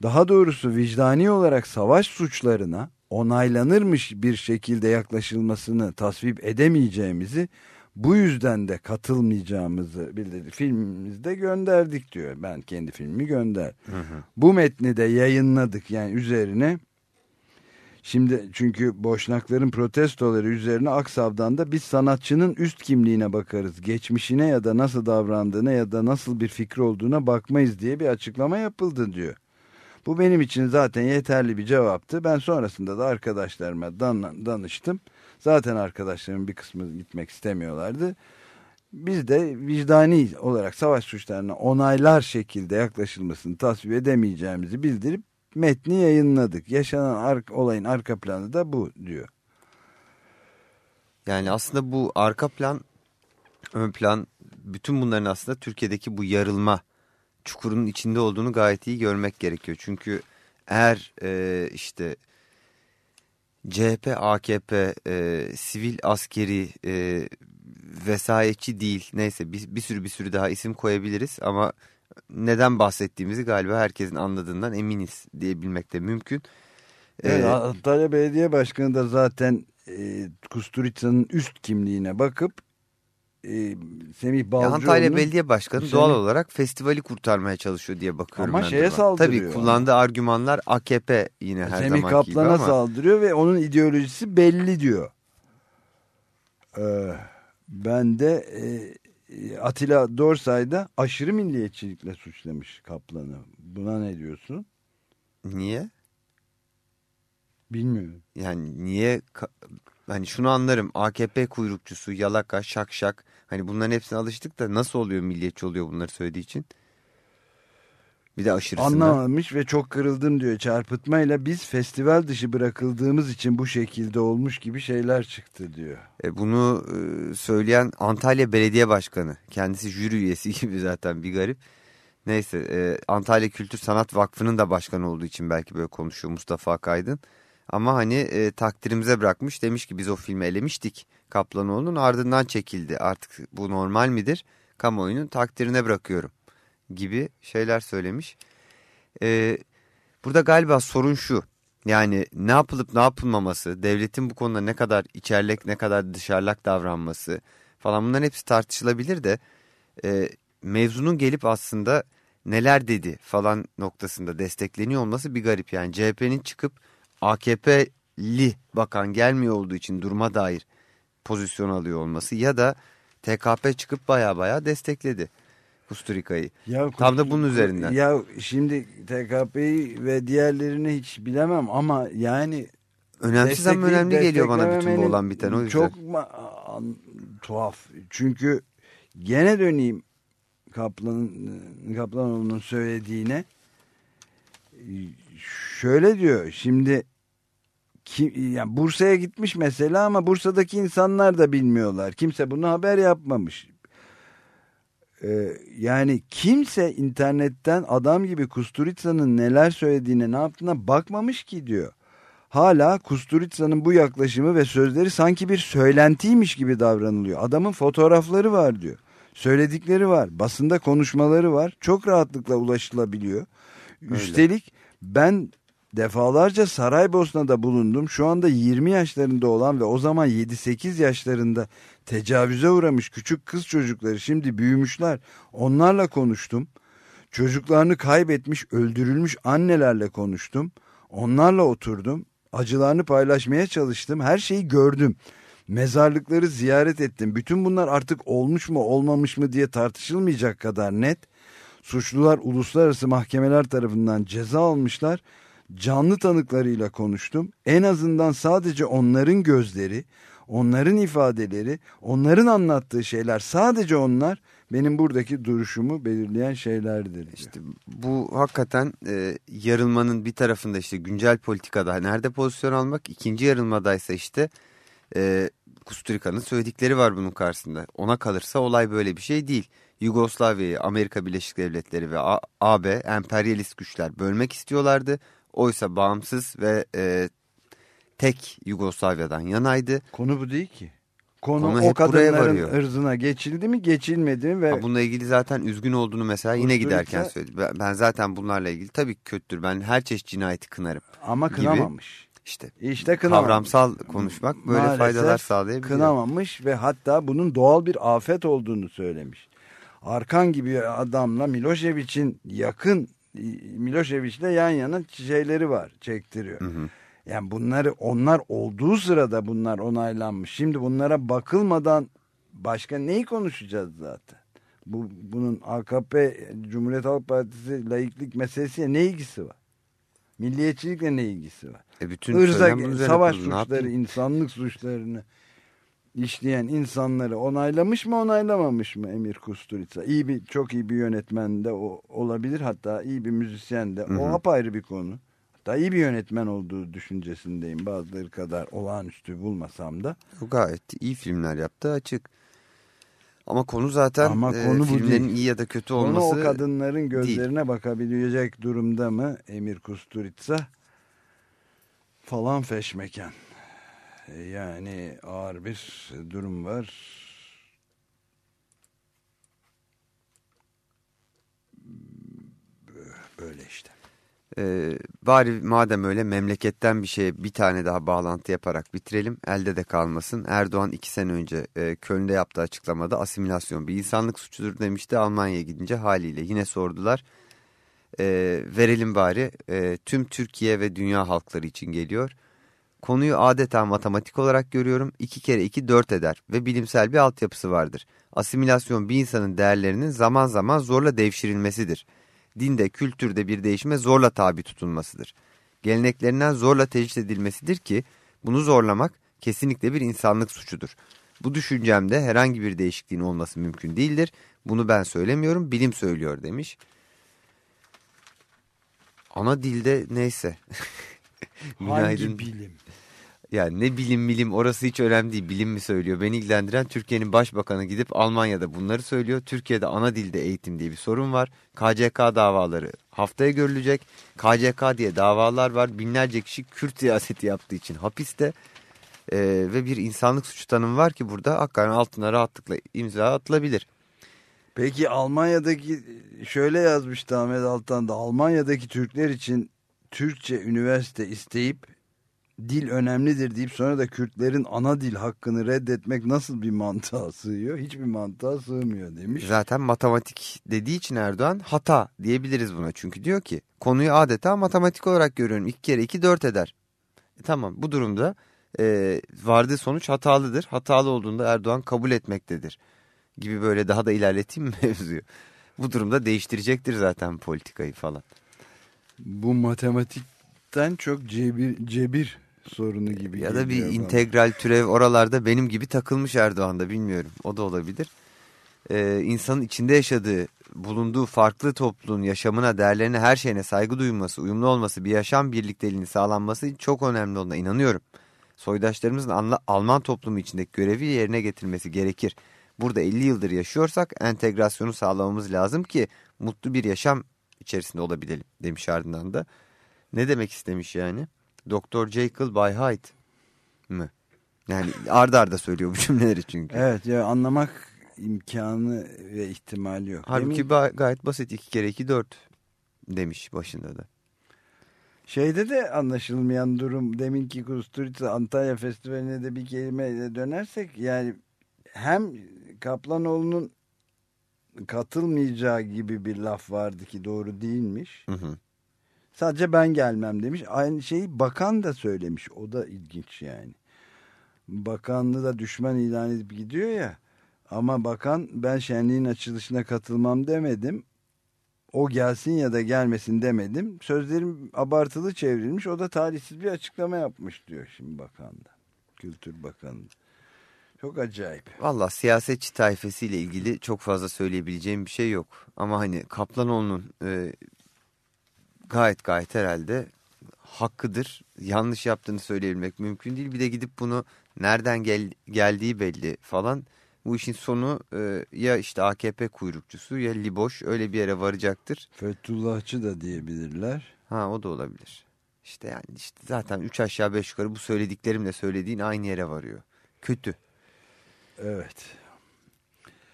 Daha doğrusu vicdani olarak savaş suçlarına onaylanırmış bir şekilde yaklaşılmasını tasvip edemeyeceğimizi bu yüzden de katılmayacağımızı bildirdik. Filmimizde gönderdik diyor. Ben kendi filmimi gönder. Hı hı. Bu metni de yayınladık yani üzerine Şimdi çünkü boşnakların protestoları üzerine Aksav'dan da biz sanatçının üst kimliğine bakarız. Geçmişine ya da nasıl davrandığına ya da nasıl bir fikri olduğuna bakmayız diye bir açıklama yapıldı diyor. Bu benim için zaten yeterli bir cevaptı. Ben sonrasında da arkadaşlarıma dan danıştım. Zaten arkadaşlarımın bir kısmı gitmek istemiyorlardı. Biz de vicdani olarak savaş suçlarına onaylar şekilde yaklaşılmasını tasvip edemeyeceğimizi bildirip metni yayınladık. Yaşanan ar olayın arka planı da bu diyor. Yani aslında bu arka plan, ön plan bütün bunların aslında Türkiye'deki bu yarılma çukurunun içinde olduğunu gayet iyi görmek gerekiyor. Çünkü eğer e, işte CHP, AKP, e, sivil askeri e, vesayetçi değil neyse bir, bir sürü bir sürü daha isim koyabiliriz ama neden bahsettiğimizi galiba herkesin anladığından eminiz diyebilmek de mümkün. Evet, Ee, Antalya Belediye Başkanı da zaten e,Kusturica'nın üst kimliğine bakıp e, Semih Balcıoğlu'nun Antalya Belediye Başkanı Semih- doğal olarak festivali kurtarmaya çalışıyor diye bakıyorum Ama şeye saldırıyor. Tabii kullandığı argümanlar AKP yine her Semih zaman gibi Kaplan'a ama saldırıyor ve onun ideolojisi belli diyor. Ee, ben de e, Atilla Dorsay da aşırı milliyetçilikle suçlamış Kaplan'ı. Buna ne diyorsun? niye? Bilmiyorum. Yani niye hani şunu anlarım AKP kuyrukçusu, yalaka, şak şak hani bunların hepsine alıştık da nasıl oluyor milliyetçi oluyor bunları söylediği için? Bir de aşırısından. Anlamamış ve çok kırıldım diyor çarpıtmayla biz festival dışı bırakıldığımız için bu şekilde olmuş gibi şeyler çıktı diyor. E, bunu e, söyleyen Antalya Belediye Başkanı. Kendisi jüri üyesi [LAUGHS] gibi zaten bir garip. Neyse e, Antalya Kültür Sanat Vakfı'nın da başkanı olduğu için belki böyle konuşuyor Mustafa Akaydın. Ama hani e, takdirimize bırakmış demiş ki biz o filmi elemiştik Kaplanoğlu'nun ardından çekildi. Artık bu normal midir? Kamuoyunun takdirine bırakıyorum gibi şeyler söylemiş. E, burada galiba sorun şu. Yani ne yapılıp ne yapılmaması, devletin bu konuda ne kadar içerlek ne kadar dışarılak davranması falan bunların hepsi tartışılabilir de e, mevzunun gelip aslında neler dedi falan noktasında destekleniyor olması bir garip. Yani CHP'nin çıkıp AKP'li bakan gelmiyor olduğu için duruma dair pozisyon alıyor olması ya da TKP çıkıp baya baya destekledi Kusturica'yı. Ya, Tam da bunun üzerinden. Ya şimdi TKP'yi ve diğerlerini hiç bilemem ama yani Önemsiz ama önemli geliyor bana bütün bu olan biten o yüzden. Çok tuhaf. Çünkü gene döneyim Kaplan'ın Kaplanoğlu'nun söylediğine. Şöyle diyor şimdi ki, yani Bursa'ya gitmiş mesela ama Bursa'daki insanlar da bilmiyorlar. Kimse bunu haber yapmamış. Ee, yani kimse internetten adam gibi Kusturica'nın neler söylediğine ne yaptığına bakmamış ki diyor. Hala Kusturica'nın bu yaklaşımı ve sözleri sanki bir söylentiymiş gibi davranılıyor. Adamın fotoğrafları var diyor. Söyledikleri var. Basında konuşmaları var. Çok rahatlıkla ulaşılabiliyor. Üstelik ben defalarca Saraybosna'da bulundum. Şu anda 20 yaşlarında olan ve o zaman 7-8 yaşlarında tecavüze uğramış küçük kız çocukları şimdi büyümüşler. Onlarla konuştum. Çocuklarını kaybetmiş, öldürülmüş annelerle konuştum. Onlarla oturdum. Acılarını paylaşmaya çalıştım. Her şeyi gördüm. Mezarlıkları ziyaret ettim. Bütün bunlar artık olmuş mu olmamış mı diye tartışılmayacak kadar net. Suçlular uluslararası mahkemeler tarafından ceza almışlar. Canlı tanıklarıyla konuştum. En azından sadece onların gözleri, onların ifadeleri, onların anlattığı şeyler sadece onlar benim buradaki duruşumu belirleyen şeylerdir. İşte bu hakikaten e, yarılmanın bir tarafında işte güncel politikada nerede pozisyon almak, ikinci yarılmadaysa işte e, Kusturica'nın söyledikleri var bunun karşısında. Ona kalırsa olay böyle bir şey değil. Yugoslavya'yı Amerika Birleşik Devletleri ve AB emperyalist güçler bölmek istiyorlardı. Oysa bağımsız ve e, tek Yugoslavya'dan yanaydı. Konu bu değil ki. Konu, Konu o kadınların ırzına geçildi mi geçilmedi mi ve Ha, Bununla ilgili zaten üzgün olduğunu mesela yine Kusturica- giderken söyledi. Ben, ben zaten bunlarla ilgili tabii ki kötüdür. Ben her çeşit cinayeti kınarım. ama gibi. kınamamış. İşte İşte kınamamış. kavramsal konuşmak böyle Maalesef faydalar sağlayabiliyor. Kınamamış ve hatta bunun doğal bir afet olduğunu söylemiş. Arkan gibi adamla Milošević'in yakın Milošević'le yan yana şeyleri var çektiriyor. Hı hı. Yani bunları onlar olduğu sırada bunlar onaylanmış. Şimdi bunlara bakılmadan başka neyi konuşacağız zaten? Bu bunun AKP Cumhuriyet Halk Partisi laiklik meselesiyle ne ilgisi var? Milliyetçilikle ne ilgisi var? E bütün üzerine savaş. Ne suçları, yapayım? insanlık suçlarını işleyen insanları onaylamış mı onaylamamış mı Emir Kusturica? İyi bir çok iyi bir yönetmen de o, olabilir hatta iyi bir müzisyen de. Hı O hı. apayrı bir konu. Hatta iyi bir yönetmen olduğu düşüncesindeyim. Bazıları kadar olağanüstü bulmasam da. Gayet iyi filmler yaptı açık. Ama konu zaten Ama e, konu bu filmlerin değil. iyi ya da kötü Konu olması o kadınların gözlerine bakabilecek durumda mı Emir Kusturica? Falan feşmeken. E, Yani ağır bir durum var. Böyle işte. Ee, bari madem öyle memleketten bir şeye bir tane daha bağlantı yaparak bitirelim. Elde de kalmasın. Erdoğan iki sene önce e, Köln'de yaptığı açıklamada asimilasyon bir insanlık suçudur demişti. Almanya'ya gidince haliyle yine sordular. Ee, verelim bari e, tüm Türkiye ve dünya halkları için geliyor. Konuyu adeta matematik olarak görüyorum. İki kere iki dört eder ve bilimsel bir altyapısı vardır. Asimilasyon bir insanın değerlerinin zaman zaman zorla devşirilmesidir dinde, kültürde bir değişime zorla tabi tutulmasıdır. Geleneklerinden zorla tecrit edilmesidir ki bunu zorlamak kesinlikle bir insanlık suçudur. Bu düşüncemde herhangi bir değişikliğin olması mümkün değildir. Bunu ben söylemiyorum, bilim söylüyor demiş. Ana dilde neyse. [LAUGHS] Hangi bilim? Yani ne bilim bilim orası hiç önemli değil. Bilim mi söylüyor? Beni ilgilendiren Türkiye'nin başbakanı gidip Almanya'da bunları söylüyor. Türkiye'de ana dilde eğitim diye bir sorun var. KCK davaları haftaya görülecek. KCK diye davalar var. Binlerce kişi Kürt siyaseti yaptığı için hapiste. Ee, ve bir insanlık suçu tanımı var ki burada hakikaten altına rahatlıkla imza atılabilir. Peki Almanya'daki şöyle yazmıştı Ahmet Altan da Almanya'daki Türkler için Türkçe üniversite isteyip dil önemlidir deyip sonra da Kürtlerin ana dil hakkını reddetmek nasıl bir mantığa sığıyor? Hiçbir mantığa sığmıyor demiş. Zaten matematik dediği için Erdoğan hata diyebiliriz buna. Çünkü diyor ki konuyu adeta matematik olarak görüyorum. İki kere iki dört eder. E, tamam bu durumda e, vardığı sonuç hatalıdır. Hatalı olduğunda Erdoğan kabul etmektedir. Gibi böyle daha da ilerleteyim mi [LAUGHS] mevzuyu? Bu durumda değiştirecektir zaten politikayı falan. Bu matematikten çok cebir, cebir sorunu gibi Ya da bir bana. integral türev oralarda benim gibi takılmış Erdoğan'da bilmiyorum. O da olabilir. Ee, insanın içinde yaşadığı, bulunduğu farklı topluluğun yaşamına, değerlerine, her şeyine saygı duyulması, uyumlu olması, bir yaşam birlikteliğinin sağlanması çok önemli olduğuna inanıyorum. Soydaşlarımızın Anla- Alman toplumu içindeki görevi yerine getirmesi gerekir. Burada 50 yıldır yaşıyorsak entegrasyonu sağlamamız lazım ki mutlu bir yaşam içerisinde olabilelim demiş ardından da. Ne demek istemiş yani? Doktor Jekyll by Hyde mı? Yani arda arda söylüyor bu cümleleri çünkü. Evet ya anlamak imkanı ve ihtimali yok. Halbuki gayet basit. 2 kere 2 4 demiş başında da. Şeyde de anlaşılmayan durum deminki Kusturica Antalya Festivali'ne de bir kelimeyle dönersek yani hem Kaplanoğlu'nun katılmayacağı gibi bir laf vardı ki doğru değilmiş. Hı hı. Sadece ben gelmem demiş. Aynı şeyi bakan da söylemiş. O da ilginç yani. Bakanlığı da düşman ilan edip gidiyor ya. Ama bakan ben şenliğin açılışına katılmam demedim. O gelsin ya da gelmesin demedim. Sözlerim abartılı çevrilmiş. O da talihsiz bir açıklama yapmış diyor şimdi bakan da. Kültür Bakanı. Çok acayip. Valla siyasetçi tayfesiyle ilgili çok fazla söyleyebileceğim bir şey yok. Ama hani Kaplanoğlu'nun e, gayet gayet herhalde hakkıdır. Yanlış yaptığını söyleyebilmek mümkün değil. Bir de gidip bunu nereden gel, geldiği belli falan. Bu işin sonu e, ya işte AKP kuyrukçusu ya Liboş öyle bir yere varacaktır. Fethullahçı da diyebilirler. Ha o da olabilir. İşte yani işte zaten 3 aşağı 5 yukarı bu söylediklerimle söylediğin aynı yere varıyor. Kötü. Evet.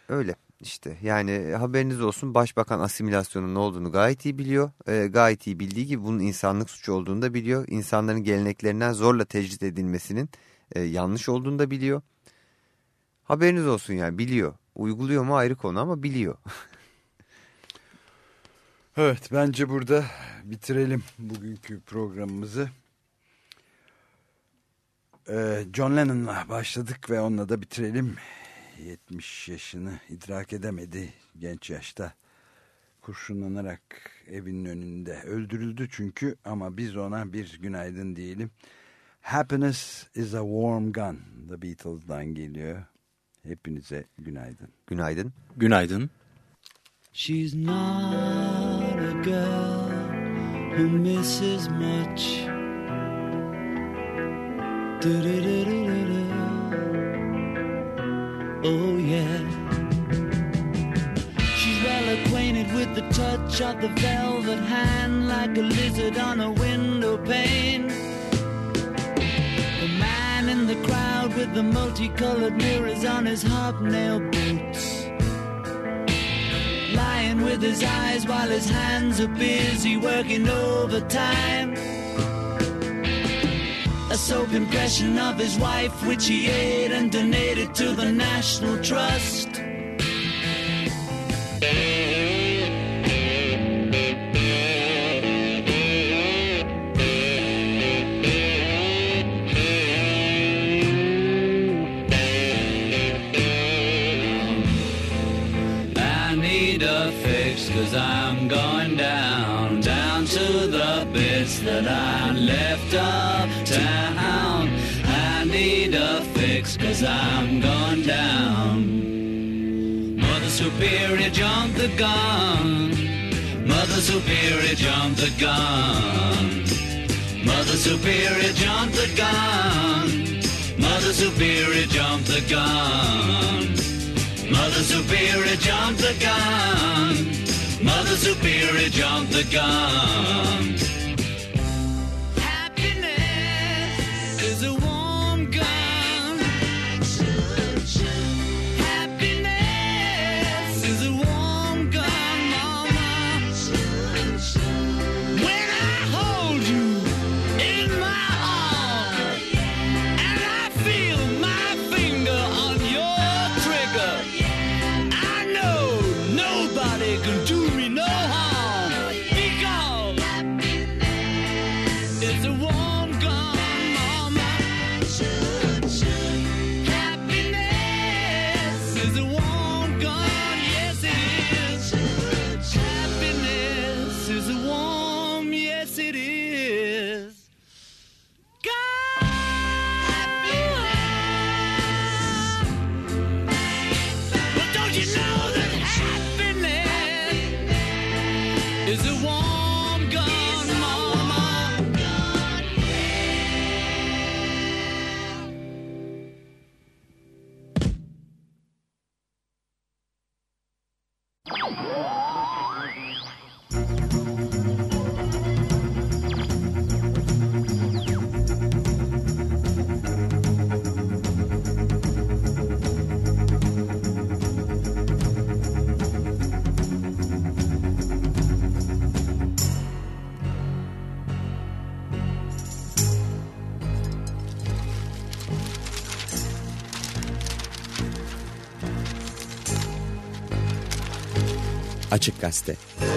Öyle işte yani haberiniz olsun başbakan asimilasyonun ne olduğunu gayet iyi biliyor. Ee, gayet iyi bildiği gibi bunun insanlık suçu olduğunu da biliyor. İnsanların geleneklerinden zorla tecrit edilmesinin e, yanlış olduğunu da biliyor. Haberiniz olsun yani biliyor. Uyguluyor mu ayrı konu ama biliyor. [LAUGHS] Evet bence burada bitirelim bugünkü programımızı. Ee, John Lennon'la başladık ve onunla da bitirelim. 70 yaşını idrak edemedi genç yaşta kurşunlanarak evinin önünde öldürüldü çünkü ama biz ona bir günaydın diyelim. Happiness is a warm gun. The Beatles'dan geliyor. Hepinize günaydın. Günaydın. Günaydın. She's not a girl who misses much. Do-do-do-do-do-do. Oh, yeah. She's well acquainted with the touch of the velvet hand like a lizard on a window pane. The man in the crowd with the multicolored mirrors on his hobnail boots lying with his eyes while his hands are busy working overtime. Soap impression of his wife, which he ate and donated to the National Trust. I need I'm going down. Mother Superior jumped the gun. Mother Superior jumped the gun. Mother Superior jumped the gun. Mother Superior jumped the gun. Mother Superior jumped the gun. Mother Superior jumped the gun. Açık Gazete.